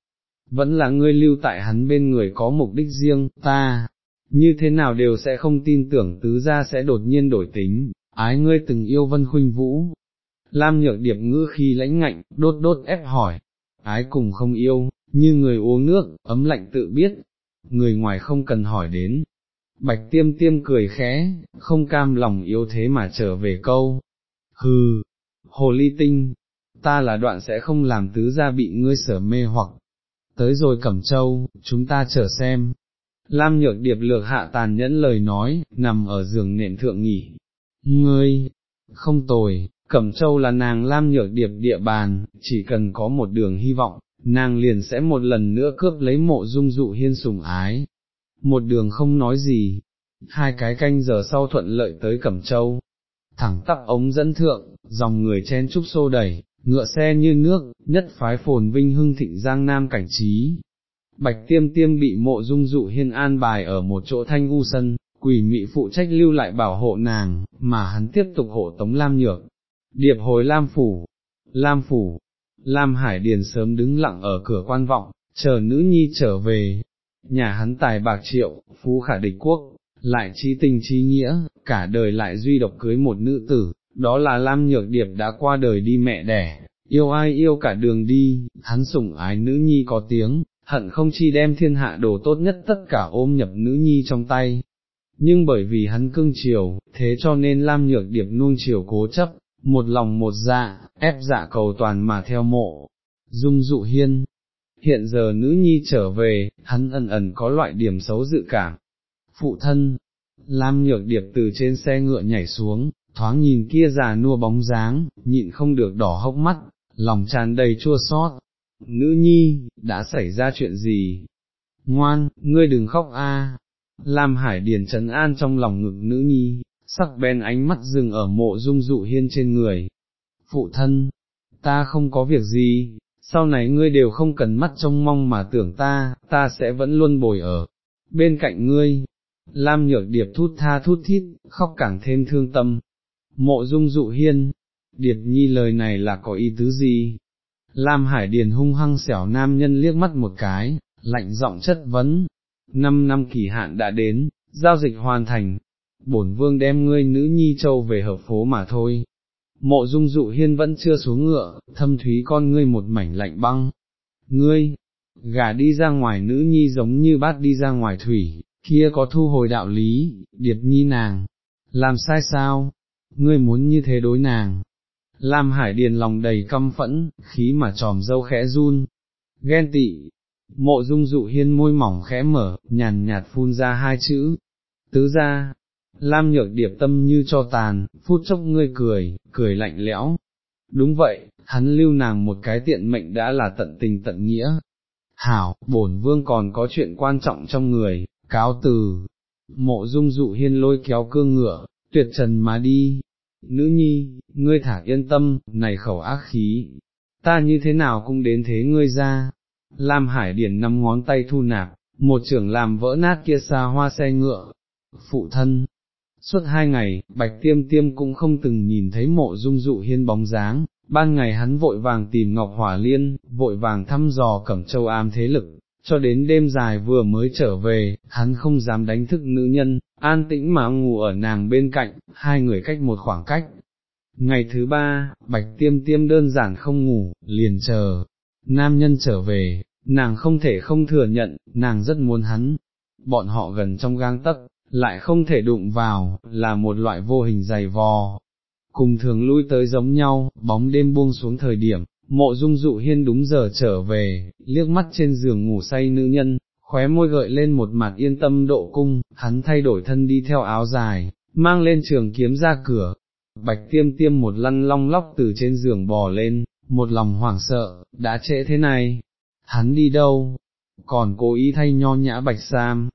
vẫn là ngươi lưu tại hắn bên người có mục đích riêng, ta, như thế nào đều sẽ không tin tưởng tứ gia sẽ đột nhiên đổi tính, ái ngươi từng yêu vân khuynh vũ. Lam nhược điệp ngữ khi lãnh ngạnh, đốt đốt ép hỏi, ái cùng không yêu, như người uống nước, ấm lạnh tự biết, người ngoài không cần hỏi đến. Bạch tiêm tiêm cười khẽ, không cam lòng yếu thế mà trở về câu. Hừ, hồ ly tinh, ta là đoạn sẽ không làm tứ gia bị ngươi sở mê hoặc, tới rồi Cẩm Châu, chúng ta chờ xem. Lam nhược điệp lược hạ tàn nhẫn lời nói, nằm ở giường nệm thượng nghỉ. Ngươi, không tồi, Cẩm Châu là nàng Lam nhược điệp địa bàn, chỉ cần có một đường hy vọng, nàng liền sẽ một lần nữa cướp lấy mộ dung dụ hiên sủng ái. Một đường không nói gì, hai cái canh giờ sau thuận lợi tới Cẩm Châu, thẳng tắp ống dẫn thượng, dòng người chen trúc xô đẩy, ngựa xe như nước, nhất phái phồn vinh hưng thịnh giang nam cảnh trí. Bạch tiêm tiêm bị mộ dung dụ hiên an bài ở một chỗ thanh u sân, quỷ mị phụ trách lưu lại bảo hộ nàng, mà hắn tiếp tục hộ tống Lam Nhược. Điệp hồi Lam Phủ, Lam Phủ, Lam Hải Điền sớm đứng lặng ở cửa quan vọng, chờ nữ nhi trở về, nhà hắn tài bạc triệu, phú khả địch quốc, lại trí tình trí nghĩa, cả đời lại duy độc cưới một nữ tử, đó là Lam Nhược Điệp đã qua đời đi mẹ đẻ, yêu ai yêu cả đường đi, hắn sủng ái nữ nhi có tiếng, hận không chi đem thiên hạ đồ tốt nhất tất cả ôm nhập nữ nhi trong tay. Nhưng bởi vì hắn cưng chiều, thế cho nên Lam Nhược Điệp nuông chiều cố chấp, một lòng một dạ, ép dạ cầu toàn mà theo mộ. Dung dụ hiên, hiện giờ nữ nhi trở về, hắn ẩn ẩn có loại điểm xấu dự cảm. Phụ thân, Lam Nhược Điệp từ trên xe ngựa nhảy xuống, thoáng nhìn kia già nua bóng dáng, nhịn không được đỏ hốc mắt, lòng tràn đầy chua xót. Nữ nhi, đã xảy ra chuyện gì? Ngoan, ngươi đừng khóc a. Lam Hải Điền trấn an trong lòng ngực nữ nhi, sắc bén ánh mắt dừng ở mộ dung dụ hiên trên người. Phụ thân, ta không có việc gì, sau này ngươi đều không cần mắt trông mong mà tưởng ta, ta sẽ vẫn luôn bồi ở bên cạnh ngươi. Lam nhược điệp thút tha thút thít, khóc càng thêm thương tâm, Mộ dung dụ hiên, Điệp nhi lời này là có ý tứ gì? Lam Hải Điền hung hăng xẻo nam nhân liếc mắt một cái, lạnh giọng chất vấn. Năm năm kỳ hạn đã đến, giao dịch hoàn thành, bổn vương đem ngươi nữ nhi châu về hợp phố mà thôi. Mộ dung dụ hiên vẫn chưa xuống ngựa, thâm thúy con ngươi một mảnh lạnh băng. Ngươi, gà đi ra ngoài nữ nhi giống như bát đi ra ngoài thủy, kia có thu hồi đạo lý, điệp nhi nàng, làm sai sao, ngươi muốn như thế đối nàng. Lam Hải Điền lòng đầy căm phẫn, khí mà tròm dâu khẽ run, ghen tị, mộ dung dụ hiên môi mỏng khẽ mở, nhàn nhạt phun ra hai chữ, tứ ra, Lam nhược điệp tâm như cho tàn, phút chốc ngươi cười, cười lạnh lẽo. Đúng vậy, hắn lưu nàng một cái tiện mệnh đã là tận tình tận nghĩa. Hảo, bổn vương còn có chuyện quan trọng trong người, cáo từ. Mộ dung dụ hiên lôi kéo cương ngựa, tuyệt trần mà đi, nữ nhi, ngươi thả yên tâm, này khẩu ác khí, ta như thế nào cũng đến thế ngươi ra, Lam Hải Điển nắm ngón tay thu nạp, một trưởng làm vỡ nát kia xa hoa xe ngựa, phụ thân. Suốt hai ngày, Bạch Tiêm Tiêm cũng không từng nhìn thấy mộ dung dụ hiên bóng dáng, ban ngày hắn vội vàng tìm Ngọc Hỏa Liên, vội vàng thăm dò cẩm châu am thế lực, cho đến đêm dài vừa mới trở về, hắn không dám đánh thức nữ nhân, an tĩnh mà ngủ ở nàng bên cạnh, hai người cách một khoảng cách. Ngày thứ ba, bạch tiêm tiêm đơn giản không ngủ, liền chờ, nam nhân trở về, nàng không thể không thừa nhận, nàng rất muốn hắn, bọn họ gần trong gang tấc, lại không thể đụng vào, là một loại vô hình dày vò. Cùng thường lui tới giống nhau, bóng đêm buông xuống thời điểm, Mộ dung dụ hiên đúng giờ trở về, liếc mắt trên giường ngủ say nữ nhân, khóe môi gợi lên một mặt yên tâm độ cung, hắn thay đổi thân đi theo áo dài, mang lên trường kiếm ra cửa. Bạch tiêm tiêm một lăn long lóc từ trên giường bò lên, một lòng hoảng sợ, đã trễ thế này, hắn đi đâu, còn cố ý thay nho nhã bạch sam,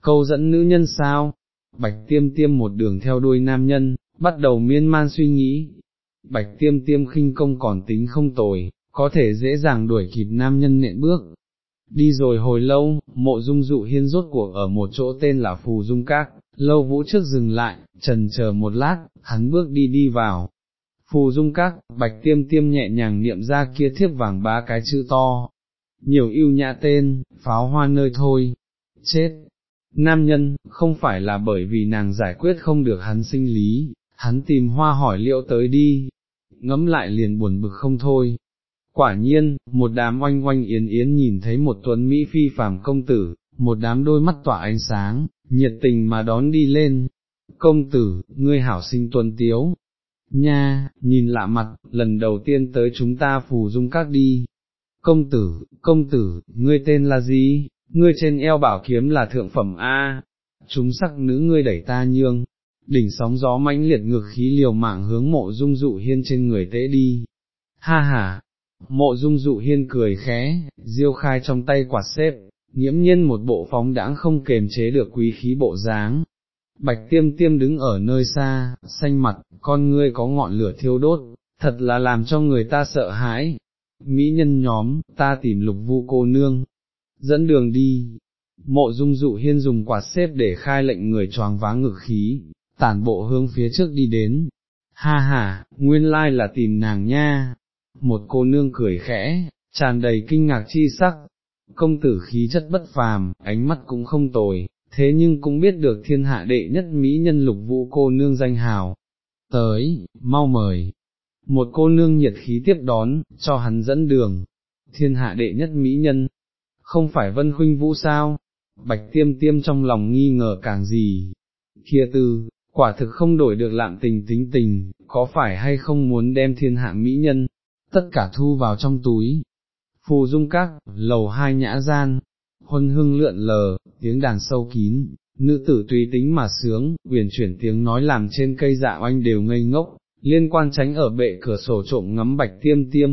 câu dẫn nữ nhân sao, bạch tiêm tiêm một đường theo đuôi nam nhân, bắt đầu miên man suy nghĩ, bạch tiêm tiêm khinh công còn tính không tồi, có thể dễ dàng đuổi kịp nam nhân nện bước. Đi rồi hồi lâu, mộ dung dụ hiên rốt cuộc ở một chỗ tên là Phù Dung Các, lâu vũ trước dừng lại, trần chờ một lát, hắn bước đi đi vào. Phù Dung Các, bạch tiêm tiêm nhẹ nhàng niệm ra kia thiếp vàng ba cái chữ to. Nhiều yêu nhã tên, pháo hoa nơi thôi, chết. Nam nhân, không phải là bởi vì nàng giải quyết không được hắn sinh lý, hắn tìm hoa hỏi liệu tới đi, ngẫm lại liền buồn bực không thôi. Quả nhiên, một đám oanh oanh yến yến nhìn thấy một tuấn Mỹ phi phàm công tử, một đám đôi mắt tỏa ánh sáng, nhiệt tình mà đón đi lên. Công tử, ngươi hảo sinh tuân tiếu. Nha, nhìn lạ mặt, lần đầu tiên tới chúng ta phù dung các đi. Công tử, công tử, ngươi tên là gì? Ngươi trên eo bảo kiếm là thượng phẩm A. Chúng sắc nữ ngươi đẩy ta nhương, đỉnh sóng gió mãnh liệt ngược khí liều mạng hướng mộ dung dụ hiên trên người tế đi. Ha ha, Mộ dung dụ hiên cười khẽ, diêu khai trong tay quạt xếp, nghiễm nhiên một bộ phóng đãng không kềm chế được quý khí bộ dáng. Bạch tiêm tiêm đứng ở nơi xa, xanh mặt, con ngươi có ngọn lửa thiêu đốt, thật là làm cho người ta sợ hãi. Mỹ nhân nhóm, ta tìm lục vu cô nương, dẫn đường đi. Mộ dung dụ hiên dùng quạt xếp để khai lệnh người choáng váng ngực khí, tản bộ hướng phía trước đi đến. Ha ha, nguyên lai là tìm nàng nha. Một cô nương cười khẽ, tràn đầy kinh ngạc chi sắc. Công tử khí chất bất phàm, ánh mắt cũng không tồi, thế nhưng cũng biết được thiên hạ đệ nhất mỹ nhân lục vũ cô nương danh hào. Tới, mau mời. Một cô nương nhiệt khí tiếp đón, cho hắn dẫn đường. Thiên hạ đệ nhất mỹ nhân, không phải vân huynh vũ sao? Bạch tiêm tiêm trong lòng nghi ngờ càng gì. Kia tư, quả thực không đổi được lạm tình tính tình, có phải hay không muốn đem thiên hạ mỹ nhân, tất cả thu vào trong túi. Phù dung các, lầu hai nhã gian, huân hương lượn lờ, tiếng đàn sâu kín, nữ tử tùy tính mà sướng, uyển chuyển tiếng nói làm trên cây dạ oanh đều ngây ngốc, liên quan tránh ở bệ cửa sổ trộm ngắm bạch tiêm tiêm.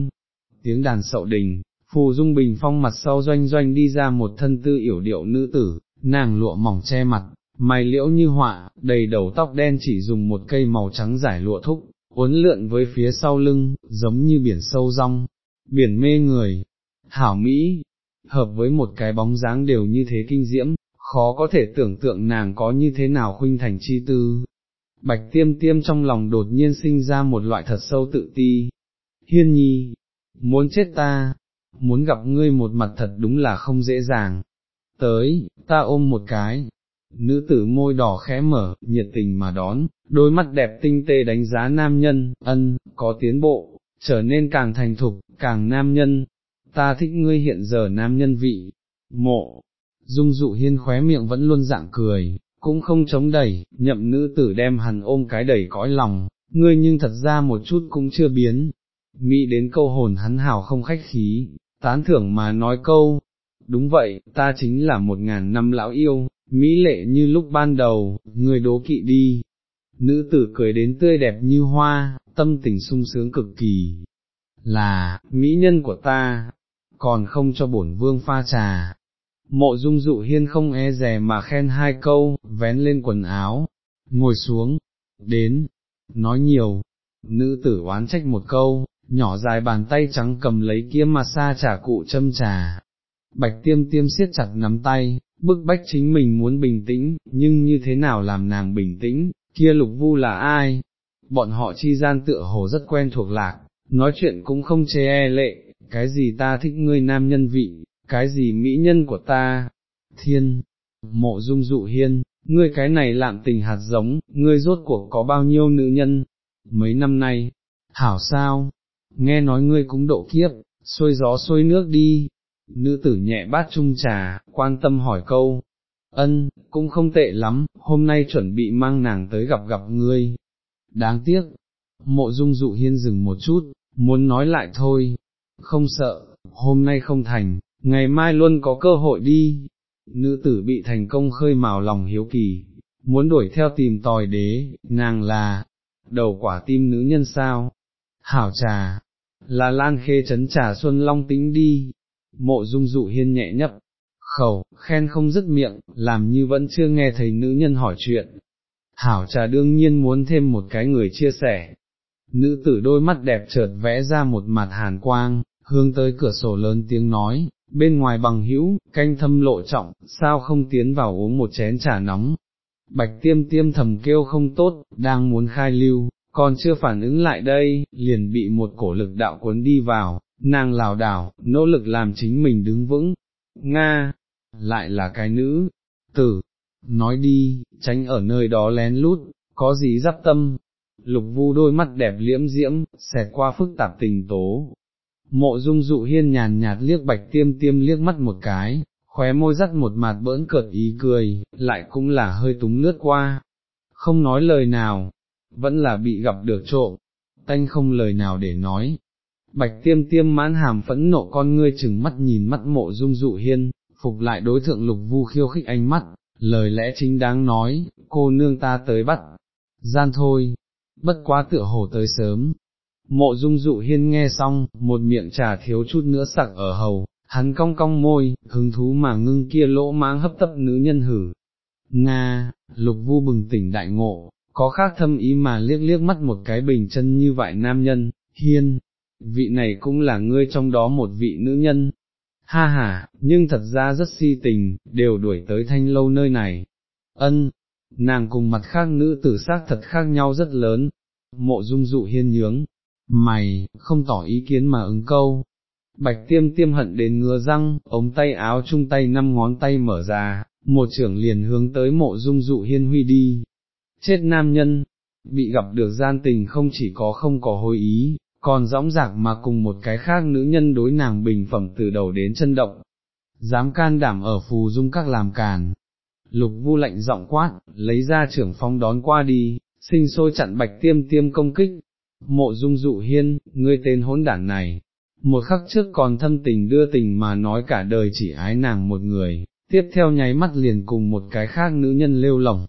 Tiếng đàn sậu đình, phù dung bình phong mặt sau doanh doanh đi ra một thân tư yểu điệu nữ tử, nàng lụa mỏng che mặt, mày liễu như họa, đầy đầu tóc đen chỉ dùng một cây màu trắng giải lụa thúc, uốn lượn với phía sau lưng, giống như biển sâu rong, biển mê người, hảo mỹ, hợp với một cái bóng dáng đều như thế kinh diễm, khó có thể tưởng tượng nàng có như thế nào khuynh thành chi tư. Bạch tiêm tiêm trong lòng đột nhiên sinh ra một loại thật sâu tự ti. Hiên nhi, muốn chết ta, muốn gặp ngươi một mặt thật đúng là không dễ dàng. Tới, ta ôm một cái, nữ tử môi đỏ khẽ mở, nhiệt tình mà đón, đôi mắt đẹp tinh tế đánh giá nam nhân, ân, có tiến bộ, trở nên càng thành thục, càng nam nhân, ta thích ngươi hiện giờ nam nhân vị, mộ, dung dụ hiên khóe miệng vẫn luôn dạng cười, cũng không chống đẩy, nhậm nữ tử đem hắn ôm cái đẩy cõi lòng, ngươi nhưng thật ra một chút cũng chưa biến, mỹ đến câu hồn hắn hào không khách khí, tán thưởng mà nói câu, đúng vậy, ta chính là một ngàn năm lão yêu, mỹ lệ như lúc ban đầu, người đố kỵ đi. Nữ tử cười đến tươi đẹp như hoa, tâm tình sung sướng cực kỳ. Là, mỹ nhân của ta, còn không cho bổn vương pha trà. Mộ dung dụ hiên không e rè mà khen hai câu, vén lên quần áo, ngồi xuống, đến, nói nhiều, nữ tử oán trách một câu, nhỏ dài bàn tay trắng cầm lấy kiếm mà xa trả cụ châm trà. Bạch tiêm tiêm siết chặt nắm tay, bức bách chính mình muốn bình tĩnh, nhưng như thế nào làm nàng bình tĩnh, kia lục vu là ai? Bọn họ chi gian tựa hồ rất quen thuộc lạc, nói chuyện cũng không chê e lệ, cái gì ta thích ngươi nam nhân vị, cái gì mỹ nhân của ta, thiên, mộ dung dụ hiên, ngươi cái này lạm tình hạt giống, ngươi rốt cuộc có bao nhiêu nữ nhân, mấy năm nay, hảo sao, nghe nói ngươi cũng độ kiếp, xôi gió xôi nước đi, nữ tử nhẹ bát chung trà, quan tâm hỏi câu, ân, cũng không tệ lắm, hôm nay chuẩn bị mang nàng tới gặp gặp ngươi, đáng tiếc, mộ dung dụ hiên dừng một chút, muốn nói lại thôi, không sợ, hôm nay không thành, ngày mai luôn có cơ hội đi, nữ tử bị thành công khơi mào lòng hiếu kỳ, muốn đuổi theo tìm tòi đế, nàng là, đầu quả tim nữ nhân sao, hảo trà, là lan khê chấn trà xuân long tính đi, mộ dung dụ hiên nhẹ nhấp, khẩu, khen không dứt miệng, làm như vẫn chưa nghe thấy nữ nhân hỏi chuyện. Hảo trà đương nhiên muốn thêm một cái người chia sẻ. Nữ tử đôi mắt đẹp chợt vẽ ra một mặt hàn quang, hướng tới cửa sổ lớn tiếng nói, bên ngoài bằng hữu, canh thâm lộ trọng, sao không tiến vào uống một chén trà nóng. Bạch tiêm tiêm thầm kêu không tốt, đang muốn khai lưu, còn chưa phản ứng lại đây, liền bị một cổ lực đạo cuốn đi vào, nàng lảo đảo, nỗ lực làm chính mình đứng vững, Nga, lại là cái nữ, tử, nói đi, tránh ở nơi đó lén lút, có gì dắp tâm, lục vu đôi mắt đẹp liễm diễm, xẹt qua phức tạp tình tố. Mộ dung dụ hiên nhàn nhạt liếc bạch tiêm tiêm liếc mắt một cái, khóe môi dắt một mặt bỡn cợt ý cười, lại cũng là hơi túng lướt qua, không nói lời nào, vẫn là bị gặp được trộm, tanh không lời nào để nói, Bạch tiêm tiêm mãn hàm phẫn nộ con ngươi chừng mắt nhìn mắt mộ dung dụ hiên, phục lại đối thượng lục vu khiêu khích ánh mắt, lời lẽ chính đáng nói, cô nương ta tới bắt, gian thôi, bất quá tựa hồ tới sớm. Mộ dung dụ hiên nghe xong, một miệng trà thiếu chút nữa sặc ở hầu, hắn cong cong môi, hứng thú mà ngưng kia lỗ máng hấp tấp nữ nhân hử. Nga, lục vu bừng tỉnh đại ngộ, có khác thâm ý mà liếc liếc mắt một cái bình chân như vậy nam nhân, hiên, vị này cũng là ngươi trong đó một vị nữ nhân. Ha ha, nhưng thật ra rất si tình, đều đuổi tới thanh lâu nơi này. Ân, nàng cùng mặt khác nữ tử xác thật khác nhau rất lớn. Mộ dung dụ hiên nhướng, mày, không tỏ ý kiến mà ứng câu. Bạch tiêm tiêm hận đến ngứa răng, ống tay áo chung tay năm ngón tay mở ra, một trưởng liền hướng tới mộ dung dụ hiên huy đi. Chết nam nhân, bị gặp được gian tình không chỉ có không có hối ý, còn dõng dạc mà cùng một cái khác nữ nhân đối nàng bình phẩm từ đầu đến chân động. Dám can đảm ở phù dung các làm càn. Lục vu lạnh giọng quát, lấy ra trưởng phong đón qua đi, sinh sôi chặn bạch tiêm tiêm công kích, mộ dung dụ hiên, ngươi tên hỗn đản này, một khắc trước còn thâm tình đưa tình mà nói cả đời chỉ ái nàng một người, tiếp theo nháy mắt liền cùng một cái khác nữ nhân lêu lỏng.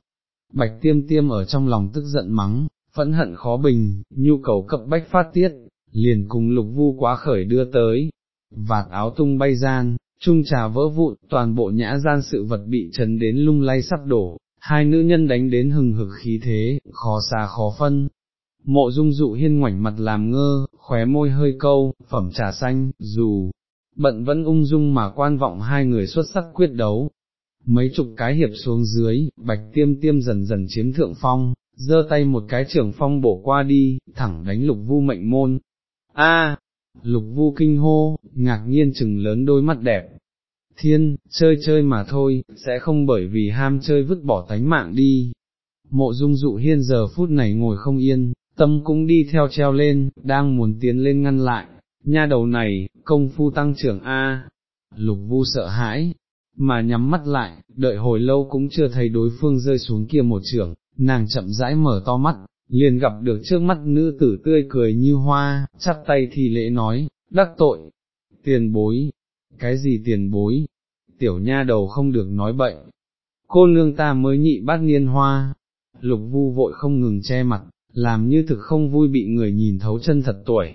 Bạch tiêm tiêm ở trong lòng tức giận mắng, phẫn hận khó bình, nhu cầu cập bách phát tiết, liền cùng lục vu quá khởi đưa tới, vạt áo tung bay gian, trung trà vỡ vụn, toàn bộ nhã gian sự vật bị chấn đến lung lay sắp đổ, hai nữ nhân đánh đến hừng hực khí thế, khó xa khó phân, Mộ dung dụ hiên ngoảnh mặt làm ngơ, khóe môi hơi câu, phẩm trà xanh, dù, bận vẫn ung dung mà quan vọng hai người xuất sắc quyết đấu. Mấy chục cái hiệp xuống dưới, bạch tiêm tiêm dần dần chiếm thượng phong, giơ tay một cái trưởng phong bổ qua đi, thẳng đánh lục vu mệnh môn. A, lục vu kinh hô, ngạc nhiên chừng lớn đôi mắt đẹp. Thiên, chơi chơi mà thôi, sẽ không bởi vì ham chơi vứt bỏ tánh mạng đi. Mộ dung dụ hiên giờ phút này ngồi không yên, tâm cũng đi theo treo lên, đang muốn tiến lên ngăn lại, nha đầu này, công phu tăng trưởng A, lục vu sợ hãi, mà nhắm mắt lại, đợi hồi lâu cũng chưa thấy đối phương rơi xuống kia một trường, nàng chậm rãi mở to mắt, liền gặp được trước mắt nữ tử tươi cười như hoa, chắp tay thì lễ nói, đắc tội, tiền bối, cái gì tiền bối, tiểu nha đầu không được nói bậy, cô nương ta mới nhị bát niên hoa, lục vu vội không ngừng che mặt, làm như thực không vui bị người nhìn thấu chân thật tuổi.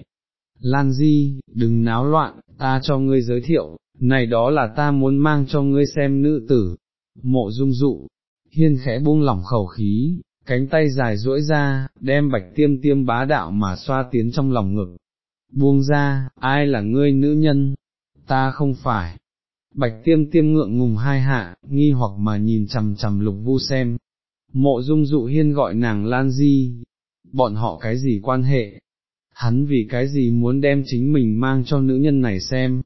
Lan Di, đừng náo loạn, ta cho ngươi giới thiệu, này đó là ta muốn mang cho ngươi xem nữ tử, mộ dung dụ, hiên khẽ buông lỏng khẩu khí, cánh tay dài duỗi ra, đem bạch tiêm tiêm bá đạo mà xoa tiến trong lòng ngực. Buông ra, ai là ngươi nữ nhân? Ta không phải. Bạch tiêm tiêm ngượng ngùng hai hạ, nghi hoặc mà nhìn chằm chằm lục vu xem. Mộ dung dụ hiên gọi nàng Lan Di, bọn họ cái gì quan hệ, hắn vì cái gì muốn đem chính mình mang cho nữ nhân này xem,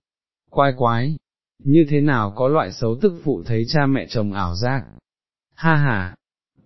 quái quái, như thế nào có loại xấu tức phụ thấy cha mẹ chồng ảo giác, ha ha,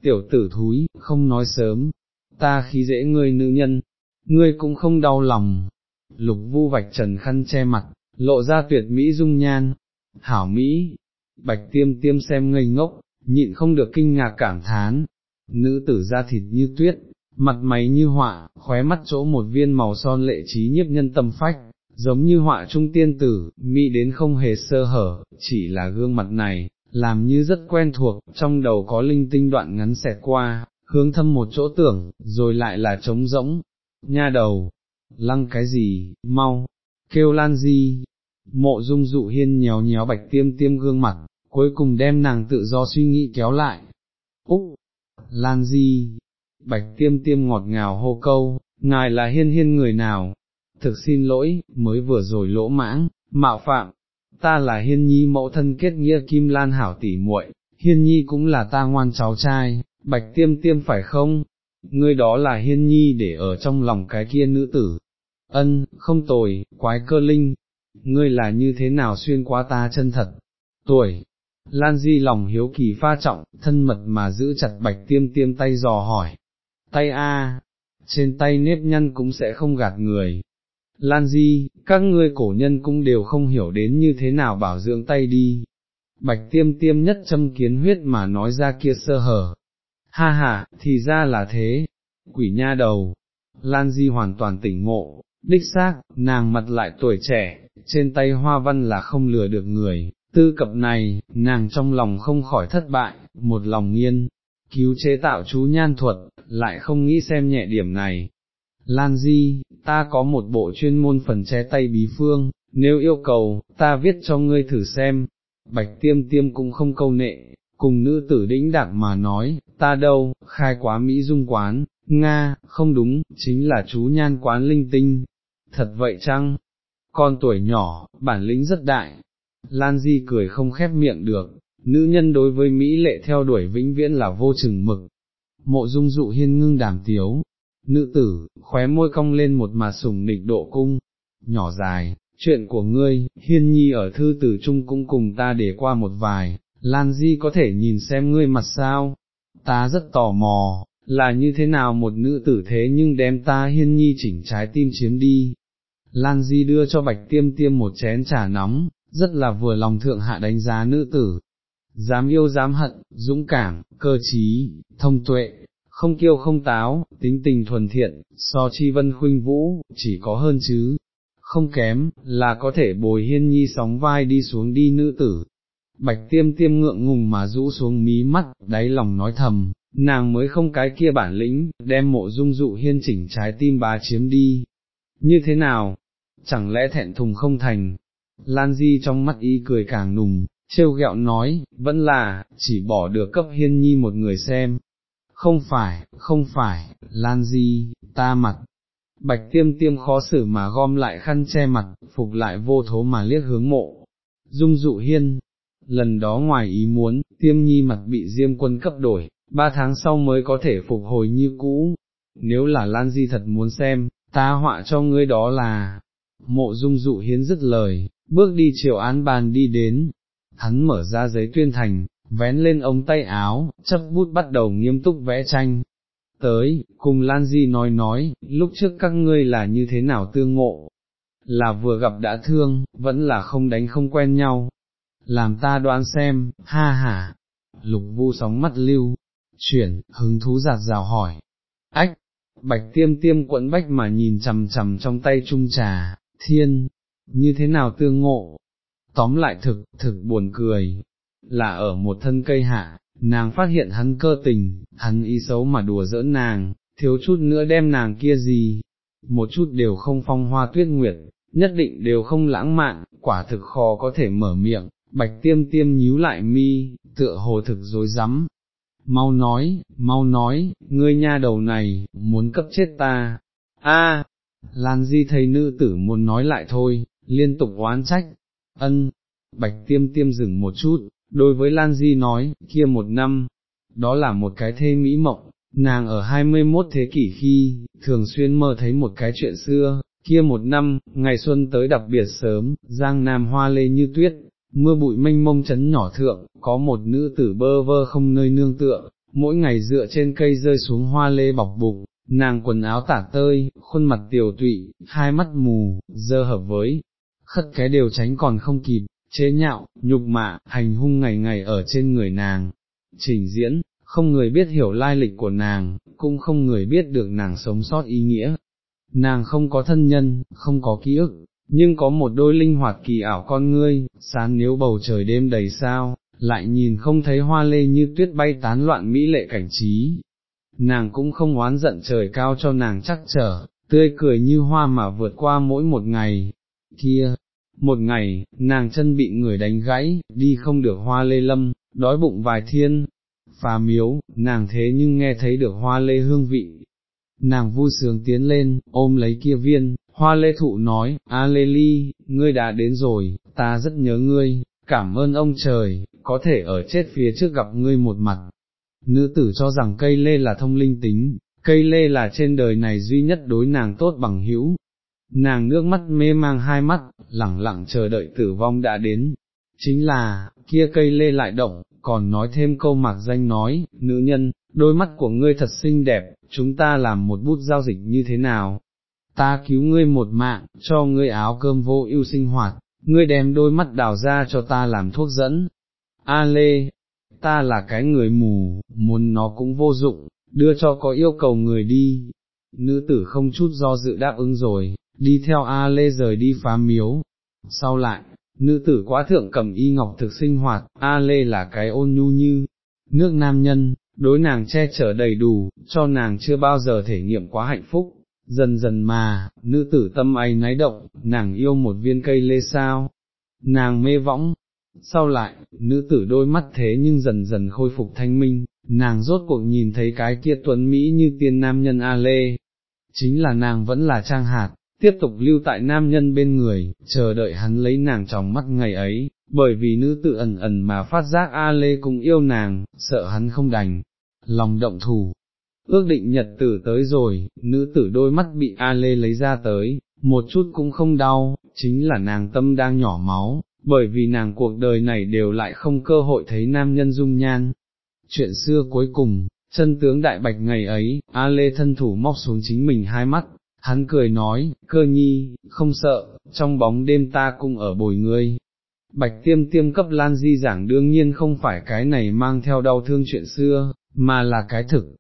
tiểu tử thúi, không nói sớm, ta khí dễ ngươi nữ nhân, ngươi cũng không đau lòng, lục vu vạch trần khăn che mặt, lộ ra tuyệt mỹ dung nhan, hảo mỹ, bạch tiêm tiêm xem ngây ngốc, nhịn không được kinh ngạc cảm thán, nữ tử da thịt như tuyết, mặt máy như họa, khóe mắt chỗ một viên màu son lệ trí nhiếp nhân tâm phách, giống như họa trung tiên tử, mỹ đến không hề sơ hở, chỉ là gương mặt này, làm như rất quen thuộc, trong đầu có linh tinh đoạn ngắn xẹt qua, hướng thâm một chỗ tưởng, rồi lại là trống rỗng, nha đầu, lăng cái gì, mau, kêu lan di, mộ dung dụ hiên nhéo nhéo bạch tiêm tiêm gương mặt, cuối cùng đem nàng tự do suy nghĩ kéo lại, úc, lan di, bạch tiêm tiêm ngọt ngào hô câu, ngài là hiên hiên người nào, thực xin lỗi, mới vừa rồi lỗ mãng, mạo phạm, ta là hiên nhi mẫu thân kết nghĩa kim lan hảo tỷ muội, hiên nhi cũng là ta ngoan cháu trai, bạch tiêm tiêm phải không, ngươi đó là hiên nhi để ở trong lòng cái kia nữ tử, ân, không tồi, quái cơ linh, ngươi là như thế nào xuyên qua ta chân thật, tuổi. Lan Di lòng hiếu kỳ pha trọng, thân mật mà giữ chặt bạch tiêm tiêm tay dò hỏi, tay a, trên tay nếp nhăn cũng sẽ không gạt người. Lan Di, các ngươi cổ nhân cũng đều không hiểu đến như thế nào bảo dưỡng tay đi. Bạch tiêm tiêm nhất châm kiến huyết mà nói ra kia sơ hở. Ha ha, thì ra là thế. Quỷ nha đầu. Lan Di hoàn toàn tỉnh ngộ, đích xác, nàng mặt lại tuổi trẻ, trên tay hoa văn là không lừa được người. Tư cập này, nàng trong lòng không khỏi thất bại, một lòng nghiên, cứu chế tạo chú nhan thuật, lại không nghĩ xem nhẹ điểm này. Lan Di, ta có một bộ chuyên môn phần che tay bí phương, nếu yêu cầu, ta viết cho ngươi thử xem. Bạch tiêm tiêm cũng không câu nệ, cùng nữ tử đĩnh đạc mà nói, ta đâu, khai quá Mỹ dung quán, Nga, không đúng, chính là chú nhan quán linh tinh. Thật vậy chăng? Con tuổi nhỏ, bản lĩnh rất đại. Lan Di cười không khép miệng được, nữ nhân đối với Mỹ lệ theo đuổi vĩnh viễn là vô chừng mực. Mộ dung dụ hiên ngưng đàm tiếu, nữ tử, khóe môi cong lên một mà sùng nịch độ cung, nhỏ dài, chuyện của ngươi, hiên nhi ở thư tử chung cũng cùng ta để qua một vài, Lan Di có thể nhìn xem ngươi mặt sao, ta rất tò mò, là như thế nào một nữ tử thế nhưng đem ta hiên nhi chỉnh trái tim chiếm đi. Lan Di đưa cho bạch tiêm tiêm một chén trà nóng, rất là vừa lòng thượng hạ đánh giá nữ tử. Dám yêu dám hận, dũng cảm, cơ trí, thông tuệ, không kiêu không táo, tính tình thuần thiện, so chi vân khuynh vũ, chỉ có hơn chứ, không kém, là có thể bồi hiên nhi sóng vai đi xuống đi nữ tử. Bạch tiêm tiêm ngượng ngùng mà rũ xuống mí mắt, đáy lòng nói thầm, nàng mới không cái kia bản lĩnh, đem mộ dung dụ hiên chỉnh trái tim bà chiếm đi. Như thế nào? Chẳng lẽ thẹn thùng không thành? Lan Di trong mắt y cười càng nùng, trêu ghẹo nói, vẫn là, chỉ bỏ được cấp hiên nhi một người xem. Không phải, không phải, Lan Di, ta mặt. Bạch tiêm tiêm khó xử mà gom lại khăn che mặt, phục lại vô thố mà liếc hướng mộ. Dung dụ hiên, lần đó ngoài ý muốn, tiêm nhi mặt bị diêm quân cấp đổi, ba tháng sau mới có thể phục hồi như cũ. Nếu là Lan Di thật muốn xem, ta họa cho ngươi đó là, mộ dung dụ hiến dứt lời, bước đi chiều án bàn đi đến, hắn mở ra giấy tuyên thành, vén lên ống tay áo, chấp bút bắt đầu nghiêm túc vẽ tranh. Tới, cùng Lan Di nói nói, lúc trước các ngươi là như thế nào tương ngộ, là vừa gặp đã thương, vẫn là không đánh không quen nhau. Làm ta đoán xem, ha ha, lục vu sóng mắt lưu, chuyển, hứng thú giạt rào hỏi. Ách, bạch tiêm tiêm quẫn bách mà nhìn chầm chầm trong tay trung trà, thiên, như thế nào tương ngộ? Tóm lại thực, thực buồn cười, là ở một thân cây hạ, nàng phát hiện hắn cơ tình, hắn ý xấu mà đùa giỡn nàng, thiếu chút nữa đem nàng kia gì, một chút đều không phong hoa tuyết nguyệt, nhất định đều không lãng mạn, quả thực khó có thể mở miệng, bạch tiêm tiêm nhíu lại mi, tựa hồ thực dối rắm. Mau nói, mau nói, ngươi nha đầu này, muốn cấp chết ta, a Lan Di thấy nữ tử muốn nói lại thôi, liên tục oán trách, ân, bạch tiêm tiêm dừng một chút, đối với Lan Di nói, kia một năm, đó là một cái thê mỹ mộng, nàng ở 21 thế kỷ khi, thường xuyên mơ thấy một cái chuyện xưa, kia một năm, ngày xuân tới đặc biệt sớm, giang nam hoa lê như tuyết, mưa bụi mênh mông chấn nhỏ thượng, có một nữ tử bơ vơ không nơi nương tựa, mỗi ngày dựa trên cây rơi xuống hoa lê bọc bụng, nàng quần áo tả tơi, khuôn mặt tiều tụy, hai mắt mù, dơ hợp với, khất cái đều tránh còn không kịp, chế nhạo, nhục mạ, hành hung ngày ngày ở trên người nàng, trình diễn, không người biết hiểu lai lịch của nàng, cũng không người biết được nàng sống sót ý nghĩa. Nàng không có thân nhân, không có ký ức, nhưng có một đôi linh hoạt kỳ ảo con ngươi, sáng nếu bầu trời đêm đầy sao, lại nhìn không thấy hoa lê như tuyết bay tán loạn mỹ lệ cảnh trí. Nàng cũng không oán giận trời cao cho nàng chắc trở, tươi cười như hoa mà vượt qua mỗi một ngày. Kia, một ngày, nàng chân bị người đánh gãy, đi không được hoa lê lâm, đói bụng vài thiên, phà miếu, nàng thế nhưng nghe thấy được hoa lê hương vị. Nàng vui sướng tiến lên, ôm lấy kia viên, hoa lê thụ nói, A lê ly, ngươi đã đến rồi, ta rất nhớ ngươi, cảm ơn ông trời, có thể ở chết phía trước gặp ngươi một mặt. Nữ tử cho rằng cây lê là thông linh tính, cây lê là trên đời này duy nhất đối nàng tốt bằng hữu, nàng nước mắt mê mang hai mắt, lẳng lặng chờ đợi tử vong đã đến, chính là, kia cây lê lại động, còn nói thêm câu mạc danh nói, nữ nhân, đôi mắt của ngươi thật xinh đẹp, chúng ta làm một bút giao dịch như thế nào? Ta cứu ngươi một mạng, cho ngươi áo cơm vô ưu sinh hoạt, ngươi đem đôi mắt đào ra cho ta làm thuốc dẫn. A lê, ta là cái người mù, muốn nó cũng vô dụng, đưa cho có yêu cầu người đi. Nữ tử không chút do dự đáp ứng rồi, đi theo A Lê rời đi phá miếu. Sau lại, nữ tử quá thượng cầm y ngọc thực sinh hoạt, A Lê là cái ôn nhu như, nước nam nhân, đối nàng che chở đầy đủ, cho nàng chưa bao giờ thể nghiệm quá hạnh phúc, Dần dần mà, nữ tử tâm ấy náy động, nàng yêu một viên cây lê sao, nàng mê võng, sau lại, nữ tử đôi mắt thế nhưng dần dần khôi phục thanh minh, nàng rốt cuộc nhìn thấy cái kia tuấn Mỹ như tiên nam nhân A Lê, chính là nàng vẫn là trang hạt, tiếp tục lưu tại nam nhân bên người, chờ đợi hắn lấy nàng trong mắt ngày ấy, bởi vì nữ tử ẩn ẩn mà phát giác A Lê cũng yêu nàng, sợ hắn không đành, lòng động thủ. Ước định nhật tử tới rồi, nữ tử đôi mắt bị A Lê lấy ra tới, một chút cũng không đau, chính là nàng tâm đang nhỏ máu, bởi vì nàng cuộc đời này đều lại không cơ hội thấy nam nhân dung nhan. Chuyện xưa cuối cùng, chân tướng đại bạch ngày ấy, A Lê thân thủ móc xuống chính mình hai mắt, hắn cười nói, cơ nhi, không sợ, trong bóng đêm ta cũng ở bồi ngươi. Bạch tiêm tiêm cấp lan di giảng đương nhiên không phải cái này mang theo đau thương chuyện xưa, mà là cái thực.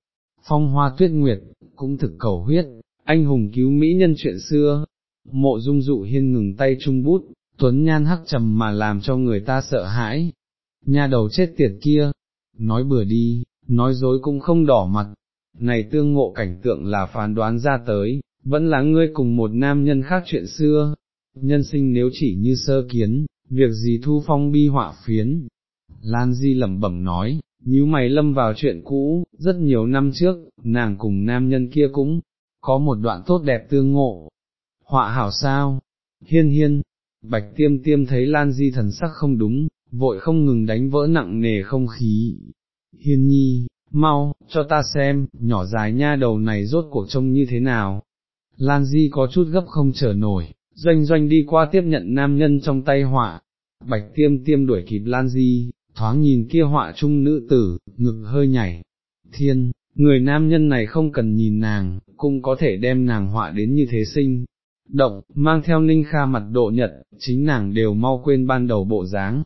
Phong hoa tuyết nguyệt, cũng thực cầu huyết, anh hùng cứu mỹ nhân chuyện xưa. Mộ dung dụ hiên ngừng tay trung bút, tuấn nhan hắc trầm mà làm cho người ta sợ hãi. nhà đầu chết tiệt kia, nói bừa đi, nói dối cũng không đỏ mặt, này tương ngộ cảnh tượng là phán đoán ra tới, vẫn là ngươi cùng một nam nhân khác chuyện xưa, nhân sinh nếu chỉ như sơ kiến, việc gì thu phong bi họa phiến. Lan Di lẩm bẩm nói, nhíu mày lâm vào chuyện cũ, rất nhiều năm trước, nàng cùng nam nhân kia cũng có một đoạn tốt đẹp tương ngộ. Họa hảo sao? Hiên hiên, bạch tiêm tiêm thấy Lan Di thần sắc không đúng, vội không ngừng đánh vỡ nặng nề không khí. Hiên nhi, mau, cho ta xem, nhỏ dài nha đầu này rốt cuộc trông như thế nào. Lan Di có chút gấp không chờ nổi, doanh doanh đi qua tiếp nhận nam nhân trong tay họa, bạch tiêm tiêm đuổi kịp Lan Di, thoáng nhìn kia họa trung nữ tử, ngực hơi nhảy, thiên, người nam nhân này không cần nhìn nàng, cũng có thể đem nàng họa đến như thế sinh, động, mang theo ninh kha mặt độ nhật, chính nàng đều mau quên ban đầu bộ dáng.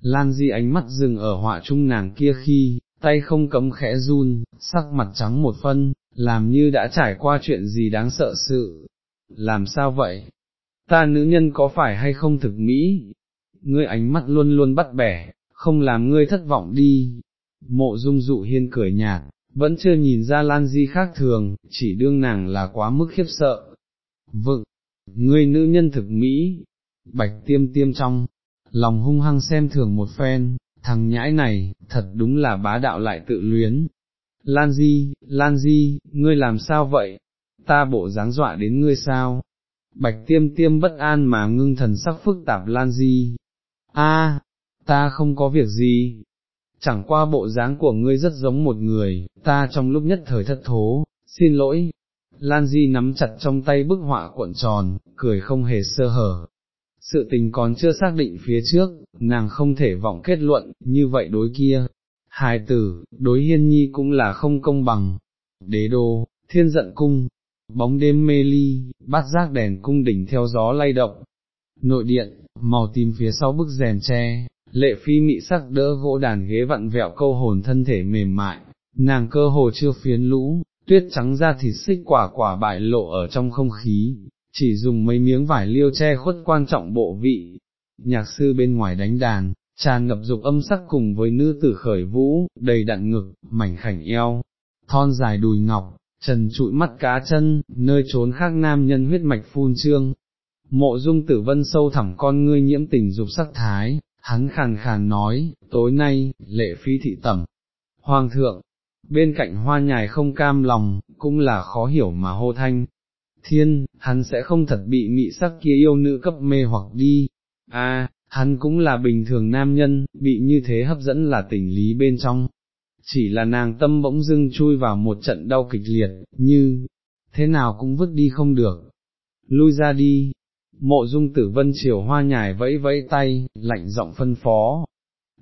Lan Di ánh mắt dừng ở họa trung nàng kia khi, tay không cấm khẽ run, sắc mặt trắng một phân, làm như đã trải qua chuyện gì đáng sợ sự. Làm sao vậy? Ta nữ nhân có phải hay không thực mỹ? Ngươi ánh mắt luôn luôn bắt bẻ, không làm ngươi thất vọng đi. Mộ dung dụ hiên cười nhạt, vẫn chưa nhìn ra Lan Di khác thường, chỉ đương nàng là quá mức khiếp sợ. Vựng, ngươi nữ nhân thực mỹ, bạch tiêm tiêm trong, lòng hung hăng xem thường một phen, thằng nhãi này, thật đúng là bá đạo lại tự luyến. Lan Di, Lan Di, ngươi làm sao vậy? Ta bộ dáng dọa đến ngươi sao? Bạch tiêm tiêm bất an mà ngưng thần sắc phức tạp Lan Di. A, ta không có việc gì. Chẳng qua bộ dáng của ngươi rất giống một người, ta trong lúc nhất thời thất thố, xin lỗi. Lan Di nắm chặt trong tay bức họa cuộn tròn, cười không hề sơ hở, sự tình còn chưa xác định phía trước, nàng không thể vọng kết luận, như vậy đối kia. Hài tử, đối hiên nhi cũng là không công bằng. Đế đô, thiên giận cung, bóng đêm mê ly, bát giác đèn cung đỉnh theo gió lay động. Nội điện, màu tím phía sau bức rèn tre, lệ phi mị sắc đỡ gỗ đàn ghế vặn vẹo câu hồn thân thể mềm mại, nàng cơ hồ chưa phiến lũ, tuyết trắng ra thịt xích quả quả bại lộ ở trong không khí, chỉ dùng mấy miếng vải liêu che khuất quan trọng bộ vị. Nhạc sư bên ngoài đánh đàn, tràn ngập dục âm sắc cùng với nữ tử khởi vũ, đầy đặn ngực, mảnh khảnh eo, thon dài đùi ngọc, trần trụi mắt cá chân, nơi trốn khác nam nhân huyết mạch phun trương. Mộ dung tử vân sâu thẳm con ngươi nhiễm tình dục sắc thái, hắn khàn khàn nói, tối nay, lệ phi thị tẩm. Hoàng thượng, bên cạnh hoa nhài không cam lòng, cũng là khó hiểu mà hô thanh, thiên, hắn sẽ không thật bị mị sắc kia yêu nữ cấp mê hoặc đi, a, hắn cũng là bình thường nam nhân, bị như thế hấp dẫn là tình lý bên trong, chỉ là nàng tâm bỗng dưng chui vào một trận đau kịch liệt, như, thế nào cũng vứt đi không được, lui ra đi, mộ dung tử vân chiều hoa nhài vẫy vẫy tay, lạnh giọng phân phó,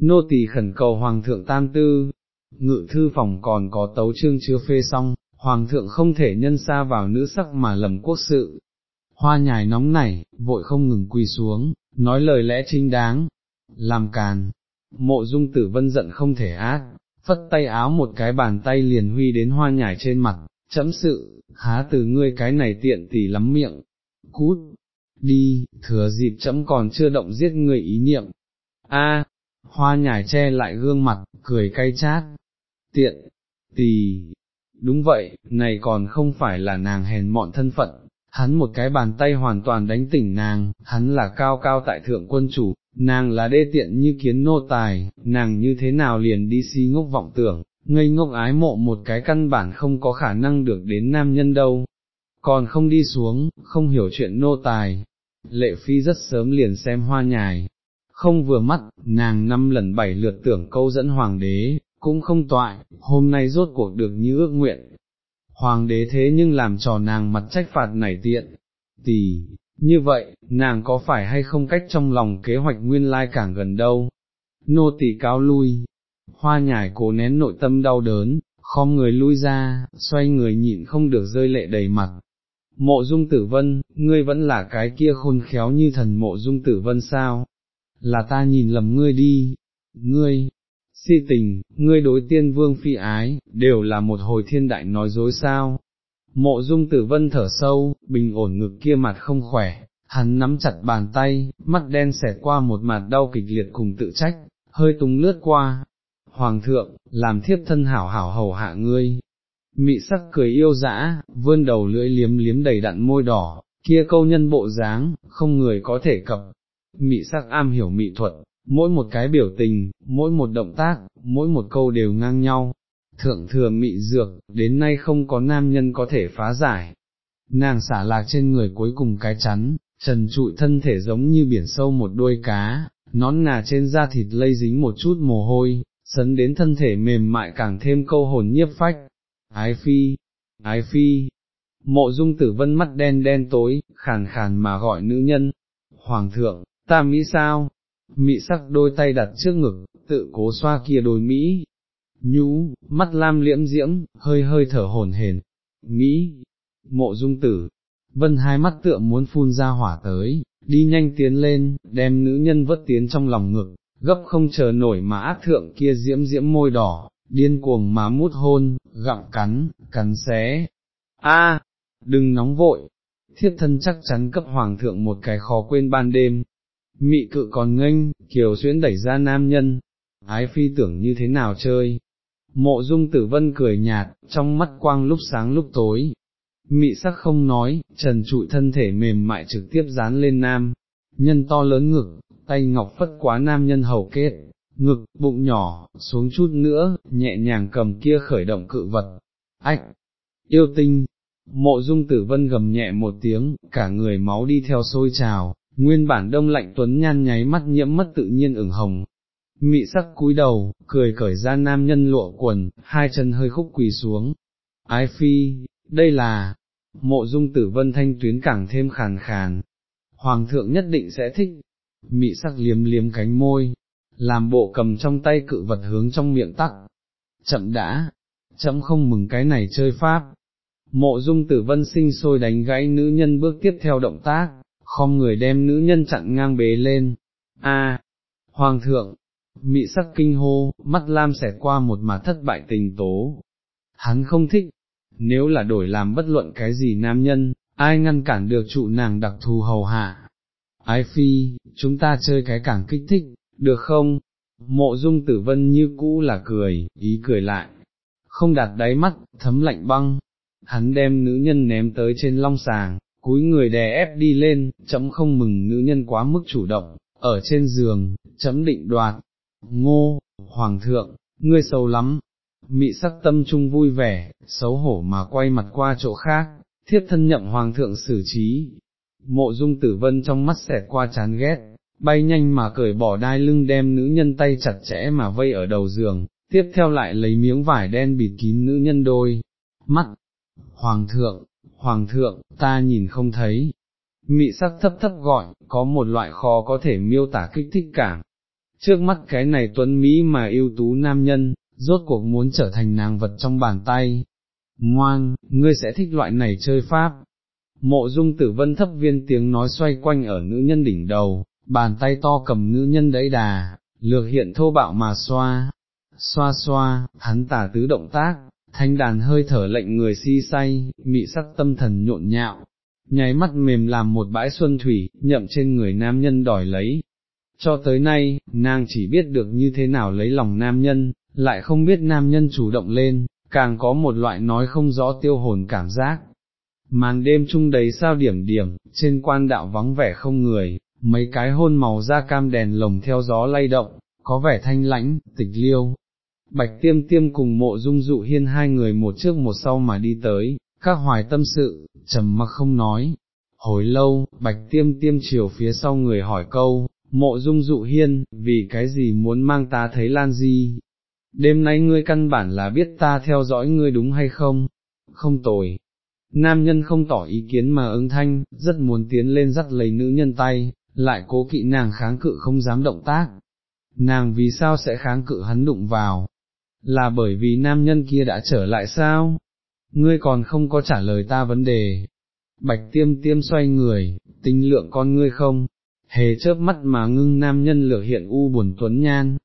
nô tỳ khẩn cầu hoàng thượng tam tư, ngự thư phòng còn có tấu chương chưa phê xong, hoàng thượng không thể nhân xa vào nữ sắc mà lầm quốc sự. Hoa nhài nóng nảy, vội không ngừng quỳ xuống, nói lời lẽ chính đáng, làm càn, mộ dung tử vân giận không thể ác, phất tay áo một cái bàn tay liền huy đến hoa nhài trên mặt, chấm sự, há từ ngươi cái này tiện tỷ lắm miệng, cút, đi, thừa dịp chấm còn chưa động giết người ý niệm, a, hoa nhài che lại gương mặt, cười cay chát, tiện, tỷ, đúng vậy, này còn không phải là nàng hèn mọn thân phận, hắn một cái bàn tay hoàn toàn đánh tỉnh nàng, hắn là cao cao tại thượng quân chủ, nàng là đê tiện như kiến nô tài, nàng như thế nào liền đi si ngốc vọng tưởng, ngây ngốc ái mộ một cái căn bản không có khả năng được đến nam nhân đâu, còn không đi xuống, không hiểu chuyện nô tài. Lệ phi rất sớm liền xem hoa nhài, không vừa mắt, nàng năm lần bảy lượt tưởng câu dẫn hoàng đế, cũng không toại, hôm nay rốt cuộc được như ước nguyện. Hoàng đế thế nhưng làm trò nàng mặt trách phạt nảy tiện, tỷ, như vậy, nàng có phải hay không cách trong lòng kế hoạch nguyên lai càng gần đâu. Nô tỷ cáo lui, hoa nhải cố nén nội tâm đau đớn, khom người lui ra, xoay người nhịn không được rơi lệ đầy mặt. Mộ dung tử vân, ngươi vẫn là cái kia khôn khéo như thần mộ dung tử vân sao? Là ta nhìn lầm ngươi đi, ngươi, si tình, ngươi đối tiên vương phi ái, đều là một hồi thiên đại nói dối sao. Mộ dung tử vân thở sâu, bình ổn ngực kia mặt không khỏe, hắn nắm chặt bàn tay, mắt đen xẹt qua một mặt đau kịch liệt cùng tự trách, hơi tung lướt qua. Hoàng thượng, làm thiếp thân hảo hảo hầu hạ ngươi. Mị sắc cười yêu dã, vươn đầu lưỡi liếm liếm đầy đặn môi đỏ, kia câu nhân bộ dáng, không người có thể cập. Mị sắc am hiểu mị thuật, mỗi một cái biểu tình, mỗi một động tác, mỗi một câu đều ngang nhau, thượng thừa mị dược, đến nay không có nam nhân có thể phá giải. Nàng xả lạc trên người cuối cùng cái chắn, trần trụi thân thể giống như biển sâu một đuôi cá, nón nà trên da thịt lây dính một chút mồ hôi, sấn đến thân thể mềm mại càng thêm câu hồn nhiếp phách. Ái phi, ái phi, mộ dung tử vân mắt đen đen tối, khàn khàn mà gọi nữ nhân. Hoàng thượng, ta mỹ sao, mị sắc đôi tay đặt trước ngực, tự cố xoa kia đôi Mỹ, nhú, mắt lam liễm diễm, hơi hơi thở hồn hền, Mỹ, mộ dung tử, vân hai mắt tựa muốn phun ra hỏa tới, đi nhanh tiến lên, đem nữ nhân vớt tiến trong lòng ngực, gấp không chờ nổi mà ác thượng kia diễm diễm môi đỏ, điên cuồng mà mút hôn, gặm cắn, cắn xé, a đừng nóng vội, thiết thân chắc chắn cấp hoàng thượng một cái khó quên ban đêm, mị cự còn nghênh, kiều xuyến đẩy ra nam nhân, ái phi tưởng như thế nào chơi. Mộ dung tử vân cười nhạt, trong mắt quang lúc sáng lúc tối. Mị sắc không nói, trần trụi thân thể mềm mại trực tiếp dán lên nam, nhân to lớn ngực, tay ngọc phất quá nam nhân hầu kết, ngực, bụng nhỏ, xuống chút nữa, nhẹ nhàng cầm kia khởi động cự vật. Ách! Yêu tinh! Mộ dung tử vân gầm nhẹ một tiếng, cả người máu đi theo sôi trào, nguyên bản đông lạnh tuấn nhan nháy mắt nhiễm mất tự nhiên ửng hồng. Mị sắc cúi đầu, cười cởi ra nam nhân lụa quần, hai chân hơi khúc quỳ xuống. Ái phi, đây là, mộ dung tử vân thanh tuyến càng thêm khàn khàn. Hoàng thượng nhất định sẽ thích. Mị sắc liếm liếm cánh môi, làm bộ cầm trong tay cự vật hướng trong miệng tắc. Chậm đã, chậm không mừng cái này chơi pháp. Mộ dung tử vân sinh sôi đánh gãy nữ nhân bước tiếp theo động tác, không người đem nữ nhân chặn ngang bế lên. A, Hoàng thượng, mị sắc kinh hô, mắt lam xẹt qua một mà thất bại tình tố. Hắn không thích, nếu là đổi làm bất luận cái gì nam nhân, ai ngăn cản được trụ nàng đặc thù hầu hạ. Ái phi, chúng ta chơi cái càng kích thích, được không? Mộ dung tử vân như cũ là cười, ý cười lại, không đặt đáy mắt, thấm lạnh băng, hắn đem nữ nhân ném tới trên long sàng, cúi người đè ép đi lên, chấm không mừng nữ nhân quá mức chủ động, ở trên giường, chấm định đoạt, ngô, hoàng thượng, ngươi xấu lắm, mị sắc tâm trung vui vẻ, xấu hổ mà quay mặt qua chỗ khác, thiết thân nhậm hoàng thượng xử trí, mộ dung tử vân trong mắt xẹt qua chán ghét, bay nhanh mà cởi bỏ đai lưng đem nữ nhân tay chặt chẽ mà vây ở đầu giường, tiếp theo lại lấy miếng vải đen bịt kín nữ nhân đôi, mắt, hoàng thượng, Hoàng thượng, ta nhìn không thấy. Mị sắc thấp thấp gọi, có một loại khó có thể miêu tả kích thích cảm. Trước mắt cái này tuấn Mỹ mà yêu tú nam nhân, rốt cuộc muốn trở thành nàng vật trong bàn tay. Ngoan, ngươi sẽ thích loại này chơi pháp. Mộ dung tử vân thấp viên tiếng nói xoay quanh ở nữ nhân đỉnh đầu, bàn tay to cầm nữ nhân đẫy đà, lược hiện thô bạo mà xoa, xoa xoa, hắn tả tứ động tác, thanh đàn hơi thở lệnh người si say, mị sắc tâm thần nhộn nhạo, nháy mắt mềm làm một bãi xuân thủy, nhậm trên người nam nhân đòi lấy. Cho tới nay, nàng chỉ biết được như thế nào lấy lòng nam nhân, lại không biết nam nhân chủ động lên, càng có một loại nói không rõ tiêu hồn cảm giác. Màn đêm trung đầy sao điểm điểm, trên quan đạo vắng vẻ không người, mấy cái hôn màu da cam đèn lồng theo gió lay động, có vẻ thanh lãnh, tịch liêu. Bạch tiêm tiêm cùng mộ dung dụ hiên hai người một trước một sau mà đi tới, các hoài tâm sự, trầm mặc không nói. Hồi lâu, bạch tiêm tiêm chiều phía sau người hỏi câu, mộ dung dụ hiên, vì cái gì muốn mang ta thấy lan di? Đêm nay ngươi căn bản là biết ta theo dõi ngươi đúng hay không? Không tồi. Nam nhân không tỏ ý kiến mà ứng thanh, rất muốn tiến lên dắt lấy nữ nhân tay, lại cố kỵ nàng kháng cự không dám động tác. Nàng vì sao sẽ kháng cự hắn đụng vào? Là bởi vì nam nhân kia đã trở lại sao? Ngươi còn không có trả lời ta vấn đề. Bạch tiêm tiêm xoay người, tinh lượng con ngươi không, hề chớp mắt mà ngưng nam nhân lửa hiện u buồn tuấn nhan.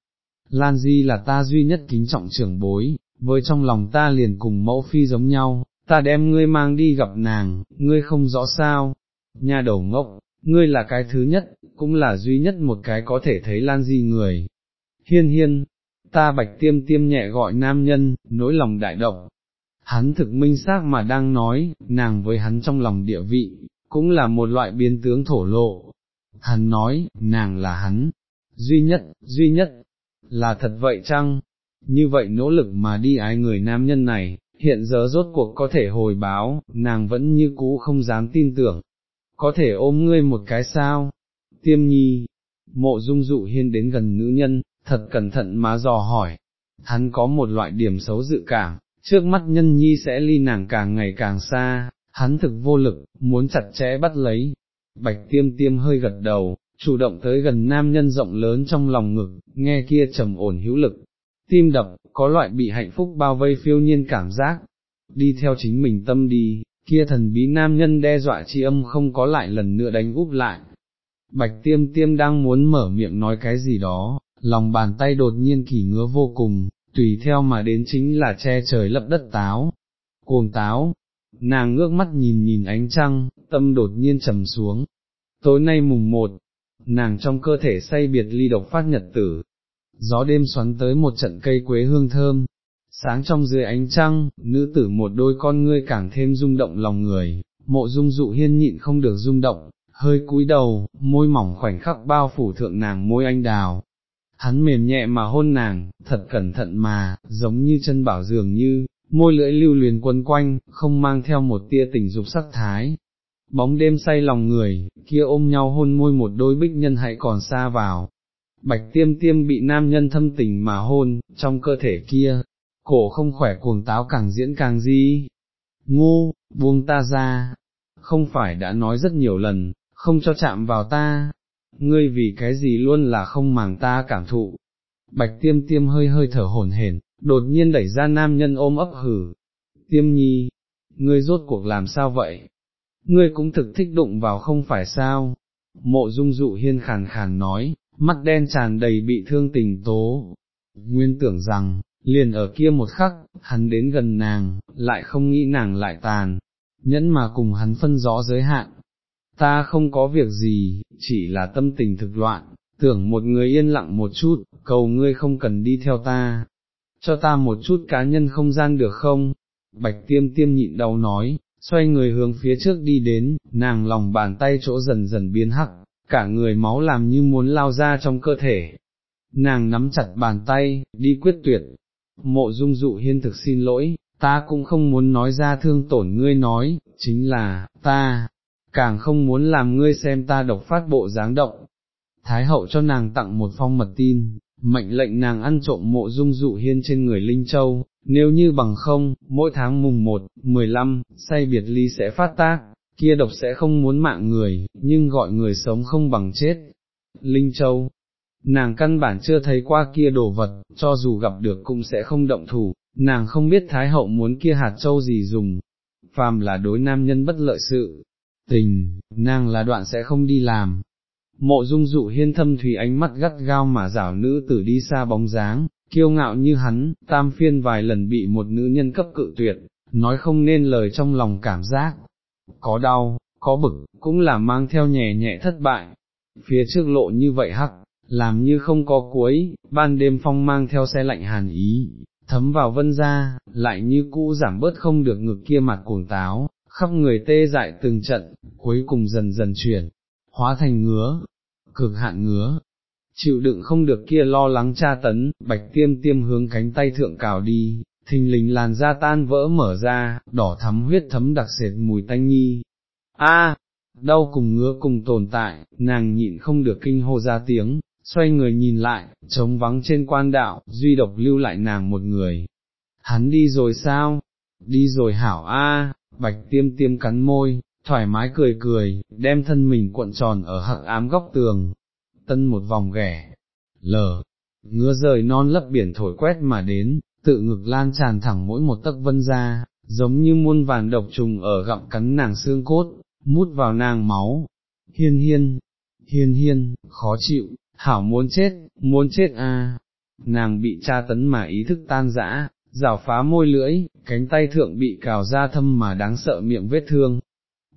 Lan Di là ta duy nhất kính trọng trưởng bối, với trong lòng ta liền cùng mẫu phi giống nhau, ta đem ngươi mang đi gặp nàng, ngươi không rõ sao, nha đầu ngốc, ngươi là cái thứ nhất, cũng là duy nhất một cái có thể thấy Lan Di người. Hiên hiên, ta bạch tiêm tiêm nhẹ gọi nam nhân, nỗi lòng đại động. Hắn thực minh xác mà đang nói, nàng với hắn trong lòng địa vị, cũng là một loại biến tướng thổ lộ. Hắn nói, nàng là hắn, duy nhất, duy nhất, là thật vậy chăng? Như vậy nỗ lực mà đi ái người nam nhân này, hiện giờ rốt cuộc có thể hồi báo, nàng vẫn như cũ không dám tin tưởng, có thể ôm ngươi một cái sao, tiêm nhi, mộ dung dụ hiên đến gần nữ nhân, thật cẩn thận mà dò hỏi, hắn có một loại điểm xấu dự cảm, trước mắt nhân nhi sẽ ly nàng càng ngày càng xa, hắn thực vô lực, muốn chặt chẽ bắt lấy, bạch tiêm tiêm hơi gật đầu, chủ động tới gần nam nhân rộng lớn trong lòng ngực, nghe kia trầm ổn hữu lực, tim đập, có loại bị hạnh phúc bao vây phiêu nhiên cảm giác, đi theo chính mình tâm đi, kia thần bí nam nhân đe dọa chi âm không có lại lần nữa đánh úp lại. Bạch tiêm tiêm đang muốn mở miệng nói cái gì đó, lòng bàn tay đột nhiên kỳ ngứa vô cùng, tùy theo mà đến chính là che trời lấp đất táo. Cuồng táo, nàng ngước mắt nhìn nhìn ánh trăng, tâm đột nhiên trầm xuống. Tối nay mùng một, nàng trong cơ thể say biệt ly độc phát nhật tử, gió đêm xoắn tới một trận cây quế hương thơm, sáng trong dưới ánh trăng, nữ tử một đôi con ngươi càng thêm rung động lòng người, mộ dung dụ hiên nhịn không được rung động, hơi cúi đầu, môi mỏng khoảnh khắc bao phủ thượng nàng môi anh đào. Hắn mềm nhẹ mà hôn nàng, thật cẩn thận mà, giống như chân bảo dường như, môi lưỡi lưu luyến quấn quanh, không mang theo một tia tình dục sắc thái. Bóng đêm say lòng người, kia ôm nhau hôn môi một đôi bích nhân hãy còn xa vào. Bạch tiêm tiêm bị nam nhân thâm tình mà hôn, trong cơ thể kia, cổ không khỏe cuồng táo càng diễn càng di. Ngu, buông ta ra, không phải đã nói rất nhiều lần, không cho chạm vào ta, ngươi vì cái gì luôn là không màng ta cảm thụ. Bạch tiêm tiêm hơi hơi thở hổn hển, đột nhiên đẩy ra nam nhân ôm ấp hử. Tiêm nhi, ngươi rốt cuộc làm sao vậy? Ngươi cũng thực thích đụng vào không phải sao? Mộ dung dụ hiên khàn khàn nói, mắt đen tràn đầy bị thương tình tố. Nguyên tưởng rằng, liền ở kia một khắc, hắn đến gần nàng, lại không nghĩ nàng lại tàn, nhẫn mà cùng hắn phân rõ giới hạn. Ta không có việc gì, chỉ là tâm tình thực loạn, tưởng một người yên lặng một chút, cầu ngươi không cần đi theo ta, cho ta một chút cá nhân không gian được không? Bạch tiêm tiêm nhịn đau nói, xoay người hướng phía trước đi đến, nàng lòng bàn tay chỗ dần dần biến hắc, cả người máu làm như muốn lao ra trong cơ thể. Nàng nắm chặt bàn tay, đi quyết tuyệt, mộ dung dụ hiên thực xin lỗi, ta cũng không muốn nói ra thương tổn ngươi nói, chính là, ta, càng không muốn làm ngươi xem ta độc phát bộ dáng động. Thái hậu cho nàng tặng một phong mật tin, mệnh lệnh nàng ăn trộm mộ dung dụ hiên trên người Linh Châu, nếu như bằng không, mỗi tháng mùng 1, 15, say biệt ly sẽ phát tác, kia độc sẽ không muốn mạng người, nhưng gọi người sống không bằng chết. Linh Châu, nàng căn bản chưa thấy qua kia đồ vật, cho dù gặp được cũng sẽ không động thủ, nàng không biết Thái Hậu muốn kia hạt châu gì dùng, phàm là đối nam nhân bất lợi sự, tình, nàng là đoạn sẽ không đi làm. Mộ dung dụ hiên thâm thủy ánh mắt gắt gao mà rảo nữ tử đi xa bóng dáng, kiêu ngạo như hắn, tam phiên vài lần bị một nữ nhân cấp cự tuyệt, nói không nên lời trong lòng cảm giác, có đau, có bực, cũng là mang theo nhẹ nhẹ thất bại, phía trước lộ như vậy hắc, làm như không có cuối, ban đêm phong mang theo xe lạnh hàn ý, thấm vào vân ra, lại như cũ giảm bớt không được ngực kia mặt cuồng táo, khắp người tê dại từng trận, cuối cùng dần dần chuyển, hóa thành ngứa, cực hạn ngứa. Chịu đựng không được kia lo lắng tra tấn, bạch tiêm tiêm hướng cánh tay thượng cào đi, thình lình làn da tan vỡ mở ra, đỏ thắm huyết thấm đặc sệt mùi tanh nhi. A, đau cùng ngứa cùng tồn tại, nàng nhịn không được kinh hô ra tiếng, xoay người nhìn lại, trống vắng trên quan đạo, duy độc lưu lại nàng một người. Hắn đi rồi sao? Đi rồi hảo a, bạch tiêm tiêm cắn môi, thoải mái cười cười, đem thân mình cuộn tròn ở hặc ám góc tường, tân một vòng ghẻ, lờ, ngứa rời non lấp biển thổi quét mà đến, tự ngực lan tràn thẳng mỗi một tấc vân ra, giống như muôn vàn độc trùng ở gặm cắn nàng xương cốt, mút vào nàng máu. Hiên hiên, hiên hiên, khó chịu, hảo muốn chết, muốn chết a. Nàng bị tra tấn mà ý thức tan rã, rào phá môi lưỡi, cánh tay thượng bị cào ra thâm mà đáng sợ miệng vết thương.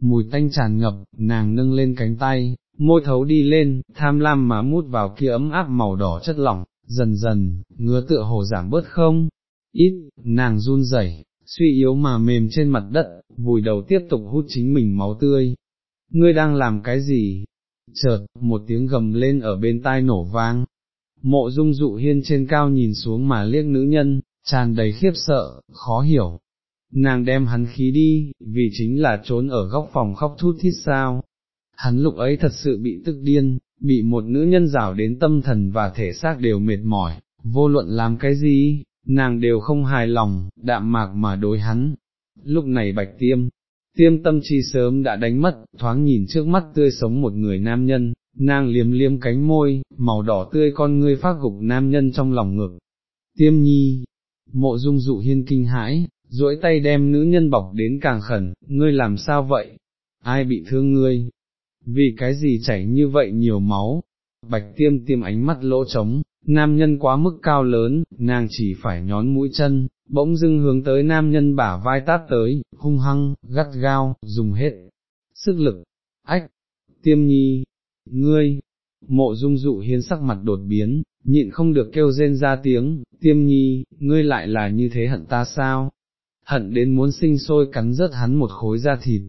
Mùi tanh tràn ngập, nàng nâng lên cánh tay, môi thấu đi lên, tham lam mà mút vào kia ấm áp màu đỏ chất lỏng, dần dần, ngứa tựa hồ giảm bớt không, ít, nàng run rẩy, suy yếu mà mềm trên mặt đất, vùi đầu tiếp tục hút chính mình máu tươi. Ngươi đang làm cái gì? Chợt, một tiếng gầm lên ở bên tai nổ vang. Mộ dung dụ hiên trên cao nhìn xuống mà liếc nữ nhân, tràn đầy khiếp sợ, khó hiểu. Nàng đem hắn khí đi, vì chính là trốn ở góc phòng khóc thút thít sao. Hắn lúc ấy thật sự bị tức điên, bị một nữ nhân rảo đến tâm thần và thể xác đều mệt mỏi, vô luận làm cái gì, nàng đều không hài lòng, đạm mạc mà đối hắn. Lúc này bạch tiêm, tiêm tâm chi sớm đã đánh mất, thoáng nhìn trước mắt tươi sống một người nam nhân, nàng liếm liếm cánh môi, màu đỏ tươi con ngươi phát gục nam nhân trong lòng ngực. Tiêm nhi, mộ dung dụ hiên kinh hãi, duỗi tay đem nữ nhân bọc đến càng khẩn, ngươi làm sao vậy? Ai bị thương ngươi? Vì cái gì chảy như vậy nhiều máu? Bạch tiêm tiêm ánh mắt lỗ trống, nam nhân quá mức cao lớn, nàng chỉ phải nhón mũi chân, bỗng dưng hướng tới nam nhân bả vai tát tới, hung hăng, gắt gao, dùng hết, sức lực, ách, tiêm nhi, ngươi, mộ dung dụ hiến sắc mặt đột biến, nhịn không được kêu rên ra tiếng, tiêm nhi, ngươi lại là như thế hận ta sao? Hận đến muốn sinh sôi cắn rớt hắn một khối da thịt.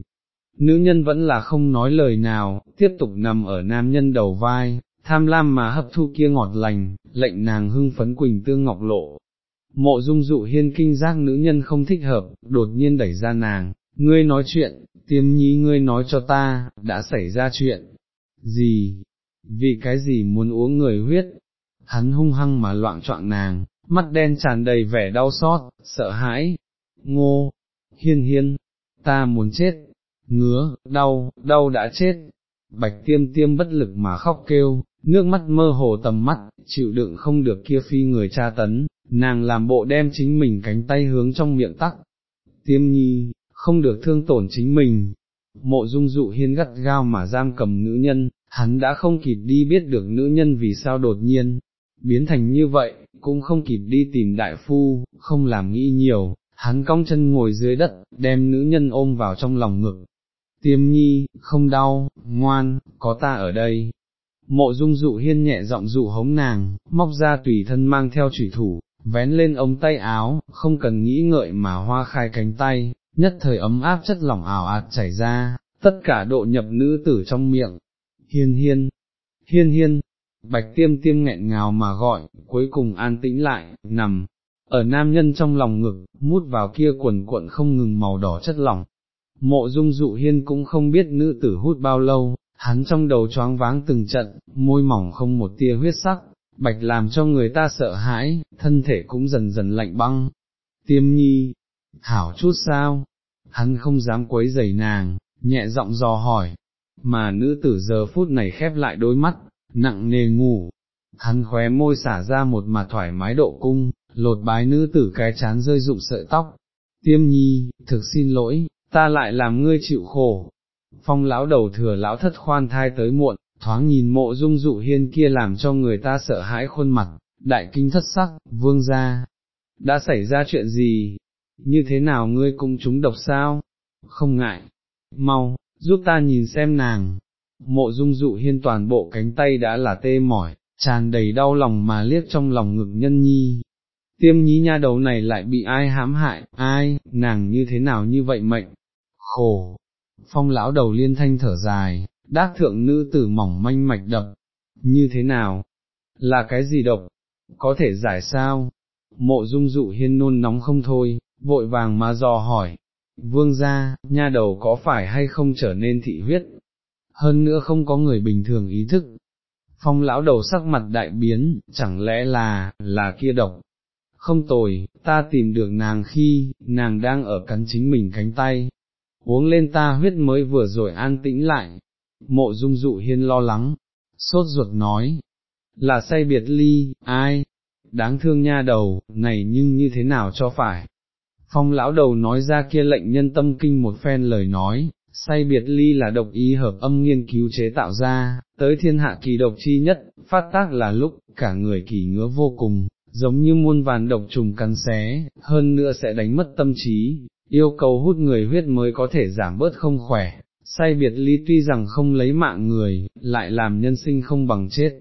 Nữ nhân vẫn là không nói lời nào, tiếp tục nằm ở nam nhân đầu vai, tham lam mà hấp thu kia ngọt lành, lệnh nàng hưng phấn quỳnh tương ngọc lộ. Mộ dung dụ hiên kinh giác nữ nhân không thích hợp, đột nhiên đẩy ra nàng, ngươi nói chuyện, tiêm nhi ngươi nói cho ta, đã xảy ra chuyện, gì, vì cái gì muốn uống người huyết, hắn hung hăng mà loạn trọng nàng, mắt đen tràn đầy vẻ đau xót, sợ hãi, ngô, hiên hiên, ta muốn chết, ngứa, đau, đau đã chết, bạch tiêm tiêm bất lực mà khóc kêu, nước mắt mơ hồ tầm mắt, chịu đựng không được kia phi người tra tấn, nàng làm bộ đem chính mình cánh tay hướng trong miệng tắc, tiêm nhi, không được thương tổn chính mình, mộ dung dụ hiên gắt gao mà giam cầm nữ nhân, hắn đã không kịp đi biết được nữ nhân vì sao đột nhiên, biến thành như vậy, cũng không kịp đi tìm đại phu, không làm nghĩ nhiều, hắn cong chân ngồi dưới đất, đem nữ nhân ôm vào trong lòng ngực. Tiêm nhi, không đau, ngoan, có ta ở đây, Mộ dung dụ hiên nhẹ giọng dụ hống nàng, móc ra tùy thân mang theo chủy thủ, vén lên ống tay áo, không cần nghĩ ngợi mà hoa khai cánh tay, nhất thời ấm áp chất lỏng ảo ạt chảy ra, tất cả độ nhập nữ tử trong miệng. Hiên hiên, hiên hiên, bạch tiêm tiêm nghẹn ngào mà gọi, cuối cùng an tĩnh lại, nằm, ở nam nhân trong lòng ngực, mút vào kia quần cuộn không ngừng màu đỏ chất lỏng. Mộ dung dụ hiên cũng không biết nữ tử hút bao lâu, hắn trong đầu choáng váng từng trận, môi mỏng không một tia huyết sắc, bạch làm cho người ta sợ hãi, thân thể cũng dần dần lạnh băng. Tiêm nhi, hảo chút sao, hắn không dám quấy rầy nàng, nhẹ giọng dò hỏi, mà nữ tử giờ phút này khép lại đôi mắt, nặng nề ngủ, hắn khóe môi xả ra một mà thoải mái độ cung, lột bái nữ tử cái chán rơi rụng sợi tóc, tiêm nhi, thực xin lỗi, ta lại làm ngươi chịu khổ, phong lão đầu thừa lão thất khoan thai tới muộn, thoáng nhìn mộ dung dụ hiên kia làm cho người ta sợ hãi khuôn mặt, đại kinh thất sắc, vương ra, đã xảy ra chuyện gì, như thế nào ngươi cũng trúng độc sao, không ngại, mau, giúp ta nhìn xem nàng, mộ dung dụ hiên toàn bộ cánh tay đã là tê mỏi, tràn đầy đau lòng mà liếc trong lòng ngực nhân nhi, tiêm nhí nha đầu này lại bị ai hãm hại, ai, nàng như thế nào như vậy mệnh, khổ, phong lão đầu liên thanh thở dài, đác thượng nữ tử mỏng manh mạch đập, như thế nào, là cái gì độc, có thể giải sao, mộ dung dụ hiên nôn nóng không thôi, vội vàng mà dò hỏi, vương gia, nha đầu có phải hay không trở nên thị huyết, hơn nữa không có người bình thường ý thức. Phong lão đầu sắc mặt đại biến, chẳng lẽ là, là kia độc. Không tồi, ta tìm được nàng khi, nàng đang ở cắn chính mình cánh tay. Uống lên ta huyết mới vừa rồi an tĩnh lại. Mộ dung dụ hiên lo lắng, sốt ruột nói. Là say biệt ly, ai? Đáng thương nha đầu, này nhưng như thế nào cho phải? Phong lão đầu nói ra kia lệnh nhân tâm kinh một phen lời nói, say biệt ly là độc ý hợp âm nghiên cứu chế tạo ra, tới thiên hạ kỳ độc chi nhất, phát tác là lúc, cả người kỳ ngứa vô cùng, giống như muôn vàn độc trùng cắn xé, hơn nữa sẽ đánh mất tâm trí, yêu cầu hút người huyết mới có thể giảm bớt không khỏe. Say biệt ly tuy rằng không lấy mạng người, lại làm nhân sinh không bằng chết.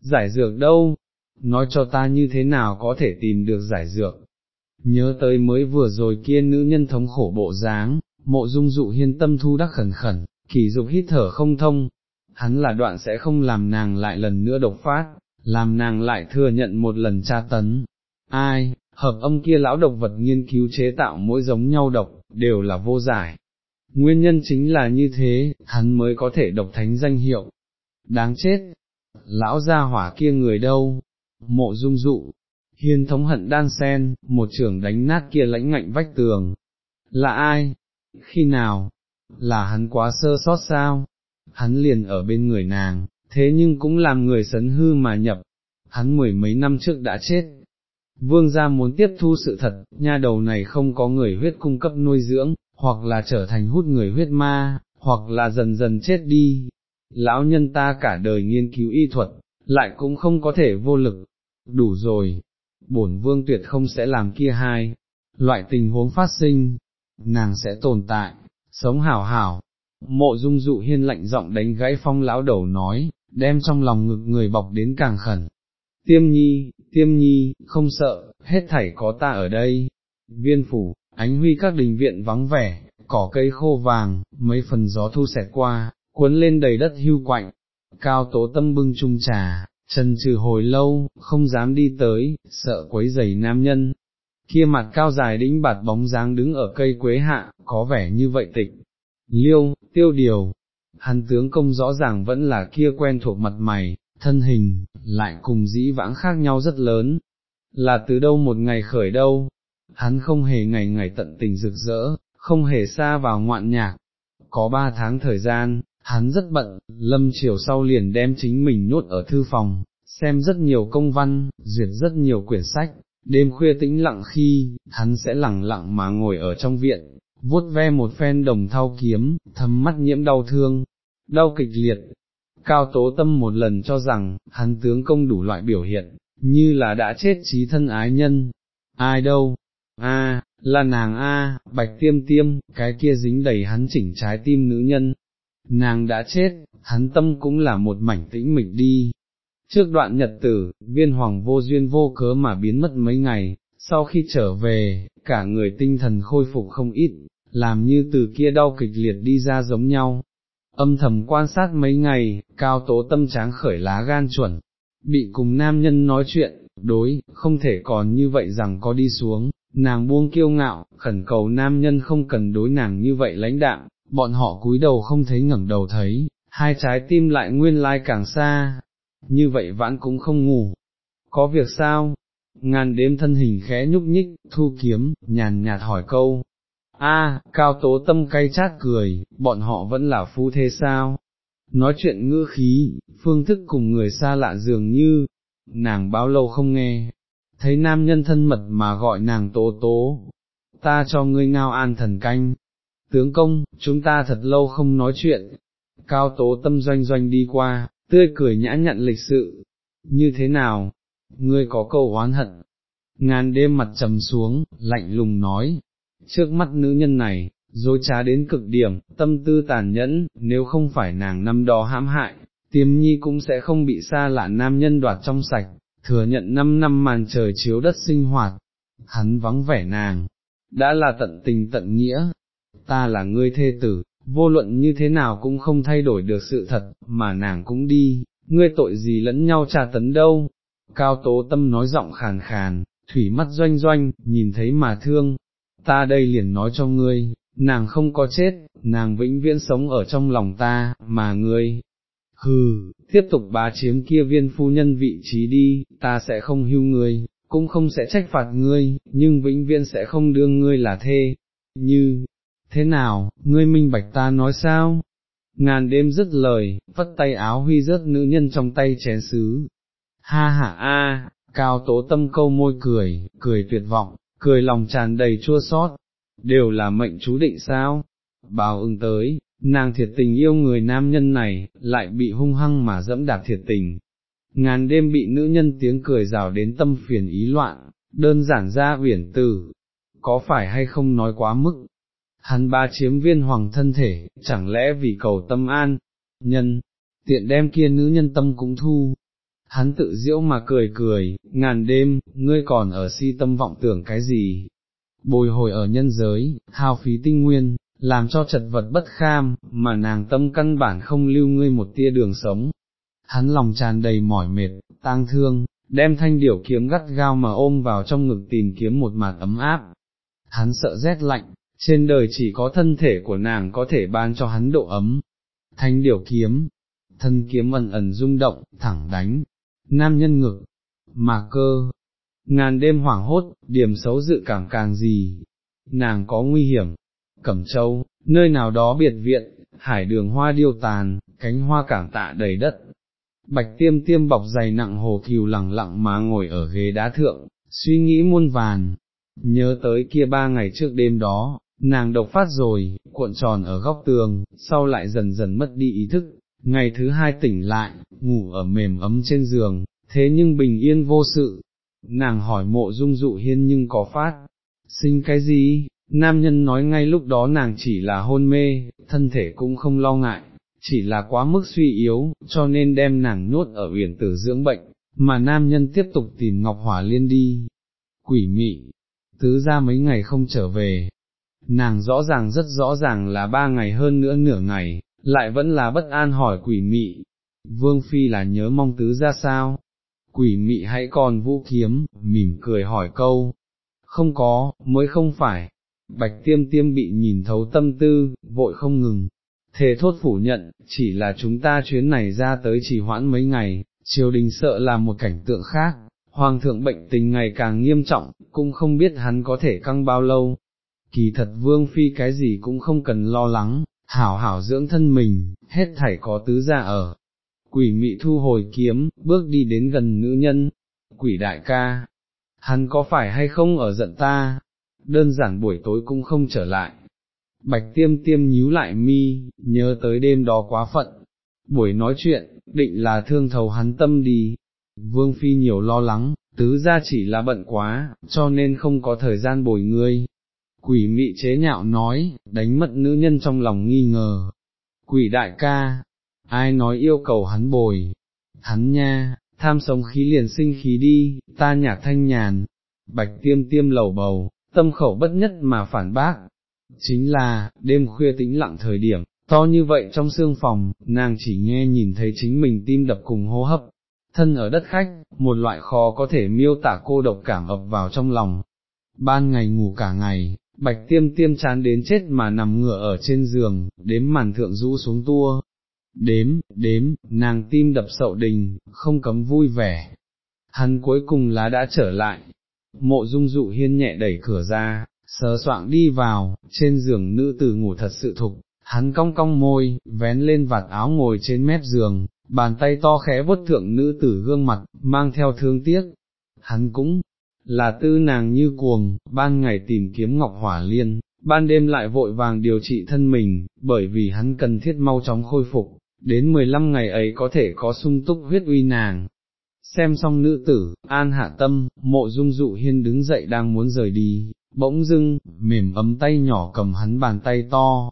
Giải dược đâu? Nói cho ta như thế nào có thể tìm được giải dược? Nhớ tới mới vừa rồi kia nữ nhân thống khổ bộ dáng, mộ dung dụ hiên tâm thu đắc khẩn khẩn, kỳ dục hít thở không thông, hắn là đoạn sẽ không làm nàng lại lần nữa độc phát, làm nàng lại thừa nhận một lần tra tấn. Ai, hợp âm kia lão độc vật nghiên cứu chế tạo mỗi giống nhau độc, đều là vô giải. Nguyên nhân chính là như thế, hắn mới có thể độc thánh danh hiệu. Đáng chết, lão gia hỏa kia người đâu, mộ dung dụ, hiên thống hận đan sen, một trưởng đánh nát kia lãnh ngạnh vách tường. Là ai, khi nào, là hắn quá sơ sót sao, hắn liền ở bên người nàng, thế nhưng cũng làm người sấn hư mà nhập, hắn mười mấy năm trước đã chết. Vương gia muốn tiếp thu sự thật, nha đầu này không có người huyết cung cấp nuôi dưỡng, hoặc là trở thành hút người huyết ma, hoặc là dần dần chết đi. Lão nhân ta cả đời nghiên cứu y thuật, lại cũng không có thể vô lực. Đủ rồi, bổn vương tuyệt không sẽ làm kia hai, loại tình huống phát sinh, nàng sẽ tồn tại, sống hảo hảo. Mộ dung dụ hiên lạnh giọng đánh gãy phong lão đầu nói, đem trong lòng ngực người bọc đến càng khẩn. Tiêm nhi, tiêm nhi, không sợ, hết thảy có ta ở đây. Viên phủ, ánh huy các đình viện vắng vẻ, cỏ cây khô vàng, mấy phần gió thu xẹt qua, cuốn lên đầy đất hưu quạnh. Cao tố tâm bưng chung trà, trần trừ hồi lâu, không dám đi tới, sợ quấy giày nam nhân, kia mặt cao dài đĩnh bạt bóng dáng đứng ở cây quế hạ, có vẻ như vậy tịch. Liêu, tiêu điều, hắn tướng công rõ ràng vẫn là kia quen thuộc mặt mày, thân hình, lại cùng dĩ vãng khác nhau rất lớn. Là từ đâu một ngày khởi đâu, hắn không hề ngày ngày tận tình rực rỡ, không hề xa vào ngoạn nhạc. Có ba tháng thời gian, hắn rất bận, lâm chiều sau liền đem chính mình nhốt ở thư phòng, xem rất nhiều công văn, duyệt rất nhiều quyển sách, đêm khuya tĩnh lặng khi, hắn sẽ lặng lặng mà ngồi ở trong viện, vuốt ve một phen đồng thao kiếm, thấm mắt nhiễm đau thương, đau kịch liệt. Cao tố tâm một lần cho rằng, hắn tướng công đủ loại biểu hiện, như là đã chết trí thân ái nhân. Ai đâu? A, là nàng A, bạch tiêm tiêm, cái kia dính đầy hắn chỉnh trái tim nữ nhân. Nàng đã chết, hắn tâm cũng là một mảnh tĩnh mịch đi, Trước đoạn nhật tử, viên hoàng vô duyên vô cớ mà biến mất mấy ngày, sau khi trở về, cả người tinh thần khôi phục không ít, làm như từ kia đau kịch liệt đi ra giống nhau. Âm thầm quan sát mấy ngày, cao tố tâm tráng khởi lá gan chuẩn, bị cùng nam nhân nói chuyện, đối, không thể còn như vậy rằng có đi xuống, nàng buông kiêu ngạo, khẩn cầu nam nhân không cần đối nàng như vậy lãnh đạm, bọn họ cúi đầu không thấy ngẩng đầu thấy, hai trái tim lại nguyên lai càng xa, như vậy vãn cũng không ngủ. Có việc sao? Ngàn đêm thân hình khẽ nhúc nhích, thu kiếm, nhàn nhạt hỏi câu. A, cao tố tâm cay chát cười, bọn họ vẫn là phu thế sao? Nói chuyện ngữ khí, phương thức cùng người xa lạ dường như, nàng bao lâu không nghe, thấy nam nhân thân mật mà gọi nàng tố tố, ta cho ngươi ngao an thần canh, tướng công, chúng ta thật lâu không nói chuyện, cao tố tâm doanh doanh đi qua, tươi cười nhã nhặn lịch sự, như thế nào, ngươi có câu oán hận, ngàn đêm mặt trầm xuống, lạnh lùng nói, trước mắt nữ nhân này, dối trá đến cực điểm, tâm tư tàn nhẫn, nếu không phải nàng năm đó hãm hại, tiêm nhi cũng sẽ không bị xa lạ nam nhân đoạt trong sạch, thừa nhận năm năm màn trời chiếu đất sinh hoạt, hắn vắng vẻ nàng, đã là tận tình tận nghĩa, ta là ngươi thê tử, vô luận như thế nào cũng không thay đổi được sự thật, mà nàng cũng đi, ngươi tội gì lẫn nhau trà tấn đâu. Cao tố tâm nói giọng khàn khàn, thủy mắt doanh doanh, nhìn thấy mà thương, ta đây liền nói cho ngươi, nàng không có chết, nàng vĩnh viễn sống ở trong lòng ta, mà ngươi, hừ, tiếp tục bá chiếm kia viên phu nhân vị trí đi, ta sẽ không hưu ngươi, cũng không sẽ trách phạt ngươi, nhưng vĩnh viễn sẽ không đương ngươi là thê, như, thế nào, ngươi minh bạch ta nói sao? Ngàn đêm dứt lời, vất tay áo huy rớt nữ nhân trong tay chén sứ. Ha ha a, cao tố tâm câu môi cười, cười tuyệt vọng, cười lòng tràn đầy chua xót, đều là mệnh chú định sao? Bào ưng tới, nàng thiệt tình yêu người nam nhân này, lại bị hung hăng mà dẫm đạp thiệt tình. Ngàn đêm bị nữ nhân tiếng cười rào đến tâm phiền ý loạn, đơn giản ra uyển tử, có phải hay không nói quá mức, hắn ba chiếm viên hoàng thân thể, chẳng lẽ vì cầu tâm an, nhân, tiện đem kia nữ nhân tâm cũng thu. Hắn tự diễu mà cười cười, ngàn đêm, ngươi còn ở si tâm vọng tưởng cái gì? Bồi hồi ở nhân giới, hao phí tinh nguyên, làm cho chật vật bất kham, mà nàng tâm căn bản không lưu ngươi một tia đường sống. Hắn lòng tràn đầy mỏi mệt, tang thương, đem thanh điểu kiếm gắt gao mà ôm vào trong ngực tìm kiếm một mạt ấm áp. Hắn sợ rét lạnh, trên đời chỉ có thân thể của nàng có thể ban cho hắn độ ấm. Thanh điểu kiếm, thân kiếm ẩn ẩn rung động, thẳng đánh, nam nhân ngực, mà cơ, ngàn đêm hoảng hốt, điểm xấu dự cảm càng gì, nàng có nguy hiểm, cẩm châu, nơi nào đó biệt viện, hải đường hoa điêu tàn, cánh hoa cảng tạ đầy đất. Bạch tiêm tiêm bọc dày nặng hồ kiều lẳng lặng mà ngồi ở ghế đá thượng, suy nghĩ muôn vàn, nhớ tới kia ba ngày trước đêm đó, nàng độc phát rồi, cuộn tròn ở góc tường, sau lại dần dần mất đi ý thức, ngày thứ hai tỉnh lại, ngủ ở mềm ấm trên giường, thế nhưng bình yên vô sự, nàng hỏi mộ dung dụ hiên nhưng có phát, sinh cái gì, nam nhân nói ngay lúc đó nàng chỉ là hôn mê, thân thể cũng không lo ngại, chỉ là quá mức suy yếu, cho nên đem nàng nuốt ở uyển tử dưỡng bệnh, mà nam nhân tiếp tục tìm Ngọc Hỏa Liên đi. Quỷ mị, tứ ra mấy ngày không trở về, nàng rõ ràng rất rõ ràng là ba ngày hơn nữa nửa ngày, lại vẫn là bất an hỏi quỷ mị, vương phi là nhớ mong tứ ra sao, quỷ mị hãy còn vũ kiếm, mỉm cười hỏi câu, không có, mới không phải, bạch tiêm tiêm bị nhìn thấu tâm tư, vội không ngừng, thề thốt phủ nhận, chỉ là chúng ta chuyến này ra tới chỉ hoãn mấy ngày, triều đình sợ là một cảnh tượng khác, hoàng thượng bệnh tình ngày càng nghiêm trọng, cũng không biết hắn có thể căng bao lâu, kỳ thật vương phi cái gì cũng không cần lo lắng, hảo hảo dưỡng thân mình, hết thảy có tứ gia ở. Quỷ mị thu hồi kiếm, bước đi đến gần nữ nhân, quỷ đại ca, hắn có phải hay không ở giận ta, đơn giản buổi tối cũng không trở lại. Bạch tiêm tiêm nhíu lại mi, nhớ tới đêm đó quá phận, buổi nói chuyện, định là thương thầu hắn tâm đi, vương phi nhiều lo lắng, tứ ra chỉ là bận quá, cho nên không có thời gian bồi ngươi. Quỷ mị chế nhạo nói, đánh mất nữ nhân trong lòng nghi ngờ. Quỷ đại ca, ai nói yêu cầu hắn bồi, hắn nha, tham sống khí liền sinh khí đi, ta nhạc thanh nhàn, bạch tiêm tiêm lầu bầu, tâm khẩu bất nhất mà phản bác, chính là, đêm khuya tĩnh lặng thời điểm, to như vậy trong xương phòng, nàng chỉ nghe nhìn thấy chính mình tim đập cùng hô hấp, thân ở đất khách, một loại khó có thể miêu tả cô độc cảm ập vào trong lòng. Ban ngày ngủ cả ngày, bạch tiêm tiêm chán đến chết mà nằm ngửa ở trên giường, đếm màn thượng rũ xuống tua. Đếm, đếm, nàng tim đập sậu đình, không cấm vui vẻ. Hắn cuối cùng là đã trở lại, mộ dung dụ hiên nhẹ đẩy cửa ra, sờ soạng đi vào, trên giường nữ tử ngủ thật sự thục, hắn cong cong môi, vén lên vạt áo ngồi trên mép giường, bàn tay to khẽ vuốt thượng nữ tử gương mặt, mang theo thương tiếc, hắn cũng là tư nàng như cuồng, ban ngày tìm kiếm ngọc hỏa liên, ban đêm lại vội vàng điều trị thân mình, bởi vì hắn cần thiết mau chóng khôi phục, đến 15 ngày ấy có thể có sung túc huyết uy nàng, xem xong nữ tử, an hạ tâm, mộ dung dụ hiên đứng dậy đang muốn rời đi, bỗng dưng, mềm ấm tay nhỏ cầm hắn bàn tay to,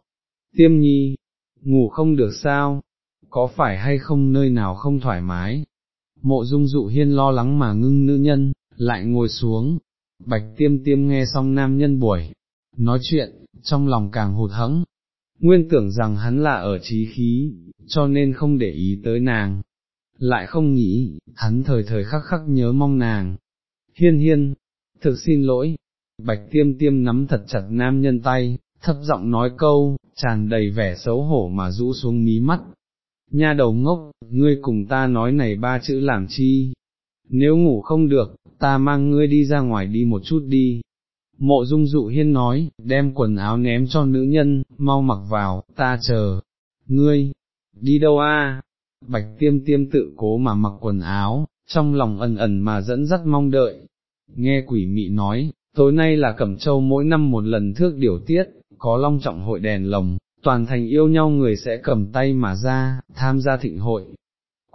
tiêm nhi, ngủ không được sao, có phải hay không nơi nào không thoải mái, mộ dung dụ hiên lo lắng mà ngưng nữ nhân, lại ngồi xuống, bạch tiêm tiêm nghe xong nam nhân buổi, nói chuyện, trong lòng càng hụt hẫng, nguyên tưởng rằng hắn là ở trí khí, cho nên không để ý tới nàng, lại không nghĩ, hắn thời thời khắc khắc nhớ mong nàng. Hiên hiên, thực xin lỗi, bạch tiêm tiêm nắm thật chặt nam nhân tay, thấp giọng nói câu, tràn đầy vẻ xấu hổ mà rũ xuống mí mắt. Nha đầu ngốc, ngươi cùng ta nói này ba chữ làm chi? Nếu ngủ không được, ta mang ngươi đi ra ngoài đi một chút đi. Mộ dung dụ hiên nói, đem quần áo ném cho nữ nhân, mau mặc vào, ta chờ. Ngươi, đi đâu a? Bạch tiêm tiêm tự cố mà mặc quần áo, trong lòng ẩn ẩn mà dẫn dắt mong đợi. Nghe quỷ mị nói, tối nay là Cẩm Châu mỗi năm một lần thước điều tiết, có long trọng hội đèn lồng, toàn thành yêu nhau người sẽ cầm tay mà ra, tham gia thịnh hội.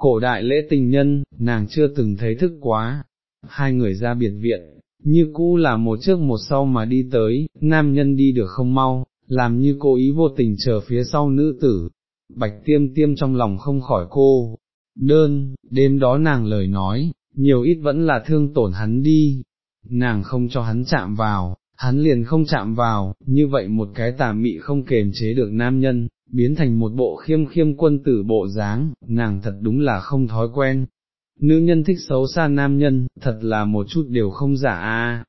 Cổ đại lễ tình nhân, nàng chưa từng thấy thức quá, hai người ra biệt viện, như cũ là một trước một sau mà đi tới, nam nhân đi được không mau, làm như cố ý vô tình chờ phía sau nữ tử, bạch tiêm tiêm trong lòng không khỏi cô, đơn, đêm đó nàng lời nói, nhiều ít vẫn là thương tổn hắn đi, nàng không cho hắn chạm vào, hắn liền không chạm vào, như vậy một cái tà mị không kềm chế được nam nhân, biến thành một bộ khiêm khiêm quân tử bộ dáng, nàng thật đúng là không thói quen. Nữ nhân thích xấu xa nam nhân, thật là một chút đều không giả a.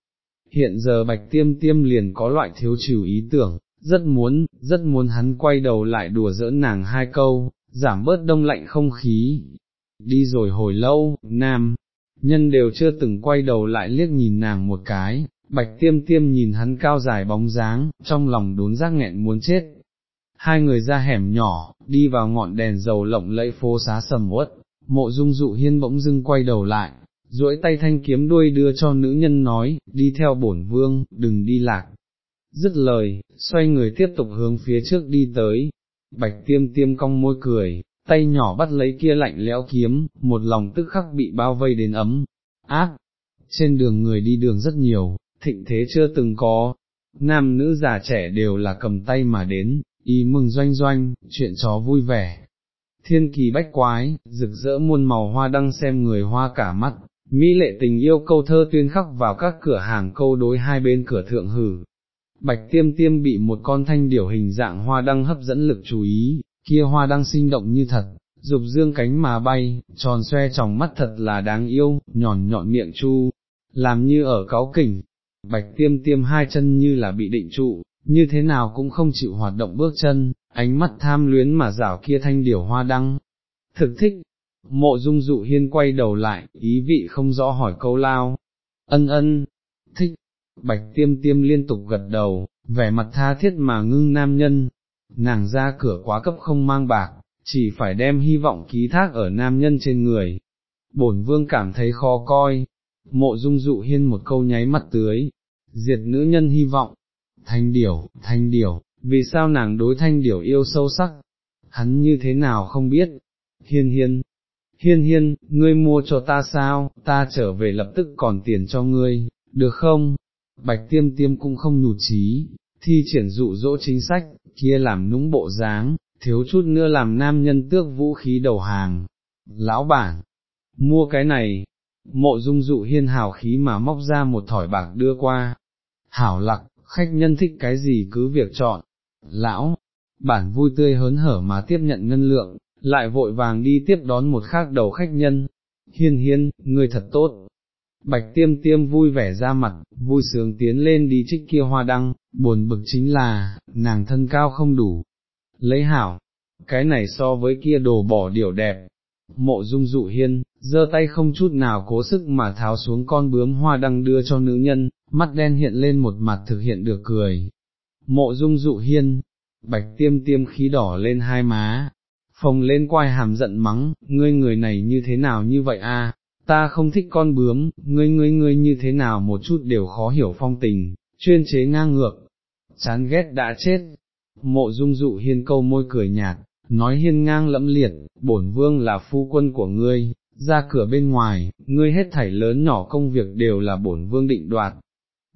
Hiện giờ bạch tiêm tiêm liền có loại thiếu trừ ý tưởng, rất muốn, rất muốn hắn quay đầu lại đùa giỡn nàng hai câu, giảm bớt đông lạnh không khí. Đi rồi hồi lâu, nam, nhân đều chưa từng quay đầu lại liếc nhìn nàng một cái, bạch tiêm tiêm nhìn hắn cao dài bóng dáng, trong lòng đốn giác nghẹn muốn chết. Hai người ra hẻm nhỏ, đi vào ngọn đèn dầu lộng lẫy phố xá sầm uất, mộ dung dụ hiên bỗng dưng quay đầu lại, duỗi tay thanh kiếm đuôi đưa cho nữ nhân nói, đi theo bổn vương, đừng đi lạc. Dứt lời, xoay người tiếp tục hướng phía trước đi tới, bạch tiêm tiêm cong môi cười, tay nhỏ bắt lấy kia lạnh lẽo kiếm, một lòng tức khắc bị bao vây đến ấm, ác, trên đường người đi đường rất nhiều, thịnh thế chưa từng có, nam nữ già trẻ đều là cầm tay mà đến, ý mừng doanh doanh, chuyện chó vui vẻ. Thiên kỳ bách quái, rực rỡ muôn màu hoa đăng xem người hoa cả mắt, mỹ lệ tình yêu câu thơ tuyên khắc vào các cửa hàng câu đối hai bên cửa thượng hử. Bạch tiêm tiêm bị một con thanh điểu hình dạng hoa đăng hấp dẫn lực chú ý, kia hoa đăng sinh động như thật, dục dương cánh mà bay, tròn xoe tròng mắt thật là đáng yêu, nhọn nhọn miệng chu, làm như ở cáo kỉnh, bạch tiêm tiêm hai chân như là bị định trụ, như thế nào cũng không chịu hoạt động bước chân, ánh mắt tham luyến mà rảo kia thanh điểu hoa đăng. Thực thích, mộ dung dụ hiên quay đầu lại, ý vị không rõ hỏi câu lao, ân ân, thích, bạch tiêm tiêm liên tục gật đầu, vẻ mặt tha thiết mà ngưng nam nhân, nàng ra cửa quá cấp không mang bạc, chỉ phải đem hy vọng ký thác ở nam nhân trên người. Bổn vương cảm thấy khó coi, mộ dung dụ hiên một câu nháy mắt tưới, diệt nữ nhân hy vọng, thanh điểu, thanh điểu, vì sao nàng đối thanh điểu yêu sâu sắc, hắn như thế nào không biết, hiên hiên, hiên hiên, ngươi mua cho ta sao, ta trở về lập tức còn tiền cho ngươi, được không, bạch tiêm tiêm cũng không nhụt chí, thi triển dụ dỗ chính sách, kia làm nũng bộ dáng, thiếu chút nữa làm nam nhân tước vũ khí đầu hàng, lão bản, mua cái này, mộ dung dụ hiên hào khí mà móc ra một thỏi bạc đưa qua, hảo lặc, khách nhân thích cái gì cứ việc chọn, lão, bản vui tươi hớn hở mà tiếp nhận ngân lượng, lại vội vàng đi tiếp đón một khác đầu khách nhân, hiên hiên, người thật tốt. Bạch tiêm tiêm vui vẻ ra mặt, vui sướng tiến lên đi trích kia hoa đăng, buồn bực chính là, nàng thân cao không đủ. Lấy hảo, cái này so với kia đồ bỏ điểu đẹp. Mộ dung dụ hiên, giơ tay không chút nào cố sức mà tháo xuống con bướm hoa đăng đưa cho nữ nhân, mắt đen hiện lên một mặt thực hiện được cười. Mộ dung dụ hiên, bạch tiêm tiêm khí đỏ lên hai má, phồng lên quai hàm giận mắng, ngươi người này như thế nào như vậy a? ta không thích con bướm, ngươi ngươi ngươi như thế nào một chút đều khó hiểu phong tình, chuyên chế ngang ngược, chán ghét đã chết. Mộ dung dụ hiên câu môi cười nhạt, nói hiên ngang lẫm liệt, bổn vương là phu quân của ngươi, ra cửa bên ngoài, ngươi hết thảy lớn nhỏ công việc đều là bổn vương định đoạt.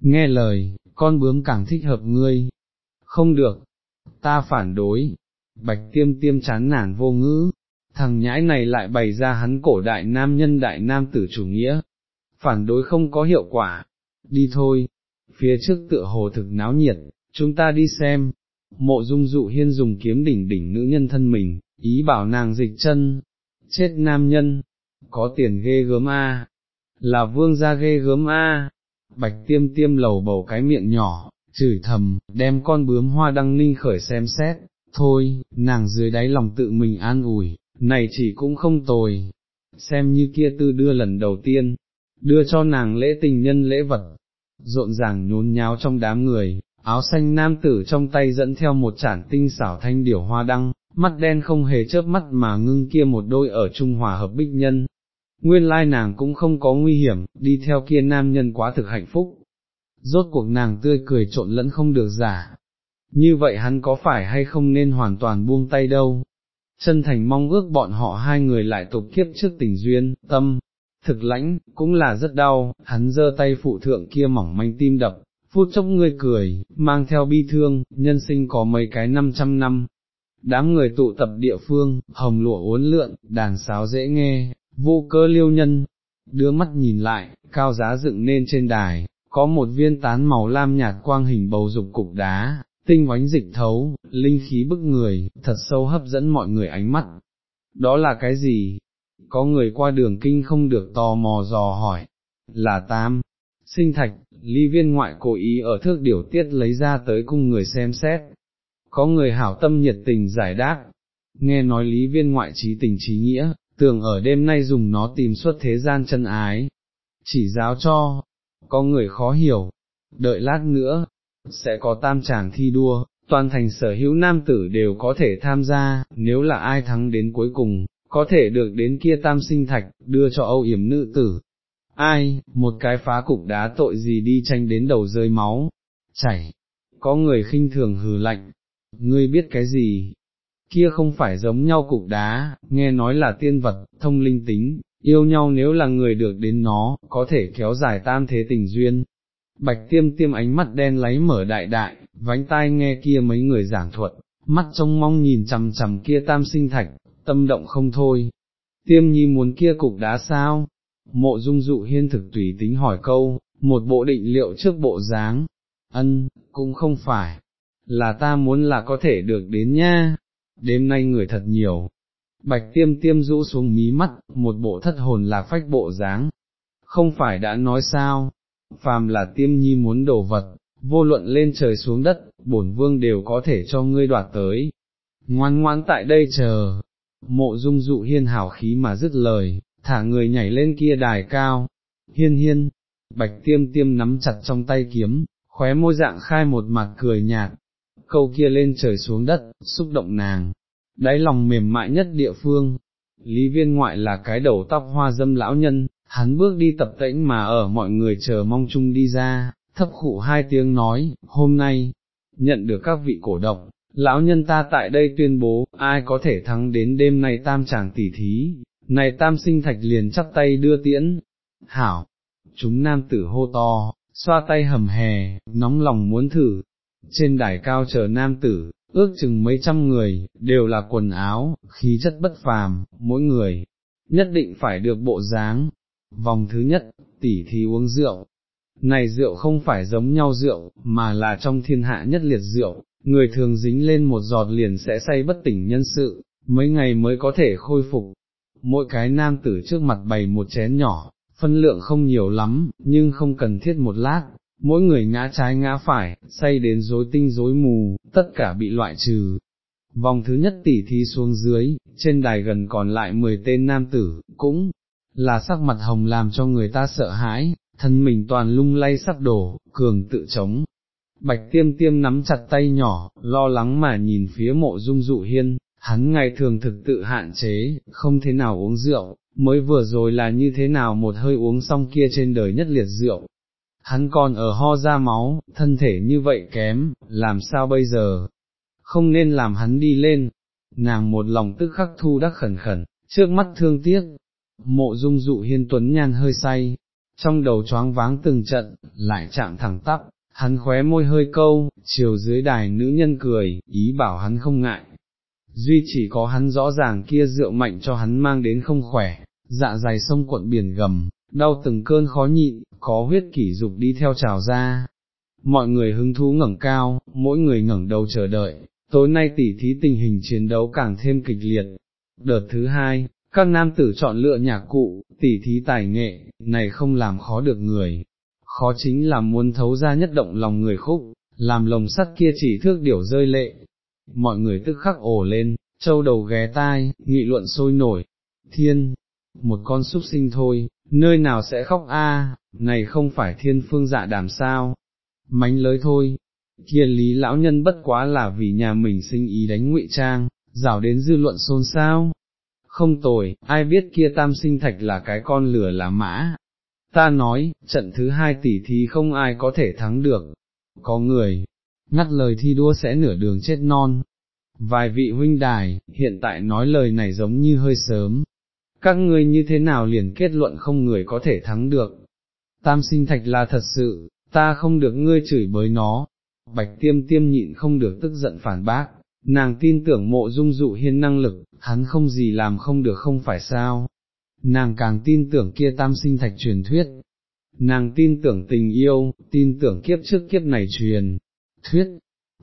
Nghe lời, con bướm càng thích hợp ngươi. Không được, ta phản đối. Bạch tiêm tiêm chán nản vô ngữ, thằng nhãi này lại bày ra hắn cổ đại nam nhân đại nam tử chủ nghĩa, phản đối không có hiệu quả, đi thôi, phía trước tựa hồ thực náo nhiệt, chúng ta đi xem, mộ dung dụ hiên dùng kiếm đỉnh đỉnh nữ nhân thân mình, ý bảo nàng dịch chân, chết nam nhân, có tiền ghê gớm a, là vương gia ghê gớm a, bạch tiêm tiêm lầu bầu cái miệng nhỏ, chửi thầm, đem con bướm hoa đăng ninh khởi xem xét, thôi, nàng dưới đáy lòng tự mình an ủi, này chỉ cũng không tồi, xem như kia tư đưa lần đầu tiên, đưa cho nàng lễ tình nhân lễ vật, rộn ràng nhốn nháo trong đám người, áo xanh nam tử trong tay dẫn theo một chản tinh xảo thanh điểu hoa đăng, mắt đen không hề chớp mắt mà ngưng kia một đôi ở Trung Hòa hợp bích nhân. Nguyên lai nàng cũng không có nguy hiểm, đi theo kia nam nhân quá thực hạnh phúc. Rốt cuộc nàng tươi cười trộn lẫn không được giả. Như vậy hắn có phải hay không nên hoàn toàn buông tay đâu? Chân thành mong ước bọn họ hai người lại tục kiếp trước tình duyên, tâm, thực lãnh, cũng là rất đau, hắn giơ tay phụ thượng kia mỏng manh tim đập, phút chốc ngươi cười, mang theo bi thương, nhân sinh có mấy cái năm trăm năm. Đám người tụ tập địa phương, hồng lụa uốn lượn, đàn sáo dễ nghe, vô cơ liêu nhân, đưa mắt nhìn lại, cao giá dựng nên trên đài, có một viên tán màu lam nhạt quang hình bầu dục cục đá, tinh oánh dịch thấu, linh khí bức người, thật sâu hấp dẫn mọi người ánh mắt. Đó là cái gì? Có người qua đường kinh không được tò mò dò hỏi, là tam, sinh thạch, ly viên ngoại cố ý ở thước điều tiết lấy ra tới cung người xem xét. Có người hảo tâm nhiệt tình giải đáp, nghe nói lý viên ngoại trí tình trí nghĩa, tưởng ở đêm nay dùng nó tìm xuất thế gian chân ái. Chỉ giáo cho, có người khó hiểu, đợi lát nữa, sẽ có tam tràng thi đua, toàn thành sở hữu nam tử đều có thể tham gia, nếu là ai thắng đến cuối cùng, có thể được đến kia tam sinh thạch, đưa cho âu yểm nữ tử, ai, một cái phá cục đá tội gì đi tranh đến đầu rơi máu, chảy, có người khinh thường hừ lạnh, ngươi biết cái gì, kia không phải giống nhau cục đá, nghe nói là tiên vật, thông linh tính, yêu nhau nếu là người được đến nó, có thể kéo dài tam thế tình duyên. Bạch tiêm tiêm ánh mắt đen lấy mở đại đại, vánh tai nghe kia mấy người giảng thuật, mắt trông mong nhìn chằm chằm kia tam sinh thạch, tâm động không thôi. Tiêm nhi muốn kia cục đá sao, Mộ dung dụ hiên thực tùy tính hỏi câu, một bộ định liệu trước bộ dáng, ân, cũng không phải, là ta muốn là có thể được đến nha, đêm nay người thật nhiều. Bạch tiêm tiêm rũ xuống mí mắt, một bộ thất hồn lạc phách bộ dáng, không phải đã nói sao, phàm là tiêm nhi muốn đổ vật, vô luận lên trời xuống đất, bổn vương đều có thể cho ngươi đoạt tới. Ngoan ngoãn tại đây chờ, mộ dung dụ hiên hảo khí mà dứt lời, thả người nhảy lên kia đài cao, hiên hiên, bạch tiêm tiêm nắm chặt trong tay kiếm, khóe môi dạng khai một mặt cười nhạt, câu kia lên trời xuống đất, xúc động nàng, đáy lòng mềm mại nhất địa phương, lý viên ngoại là cái đầu tóc hoa dâm lão nhân, hắn bước đi tập tĩnh mà ở mọi người chờ mong chung đi ra, thấp khụ hai tiếng nói, hôm nay, nhận được các vị cổ động, lão nhân ta tại đây tuyên bố, ai có thể thắng đến đêm nay tam chàng tỷ thí, này tam sinh thạch liền chắp tay đưa tiễn, hảo, chúng nam tử hô to, xoa tay hầm hè, nóng lòng muốn thử, trên đài cao chờ nam tử, ước chừng mấy trăm người, đều là quần áo, khí chất bất phàm, mỗi người, nhất định phải được bộ dáng. Vòng thứ nhất, tỷ thí uống rượu. Này rượu không phải giống nhau rượu, mà là trong thiên hạ nhất liệt rượu, người thường dính lên một giọt liền sẽ say bất tỉnh nhân sự, mấy ngày mới có thể khôi phục, mỗi cái nam tử trước mặt bày một chén nhỏ, phân lượng không nhiều lắm, nhưng không cần thiết một lát, mỗi người ngã trái ngã phải, say đến rối tinh rối mù, tất cả bị loại trừ. Vòng thứ nhất tỉ thi xuống dưới, trên đài gần còn lại 10 tên nam tử, cũng là sắc mặt hồng làm cho người ta sợ hãi, thân mình toàn lung lay sắp đổ, cường tự chống. Bạch tiêm tiêm nắm chặt tay nhỏ, lo lắng mà nhìn phía mộ dung dụ hiên, hắn ngày thường thực tự hạn chế, không thế nào uống rượu, mới vừa rồi là như thế nào một hơi uống xong kia trên đời nhất liệt rượu. Hắn còn ở ho ra máu, thân thể như vậy kém, làm sao bây giờ? Không nên làm hắn đi lên. Nàng một lòng tức khắc thu đắc khẩn khẩn, trước mắt thương tiếc. Mộ dung dụ hiên tuấn nhan hơi say, trong đầu choáng váng từng trận, lại chạm thẳng tắp, hắn khóe môi hơi câu, chiều dưới đài nữ nhân cười, ý bảo hắn không ngại, duy chỉ có hắn rõ ràng kia rượu mạnh cho hắn mang đến không khỏe, dạ dày sông cuộn biển gầm, đau từng cơn khó nhịn, có huyết kỷ dục đi theo trào ra. Mọi người hứng thú ngẩng cao, mỗi người ngẩng đầu chờ đợi, tối nay tỉ thí tình hình chiến đấu càng thêm kịch liệt. Đợt thứ hai, các nam tử chọn lựa nhạc cụ, tỉ thí tài nghệ, này không làm khó được người, khó chính là muốn thấu ra nhất động lòng người khúc, làm lồng sắt kia chỉ thước điểu rơi lệ. Mọi người tức khắc ổ lên, châu đầu ghé tai, nghị luận sôi nổi. Thiên, một con súc sinh thôi, nơi nào sẽ khóc a? này không phải thiên phương dạ đàm sao? Mánh lới thôi, kia lý lão nhân bất quá là vì nhà mình sinh ý đánh ngụy trang, rào đến dư luận xôn xao. Không tồi, ai biết kia tam sinh thạch là cái con lửa là mã. Ta nói, trận thứ hai tỷ thì không ai có thể thắng được. Có người, ngắt lời thi đua sẽ nửa đường chết non. Vài vị huynh đài, hiện tại nói lời này giống như hơi sớm. Các ngươi như thế nào liền kết luận không người có thể thắng được. Tam sinh thạch là thật sự, ta không được ngươi chửi bới nó, bạch tiêm tiêm nhịn không được tức giận phản bác, nàng tin tưởng mộ dung dụ hiên năng lực, hắn không gì làm không được không phải sao, nàng càng tin tưởng kia tam sinh thạch truyền thuyết, nàng tin tưởng tình yêu, tin tưởng kiếp trước kiếp này truyền, thuyết,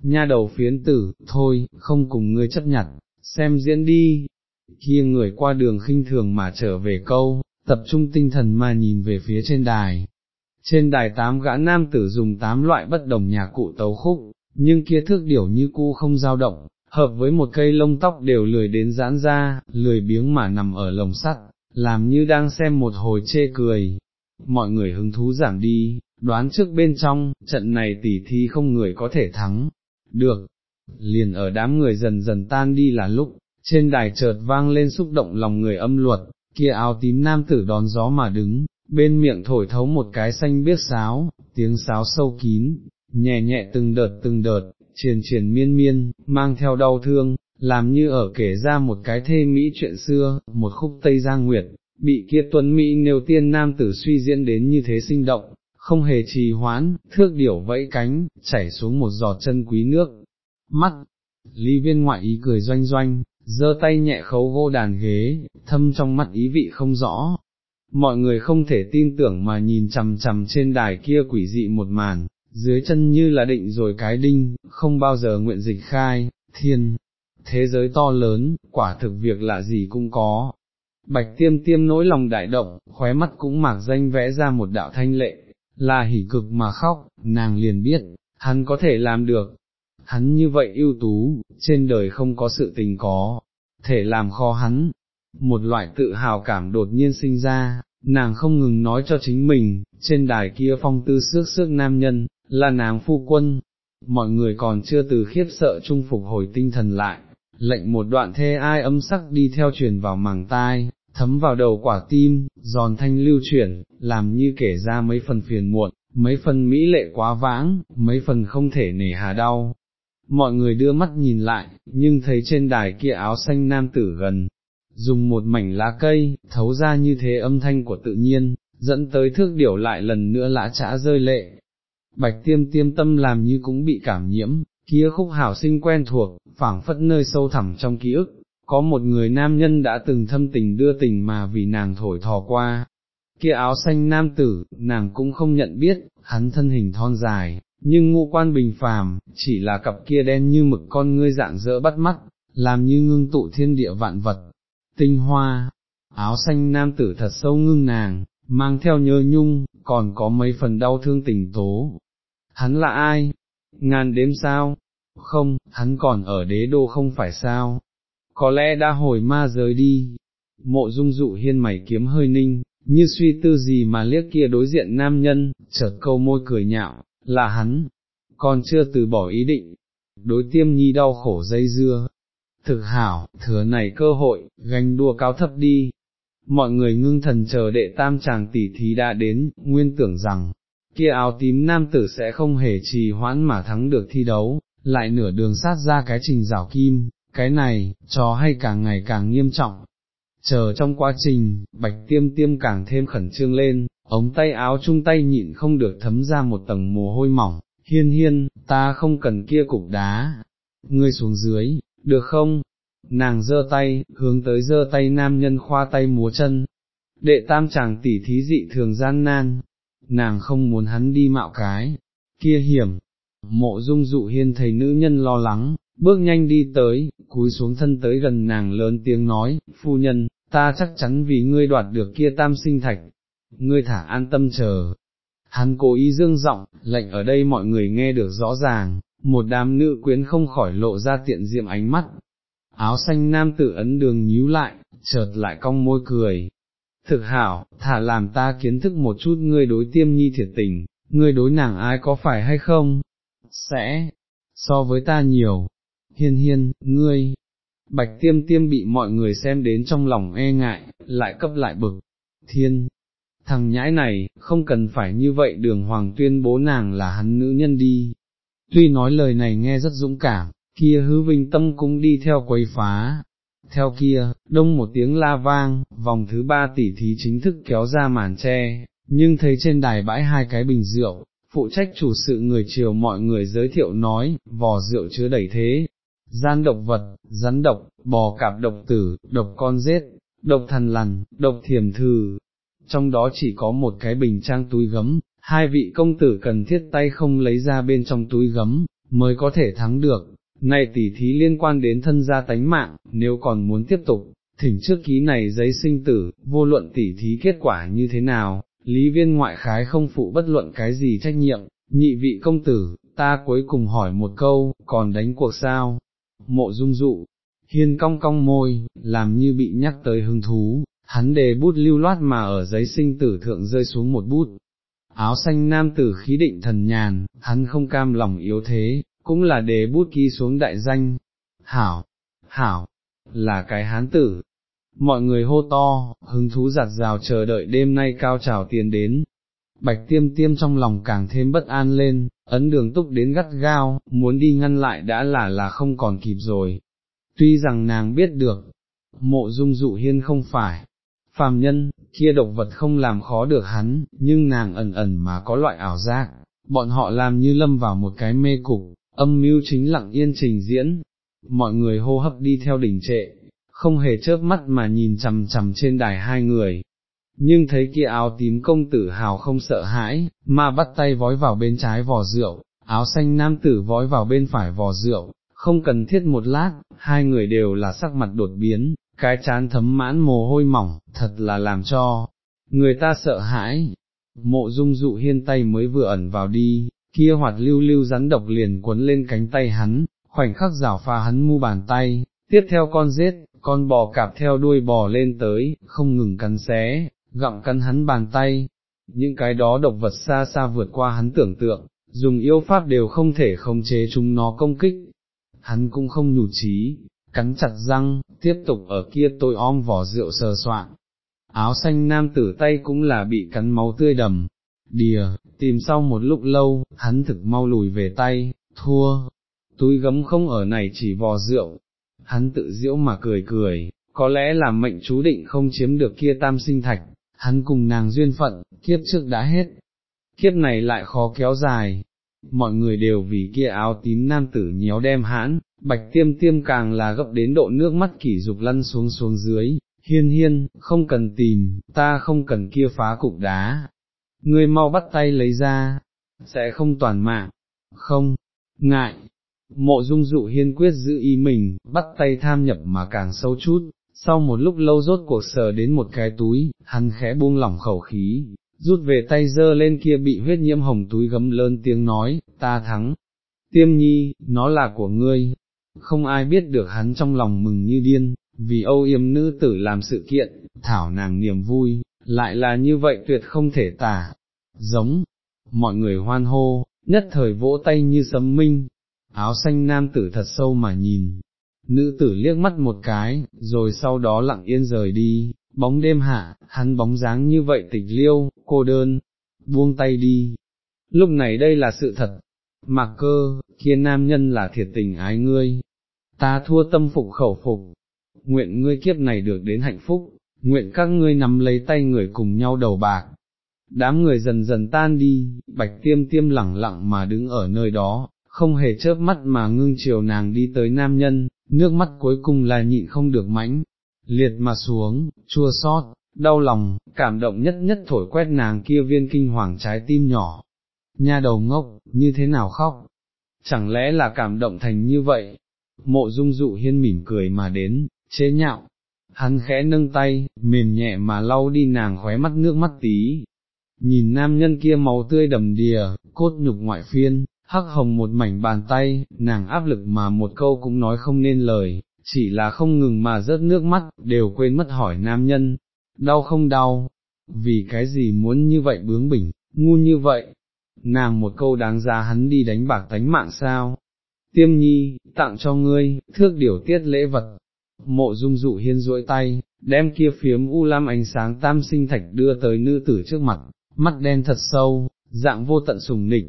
nha đầu phiến tử, thôi, không cùng ngươi chấp nhận, xem diễn đi, kia người qua đường khinh thường mà trở về câu, tập trung tinh thần mà nhìn về phía trên đài, trên đài tám gã nam tử dùng tám loại bất đồng nhạc cụ tấu khúc, nhưng kia thước điểu như cu không dao động, hợp với một cây lông tóc đều lười đến giãn ra, lười biếng mà nằm ở lồng sắt, làm như đang xem một hồi chê cười. Mọi người hứng thú giảm đi, đoán trước bên trong, trận này tỉ thi không người có thể thắng, được. Liền ở đám người dần dần tan đi là lúc, trên đài chợt vang lên xúc động lòng người âm luật, kia áo tím nam tử đón gió mà đứng, bên miệng thổi thấu một cái xanh biếc sáo, tiếng sáo sâu kín, nhẹ nhẹ từng đợt từng đợt, triền triền miên miên, mang theo đau thương, làm như ở kể ra một cái thê mỹ chuyện xưa, một khúc Tây Giang Nguyệt, bị kia tuấn Mỹ nêu tiên nam tử suy diễn đến như thế sinh động, không hề trì hoãn, thước điểu vẫy cánh, chảy xuống một giọt chân quý nước, mắt, ly viên ngoại ý cười doanh doanh, giơ tay nhẹ khấu vô đàn ghế, thâm trong mắt ý vị không rõ, mọi người không thể tin tưởng mà nhìn chằm chằm trên đài kia quỷ dị một màn, dưới chân như là định rồi cái đinh, không bao giờ nguyện dịch khai, thiên, thế giới to lớn, quả thực việc lạ gì cũng có. Bạch tiêm tiêm nỗi lòng đại động, khóe mắt cũng mạc danh vẽ ra một đạo thanh lệ, là hỉ cực mà khóc, nàng liền biết, hắn có thể làm được. Hắn như vậy ưu tú, trên đời không có sự tình có, thể làm khó hắn, một loại tự hào cảm đột nhiên sinh ra, nàng không ngừng nói cho chính mình, trên đài kia phong tư xước xước nam nhân, là nàng phu quân, mọi người còn chưa từ khiếp sợ chung phục hồi tinh thần lại, lệnh một đoạn thê ai âm sắc đi theo truyền vào màng tai, thấm vào đầu quả tim, giòn thanh lưu chuyển, làm như kể ra mấy phần phiền muộn, mấy phần mỹ lệ quá vãng, mấy phần không thể nể hà đau. Mọi người đưa mắt nhìn lại, nhưng thấy trên đài kia áo xanh nam tử gần, dùng một mảnh lá cây, thấu ra như thế âm thanh của tự nhiên, dẫn tới thước điểu lại lần nữa lã trã rơi lệ. Bạch tiêm tiêm tâm làm như cũng bị cảm nhiễm, kia khúc hảo sinh quen thuộc, phảng phất nơi sâu thẳm trong ký ức, có một người nam nhân đã từng thâm tình đưa tình mà vì nàng thổi thò qua. Kia áo xanh nam tử, nàng cũng không nhận biết, hắn thân hình thon dài, nhưng ngũ quan bình phàm, chỉ là cặp kia đen như mực con ngươi dạng dỡ bắt mắt, làm như ngưng tụ thiên địa vạn vật, tinh hoa, áo xanh nam tử thật sâu ngưng nàng, mang theo nhớ nhung, còn có mấy phần đau thương tình tố. Hắn là ai? Ngàn đêm sao? Không, hắn còn ở đế đô không phải sao? Có lẽ đã hồi ma giới đi. Mộ dung dụ hiên mày kiếm hơi ninh, như suy tư gì mà liếc kia đối diện nam nhân, chợt câu môi cười nhạo, là hắn, còn chưa từ bỏ ý định. Đối tiêm nhi đau khổ dây dưa, thực hảo, thừa này cơ hội, ganh đua cao thấp đi. Mọi người ngưng thần chờ đệ tam chàng tỷ thí đã đến, nguyên tưởng rằng, kia áo tím nam tử sẽ không hề trì hoãn mà thắng được thi đấu, lại nửa đường sát ra cái trình rào kim, cái này, trò hay càng ngày càng nghiêm trọng. Chờ trong quá trình, bạch tiêm tiêm càng thêm khẩn trương lên, ống tay áo chung tay nhịn không được thấm ra một tầng mồ hôi mỏng, hiên hiên, ta không cần kia cục đá, ngươi xuống dưới, được không? nàng giơ tay, hướng tới giơ tay nam nhân khoa tay múa chân, đệ tam chàng tỉ thí dị thường gian nan, nàng không muốn hắn đi mạo cái, kia hiểm, mộ dung dụ hiên thấy nữ nhân lo lắng, bước nhanh đi tới, cúi xuống thân tới gần nàng lớn tiếng nói, phu nhân, ta chắc chắn vì ngươi đoạt được kia tam sinh thạch, ngươi thả an tâm chờ. Hắn cố ý dương giọng, lệnh ở đây mọi người nghe được rõ ràng, một đám nữ quyến không khỏi lộ ra tiện diệm ánh mắt. Áo xanh nam tử ấn đường nhíu lại, chợt lại cong môi cười. Thực hảo, thả làm ta kiến thức một chút ngươi đối tiêm nhi thiệt tình, ngươi đối nàng ai có phải hay không? Sẽ, so với ta nhiều. Hiên hiên, ngươi, bạch tiêm tiêm bị mọi người xem đến trong lòng e ngại, lại cấp lại bực. Thiên, thằng nhãi này, không cần phải như vậy đường hoàng tuyên bố nàng là hắn nữ nhân đi. Tuy nói lời này nghe rất dũng cảm, kia hứa vinh tâm cũng đi theo quấy phá. Theo kia, đông một tiếng la vang, vòng thứ ba tỷ thí chính thức kéo ra màn tre, nhưng thấy trên đài bãi hai cái bình rượu, phụ trách chủ sự người chiều mọi người giới thiệu nói, vò rượu chứa đầy thế, gian độc vật, rắn độc, bò cạp độc tử, độc con rết, độc thần lằn, độc thiềm thừ, trong đó chỉ có một cái bình trang túi gấm, hai vị công tử cần thiết tay không lấy ra bên trong túi gấm, mới có thể thắng được. Này tỉ thí liên quan đến thân gia tánh mạng, nếu còn muốn tiếp tục, thỉnh trước ký này giấy sinh tử, vô luận tỉ thí kết quả như thế nào, lý viên ngoại khái không phụ bất luận cái gì trách nhiệm, nhị vị công tử, ta cuối cùng hỏi một câu, còn đánh cuộc sao? Mộ dung dụ, hiên cong cong môi, làm như bị nhắc tới hứng thú, hắn đề bút lưu loát mà ở giấy sinh tử thượng rơi xuống một bút. Áo xanh nam tử khí định thần nhàn, hắn không cam lòng yếu thế, cũng là đề bút ký xuống đại danh. Hảo, hảo, là cái hán tử. Mọi người hô to, hứng thú giặt rào chờ đợi đêm nay cao trào tiền đến. Bạch tiêm tiêm trong lòng càng thêm bất an lên, ấn đường túc đến gắt gao, muốn đi ngăn lại đã là là không còn kịp rồi. Tuy rằng nàng biết được, mộ dung dụ hiên không phải, phàm nhân, kia độc vật không làm khó được hắn, nhưng nàng ẩn ẩn mà có loại ảo giác, bọn họ làm như lâm vào một cái mê cục, âm mưu chính lặng yên trình diễn, mọi người hô hấp đi theo đỉnh trệ, không hề chớp mắt mà nhìn chằm chằm trên đài hai người. Nhưng thấy kia áo tím công tử hào không sợ hãi, mà bắt tay vói vào bên trái vò rượu, áo xanh nam tử vói vào bên phải vò rượu, không cần thiết một lát, hai người đều là sắc mặt đột biến, cái chán thấm mãn mồ hôi mỏng, thật là làm cho, người ta sợ hãi, mộ dung dụ hiên tay mới vừa ẩn vào đi, kia hoạt lưu lưu rắn độc liền quấn lên cánh tay hắn, khoảnh khắc rảo pha hắn mu bàn tay, tiếp theo con rết, con bò cạp theo đuôi bò lên tới, không ngừng cắn xé, gặm cắn hắn bàn tay, những cái đó độc vật xa xa vượt qua hắn tưởng tượng, dùng yêu pháp đều không thể khống chế chúng nó công kích, hắn cũng không nhủ trí, cắn chặt răng, tiếp tục ở kia tôi om vỏ rượu sờ soạn. Áo xanh nam tử tay cũng là bị cắn máu tươi đầm, đìa, tìm sau một lúc lâu, hắn thực mau lùi về tay, thua, túi gấm không ở này chỉ vò rượu, hắn tự diễu mà cười cười, có lẽ là mệnh chú định không chiếm được kia tam sinh thạch, hắn cùng nàng duyên phận, kiếp trước đã hết, kiếp này lại khó kéo dài, mọi người đều vì kia áo tím nam tử nhéo đem hãn, bạch tiêm tiêm càng là gấp đến độ nước mắt kỷ dục lăn xuống xuống dưới, hiên hiên, không cần tìm, ta không cần kia phá cục đá, ngươi mau bắt tay lấy ra, sẽ không toàn mạng, không, ngại, mộ dung dụ hiên quyết giữ ý mình, bắt tay tham nhập mà càng sâu chút, sau một lúc lâu rốt cuộc sờ đến một cái túi, hắn khẽ buông lỏng khẩu khí, rút về tay dơ lên kia bị huyết nhiễm hồng túi gấm lớn tiếng nói, ta thắng, tiêm nhi, nó là của ngươi, không ai biết được hắn trong lòng mừng như điên, vì âu yếm nữ tử làm sự kiện, thảo nàng niềm vui, lại là như vậy tuyệt không thể tả, giống, mọi người hoan hô, nhất thời vỗ tay như sấm minh, áo xanh nam tử thật sâu mà nhìn, nữ tử liếc mắt một cái, rồi sau đó lặng yên rời đi, bóng đêm hạ, hắn bóng dáng như vậy tịch liêu, cô đơn, buông tay đi. Lúc này đây là sự thật, mặc cơ, kia nam nhân là thiệt tình ái ngươi, ta thua tâm phục khẩu phục, nguyện ngươi kiếp này được đến hạnh phúc, nguyện các ngươi nắm lấy tay người cùng nhau đầu bạc. Đám người dần dần tan đi, bạch tiêm tiêm lẳng lặng mà đứng ở nơi đó, không hề chớp mắt mà ngưng chiều nàng đi tới nam nhân, nước mắt cuối cùng là nhịn không được mãnh, liệt mà xuống, chua xót, đau lòng, cảm động nhất nhất thổi quét nàng kia viên kinh hoàng trái tim nhỏ. Nha đầu ngốc, như thế nào khóc? Chẳng lẽ là cảm động thành như vậy? Mộ dung dụ hiên mỉm cười mà đến, chế nhạo. Hắn khẽ nâng tay, mềm nhẹ mà lau đi nàng khóe mắt nước mắt tí. Nhìn nam nhân kia màu tươi đầm đìa, cốt nhục ngoại phiên, hắc hồng một mảnh bàn tay, nàng áp lực mà một câu cũng nói không nên lời, chỉ là không ngừng mà rớt nước mắt, đều quên mất hỏi nam nhân, đau không đau, vì cái gì muốn như vậy bướng bỉnh, ngu như vậy, nàng một câu đáng giá hắn đi đánh bạc tánh mạng sao, tiêm nhi, tặng cho ngươi, thước điều tiết lễ vật, mộ dung dụ hiên duỗi tay, đem kia phiếm u lam ánh sáng tam sinh thạch đưa tới nữ tử trước mặt, mắt đen thật sâu, dạng vô tận sùng nịch,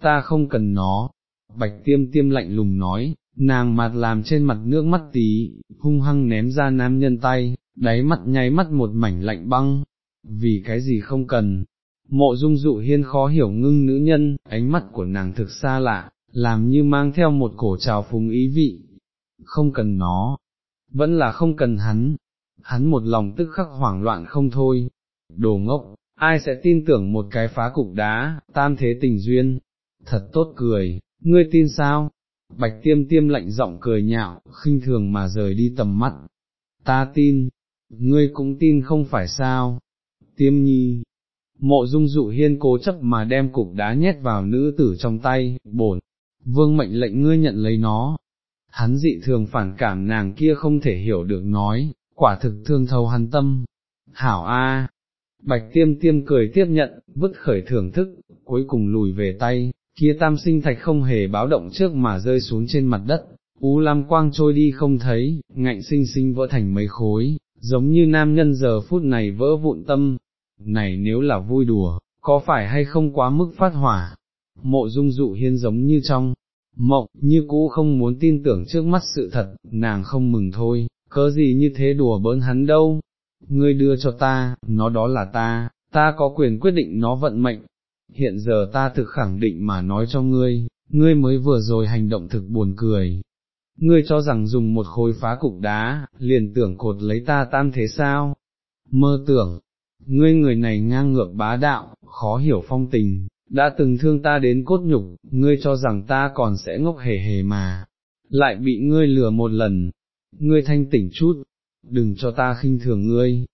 ta không cần nó, bạch tiêm tiêm lạnh lùng nói, nàng mặt làm trên mặt nước mắt tí, hung hăng ném ra nam nhân tay, đáy mắt nháy mắt một mảnh lạnh băng, vì cái gì không cần. Mộ dung dụ hiên khó hiểu ngưng nữ nhân, ánh mắt của nàng thực xa lạ, làm như mang theo một cổ trào phúng ý vị. Không cần nó, vẫn là không cần hắn, hắn một lòng tức khắc hoảng loạn không thôi. Đồ ngốc, ai sẽ tin tưởng một cái phá cục đá, tam thế tình duyên, thật tốt cười, ngươi tin sao? Bạch tiêm tiêm lạnh giọng cười nhạo, khinh thường mà rời đi tầm mắt. Ta tin, ngươi cũng tin không phải sao? Tiêm nhi, mộ dung dụ hiên cố chấp mà đem cục đá nhét vào nữ tử trong tay, bổn, vương mệnh lệnh ngươi nhận lấy nó. Hắn dị thường phản cảm nàng kia không thể hiểu được nói, quả thực thương thấu hắn tâm. Hảo A, bạch tiêm tiêm cười tiếp nhận, vứt khởi thưởng thức, cuối cùng lùi về tay, kia tam sinh thạch không hề báo động trước mà rơi xuống trên mặt đất, ú lam quang trôi đi không thấy, ngạnh sinh sinh vỡ thành mấy khối, giống như nam nhân giờ phút này vỡ vụn tâm, này nếu là vui đùa, có phải hay không quá mức phát hỏa, mộ dung dụ hiên giống như trong, mộng, như cũ không muốn tin tưởng trước mắt sự thật, nàng không mừng thôi, cớ gì như thế đùa bỡn hắn đâu, ngươi đưa cho ta, nó đó là ta, ta có quyền quyết định nó vận mệnh, hiện giờ ta thực khẳng định mà nói cho ngươi, ngươi mới vừa rồi hành động thực buồn cười. Ngươi cho rằng dùng một khối phá cục đá, liền tưởng cột lấy ta tam thế sao? Mơ tưởng, ngươi người này ngang ngược bá đạo, khó hiểu phong tình, đã từng thương ta đến cốt nhục, ngươi cho rằng ta còn sẽ ngốc hề hề mà, lại bị ngươi lừa một lần, ngươi thanh tỉnh chút, đừng cho ta khinh thường ngươi,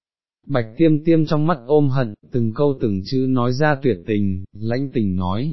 Bạch tiêm tiêm trong mắt ôm hận, từng câu từng chữ nói ra tuyệt tình, lãnh tình nói,